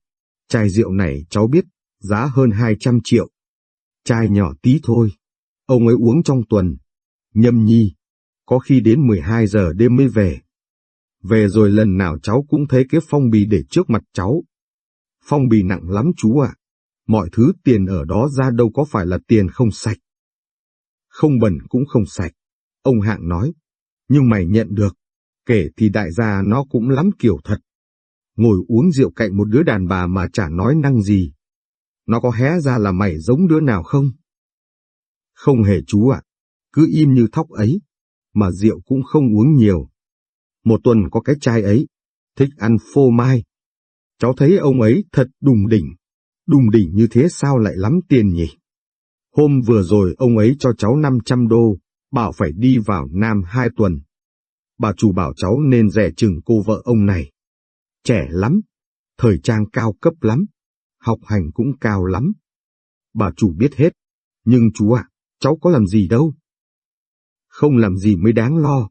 Chai rượu này cháu biết giá hơn 200 triệu. Chai nhỏ tí thôi, ông ấy uống trong tuần. Nhâm nhi, có khi đến 12 giờ đêm mới về. Về rồi lần nào cháu cũng thấy cái phong bì để trước mặt cháu. Phong bì nặng lắm chú ạ. Mọi thứ tiền ở đó ra đâu có phải là tiền không sạch. Không bẩn cũng không sạch, ông Hạng nói. Nhưng mày nhận được, kể thì đại gia nó cũng lắm kiểu thật. Ngồi uống rượu cạnh một đứa đàn bà mà chả nói năng gì, nó có hé ra là mày giống đứa nào không? Không hề chú ạ, cứ im như thóc ấy, mà rượu cũng không uống nhiều. Một tuần có cái chai ấy, thích ăn phô mai. Cháu thấy ông ấy thật đùng đỉnh, đùng đỉnh như thế sao lại lắm tiền nhỉ? Hôm vừa rồi ông ấy cho cháu 500 đô, bảo phải đi vào Nam hai tuần. Bà chủ bảo cháu nên rẻ chừng cô vợ ông này. Trẻ lắm, thời trang cao cấp lắm, học hành cũng cao lắm. Bà chủ biết hết, nhưng chú ạ, cháu có làm gì đâu. Không làm gì mới đáng lo.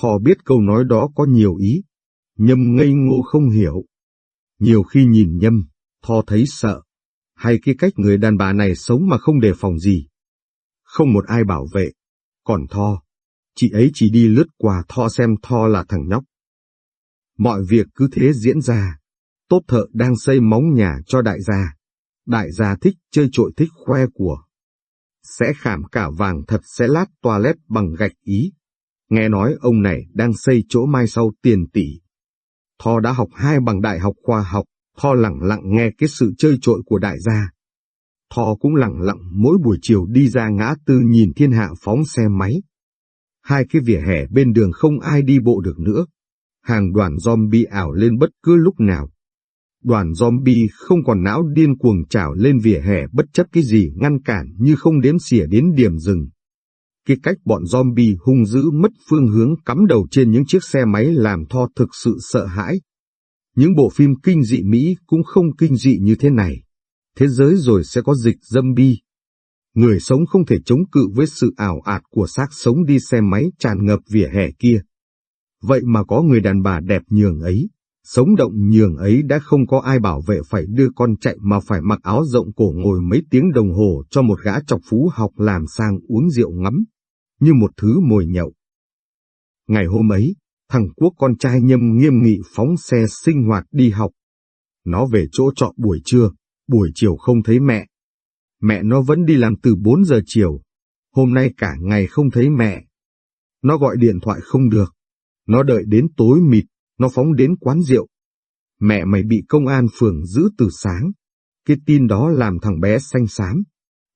Thò biết câu nói đó có nhiều ý, nhâm ngây ngô không hiểu. Nhiều khi nhìn nhâm, Thò thấy sợ, hay cái cách người đàn bà này sống mà không đề phòng gì. Không một ai bảo vệ, còn Tho, chị ấy chỉ đi lướt qua Tho xem Tho là thằng nhóc. Mọi việc cứ thế diễn ra, tốt thợ đang xây móng nhà cho đại gia. Đại gia thích chơi trội thích khoe của. Sẽ khảm cả vàng thật sẽ lát toilet bằng gạch ý. Nghe nói ông này đang xây chỗ mai sau tiền tỷ. Tho đã học hai bằng đại học khoa học, Tho lặng lặng nghe cái sự chơi trội của đại gia. Thọ cũng lặng lặng mỗi buổi chiều đi ra ngã tư nhìn thiên hạ phóng xe máy. Hai cái vỉa hè bên đường không ai đi bộ được nữa. Hàng đoàn zombie ảo lên bất cứ lúc nào. Đoàn zombie không còn não điên cuồng trào lên vỉa hè bất chấp cái gì ngăn cản như không đếm xỉa đến điểm dừng. Cái cách bọn zombie hung dữ mất phương hướng cắm đầu trên những chiếc xe máy làm Tho thực sự sợ hãi. Những bộ phim kinh dị Mỹ cũng không kinh dị như thế này. Thế giới rồi sẽ có dịch zombie. Người sống không thể chống cự với sự ảo ạt của xác sống đi xe máy tràn ngập vỉa hè kia. Vậy mà có người đàn bà đẹp nhường ấy, sống động nhường ấy đã không có ai bảo vệ phải đưa con chạy mà phải mặc áo rộng cổ ngồi mấy tiếng đồng hồ cho một gã chọc phú học làm sang uống rượu ngắm, như một thứ mồi nhậu. Ngày hôm ấy, thằng Quốc con trai nhâm nghiêm nghị phóng xe sinh hoạt đi học. Nó về chỗ trọ buổi trưa, buổi chiều không thấy mẹ. Mẹ nó vẫn đi làm từ 4 giờ chiều, hôm nay cả ngày không thấy mẹ. Nó gọi điện thoại không được, nó đợi đến tối mịt, nó phóng đến quán rượu. Mẹ mày bị công an phường giữ từ sáng, cái tin đó làm thằng bé xanh xám.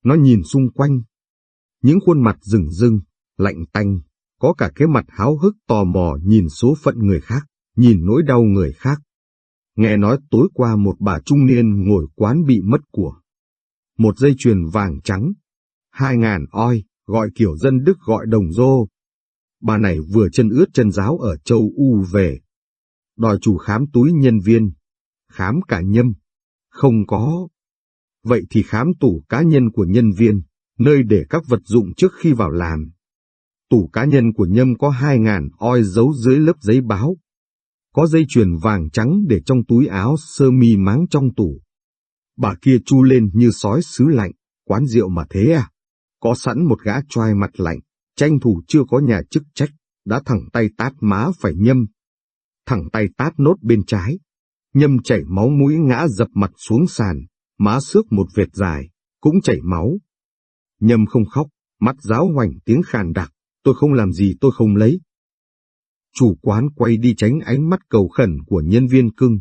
Nó nhìn xung quanh, những khuôn mặt rừng rưng, lạnh tanh, có cả cái mặt háo hức tò mò nhìn số phận người khác, nhìn nỗi đau người khác. Nghe nói tối qua một bà trung niên ngồi quán bị mất của. Một dây chuyền vàng trắng, hai ngàn oi, gọi kiểu dân Đức gọi đồng rô. Bà này vừa chân ướt chân giáo ở châu U về. Đòi chủ khám túi nhân viên, khám cả nhâm. Không có. Vậy thì khám tủ cá nhân của nhân viên, nơi để các vật dụng trước khi vào làm. Tủ cá nhân của Nhâm có hai ngàn oi giấu dưới lớp giấy báo. Có dây chuyền vàng trắng để trong túi áo sơ mi máng trong tủ. Bà kia chu lên như sói xứ lạnh, quán rượu mà thế à? Có sẵn một gã choai mặt lạnh, tranh thủ chưa có nhà chức trách, đã thẳng tay tát má phải Nhâm. Thẳng tay tát nốt bên trái. Nhâm chảy máu mũi ngã dập mặt xuống sàn, má xước một vệt dài, cũng chảy máu. Nhâm không khóc, mắt giáo hoành tiếng khàn đặc tôi không làm gì tôi không lấy. Chủ quán quay đi tránh ánh mắt cầu khẩn của nhân viên cưng.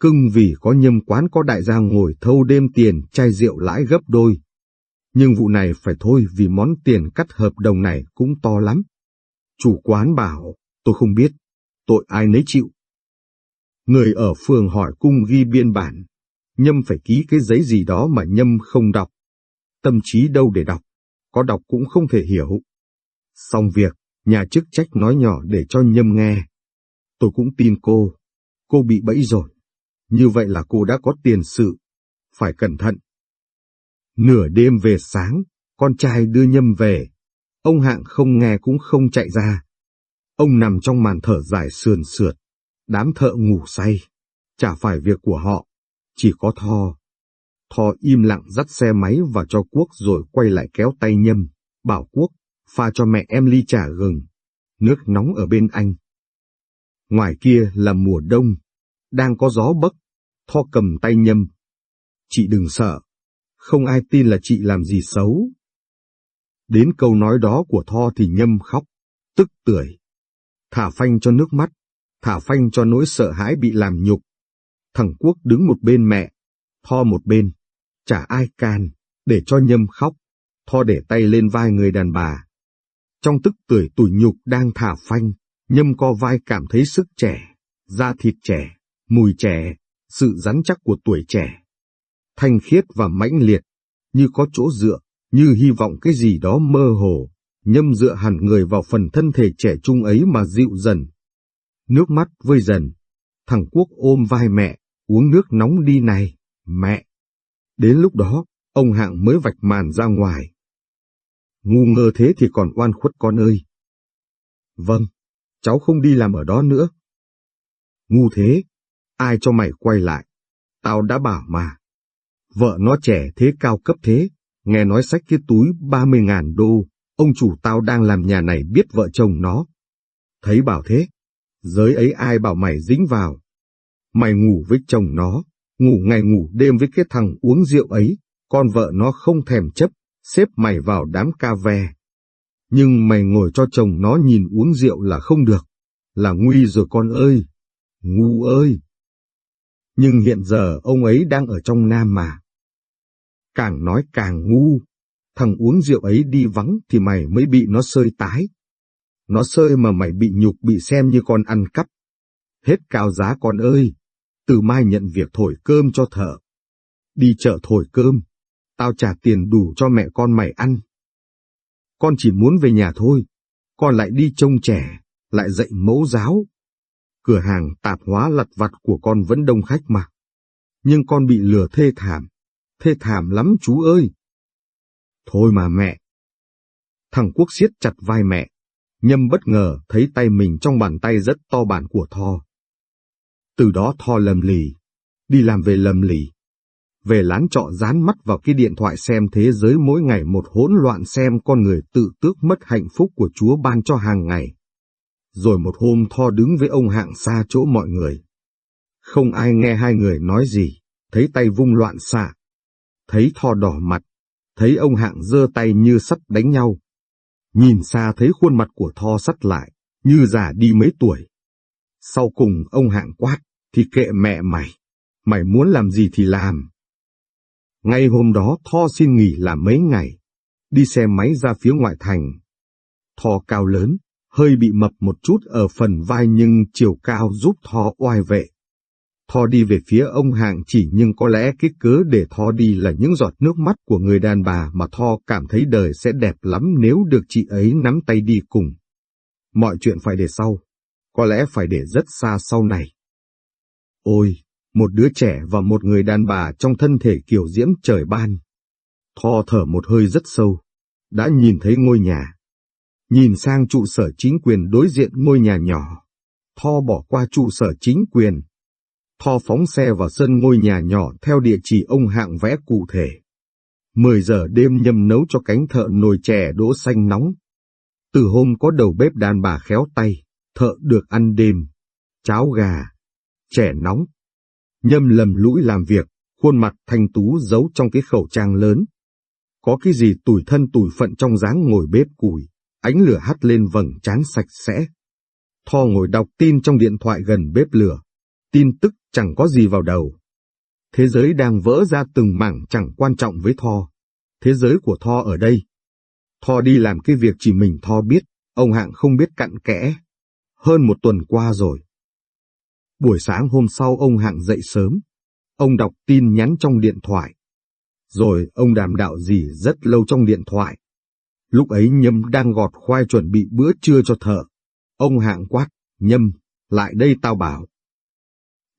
Cưng vì có nhâm quán có đại gia ngồi thâu đêm tiền chai rượu lãi gấp đôi. Nhưng vụ này phải thôi vì món tiền cắt hợp đồng này cũng to lắm. Chủ quán bảo, tôi không biết, tội ai nấy chịu. Người ở phường hỏi cung ghi biên bản, Nhâm phải ký cái giấy gì đó mà Nhâm không đọc. Tâm trí đâu để đọc, có đọc cũng không thể hiểu. Xong việc, nhà chức trách nói nhỏ để cho Nhâm nghe. Tôi cũng tin cô. Cô bị bẫy rồi. Như vậy là cô đã có tiền sự. Phải cẩn thận. Nửa đêm về sáng, con trai đưa Nhâm về. Ông Hạng không nghe cũng không chạy ra. Ông nằm trong màn thở dài sườn sượt. Đám thợ ngủ say. Chả phải việc của họ. Chỉ có Tho. Tho im lặng dắt xe máy vào cho Quốc rồi quay lại kéo tay Nhâm. Bảo Quốc, pha cho mẹ em ly trà gừng, nước nóng ở bên anh. Ngoài kia là mùa đông, đang có gió bấc, Tho cầm tay nhâm. Chị đừng sợ, không ai tin là chị làm gì xấu. Đến câu nói đó của Tho thì nhâm khóc, tức tưởi. Thả phanh cho nước mắt, thả phanh cho nỗi sợ hãi bị làm nhục. Thằng Quốc đứng một bên mẹ, Tho một bên, chả ai can, để cho nhâm khóc. Tho để tay lên vai người đàn bà, trong tức tuổi tủi nhục đang thả phanh, nhâm co vai cảm thấy sức trẻ, da thịt trẻ, mùi trẻ, sự rắn chắc của tuổi trẻ. Thanh khiết và mãnh liệt, như có chỗ dựa, như hy vọng cái gì đó mơ hồ, nhâm dựa hẳn người vào phần thân thể trẻ trung ấy mà dịu dần. Nước mắt vơi dần, thằng Quốc ôm vai mẹ, uống nước nóng đi này, mẹ. Đến lúc đó, ông Hạng mới vạch màn ra ngoài, Ngu ngơ thế thì còn oan khuất con ơi. Vâng, cháu không đi làm ở đó nữa. Ngu thế, ai cho mày quay lại? Tao đã bảo mà. Vợ nó trẻ thế cao cấp thế, nghe nói sách cái túi 30 ngàn đô, ông chủ tao đang làm nhà này biết vợ chồng nó. Thấy bảo thế, giới ấy ai bảo mày dính vào. Mày ngủ với chồng nó, ngủ ngày ngủ đêm với cái thằng uống rượu ấy, con vợ nó không thèm chấp, xếp mày vào đám ca ve. Nhưng mày ngồi cho chồng nó nhìn uống rượu là không được, là nguy rồi con ơi, ngu ơi. Nhưng hiện giờ ông ấy đang ở trong Nam mà. càng nói càng ngu. Thằng uống rượu ấy đi vắng thì mày mới bị nó sơi tái. Nó sơi mà mày bị nhục bị xem như con ăn cắp. Hết cao giá con ơi, từ mai nhận việc thổi cơm cho thợ. Đi chợ thổi cơm, tao trả tiền đủ cho mẹ con mày ăn. Con chỉ muốn về nhà thôi, con lại đi trông trẻ, lại dạy mẫu giáo. Cửa hàng tạp hóa lặt vặt của con vẫn đông khách mà. Nhưng con bị lừa thê thảm, thê thảm lắm chú ơi. Thôi mà mẹ. Thằng Quốc siết chặt vai mẹ, nhâm bất ngờ thấy tay mình trong bàn tay rất to bản của Tho. Từ đó Tho lầm lì, đi làm về lầm lì. Về lán trọ dán mắt vào cái điện thoại xem thế giới mỗi ngày một hỗn loạn xem con người tự tước mất hạnh phúc của Chúa ban cho hàng ngày. Rồi một hôm Tho đứng với ông hạng xa chỗ mọi người. Không ai nghe hai người nói gì, thấy tay vung loạn xạ. Thấy Tho đỏ mặt, thấy ông hạng giơ tay như sắt đánh nhau. Nhìn xa thấy khuôn mặt của Tho sắt lại, như già đi mấy tuổi. Sau cùng ông hạng quát, thì kệ mẹ mày, mày muốn làm gì thì làm. Ngay hôm đó Tho xin nghỉ làm mấy ngày, đi xe máy ra phía ngoại thành. Tho cao lớn, hơi bị mập một chút ở phần vai nhưng chiều cao giúp Tho oai vệ. Tho đi về phía ông hạng chỉ nhưng có lẽ cái cớ để Tho đi là những giọt nước mắt của người đàn bà mà Tho cảm thấy đời sẽ đẹp lắm nếu được chị ấy nắm tay đi cùng. Mọi chuyện phải để sau, có lẽ phải để rất xa sau này. Ôi, một đứa trẻ và một người đàn bà trong thân thể kiểu diễm trời ban. Tho thở một hơi rất sâu, đã nhìn thấy ngôi nhà. Nhìn sang trụ sở chính quyền đối diện ngôi nhà nhỏ. Tho bỏ qua trụ sở chính quyền. Tho phóng xe vào sân ngôi nhà nhỏ theo địa chỉ ông hạng vẽ cụ thể. Mười giờ đêm nhâm nấu cho cánh thợ nồi chè đỗ xanh nóng. Từ hôm có đầu bếp đàn bà khéo tay, thợ được ăn đêm, cháo gà, chè nóng. Nhâm lầm lũi làm việc, khuôn mặt thanh tú giấu trong cái khẩu trang lớn. Có cái gì tủi thân tủi phận trong dáng ngồi bếp củi, ánh lửa hắt lên vầng trán sạch sẽ. Tho ngồi đọc tin trong điện thoại gần bếp lửa, tin tức chẳng có gì vào đầu. Thế giới đang vỡ ra từng mảng chẳng quan trọng với Tho. Thế giới của Tho ở đây. Tho đi làm cái việc chỉ mình Tho biết, ông Hạng không biết cặn kẽ. Hơn một tuần qua rồi. Buổi sáng hôm sau ông Hạng dậy sớm. Ông đọc tin nhắn trong điện thoại. Rồi ông đàm đạo gì rất lâu trong điện thoại. Lúc ấy Nhâm đang gọt khoai chuẩn bị bữa trưa cho thợ. Ông Hạng quát, Nhâm, lại đây tao bảo.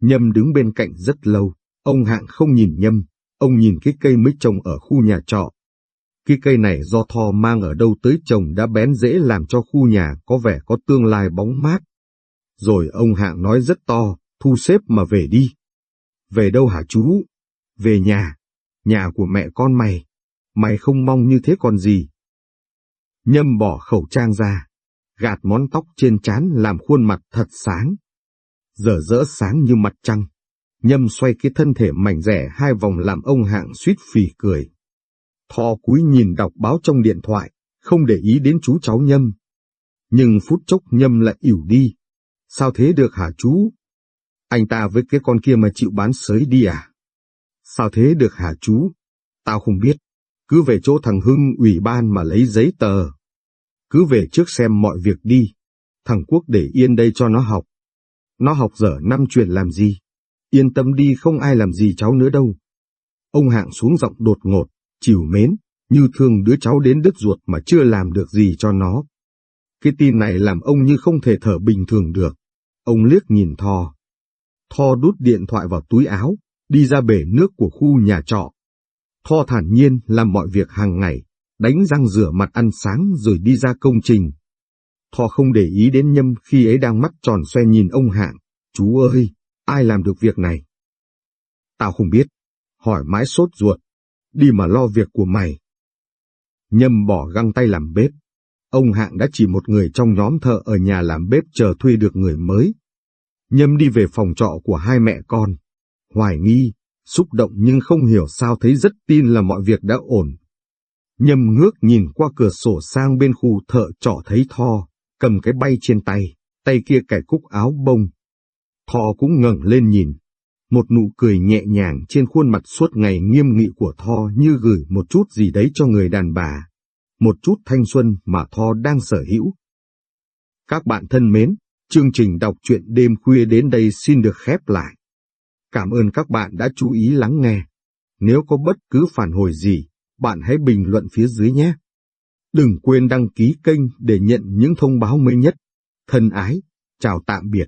Nhâm đứng bên cạnh rất lâu, ông Hạng không nhìn Nhâm, ông nhìn cái cây mới trồng ở khu nhà trọ. Cái cây này do thò mang ở đâu tới trồng đã bén dễ làm cho khu nhà có vẻ có tương lai bóng mát. Rồi ông Hạng nói rất to, thu xếp mà về đi. Về đâu hả chú? Về nhà, nhà của mẹ con mày. Mày không mong như thế còn gì. Nhâm bỏ khẩu trang ra, gạt món tóc trên trán làm khuôn mặt thật sáng. Giờ rỡ sáng như mặt trăng. Nhâm xoay cái thân thể mảnh rẻ hai vòng làm ông hạng suýt phì cười. Thọ cúi nhìn đọc báo trong điện thoại, không để ý đến chú cháu Nhâm. Nhưng phút chốc Nhâm lại ỉu đi. Sao thế được hả chú? Anh ta với cái con kia mà chịu bán sới đi à? Sao thế được hả chú? Tao không biết. Cứ về chỗ thằng Hưng ủy ban mà lấy giấy tờ. Cứ về trước xem mọi việc đi. Thằng Quốc để yên đây cho nó học. Nó học dở năm chuyện làm gì? Yên tâm đi không ai làm gì cháu nữa đâu. Ông Hạng xuống giọng đột ngột, chiều mến, như thương đứa cháu đến đứt ruột mà chưa làm được gì cho nó. Cái tin này làm ông như không thể thở bình thường được. Ông liếc nhìn thò, thò đút điện thoại vào túi áo, đi ra bể nước của khu nhà trọ. thò thản nhiên làm mọi việc hàng ngày, đánh răng rửa mặt ăn sáng rồi đi ra công trình. Thò không để ý đến Nhâm khi ấy đang mắt tròn xoe nhìn ông Hạng. Chú ơi, ai làm được việc này? Tao không biết. Hỏi mãi sốt ruột. Đi mà lo việc của mày. Nhâm bỏ găng tay làm bếp. Ông Hạng đã chỉ một người trong nhóm thợ ở nhà làm bếp chờ thuê được người mới. Nhâm đi về phòng trọ của hai mẹ con. Hoài nghi, xúc động nhưng không hiểu sao thấy rất tin là mọi việc đã ổn. Nhâm ngước nhìn qua cửa sổ sang bên khu thợ trọ thấy Tho, cầm cái bay trên tay, tay kia cài cúc áo bông. Tho cũng ngẩng lên nhìn. Một nụ cười nhẹ nhàng trên khuôn mặt suốt ngày nghiêm nghị của Tho như gửi một chút gì đấy cho người đàn bà, một chút thanh xuân mà Tho đang sở hữu. Các bạn thân mến, chương trình đọc truyện đêm khuya đến đây xin được khép lại. Cảm ơn các bạn đã chú ý lắng nghe. Nếu có bất cứ phản hồi gì, bạn hãy bình luận phía dưới nhé. Đừng quên đăng ký kênh để nhận những thông báo mới nhất. Thân ái, chào tạm biệt.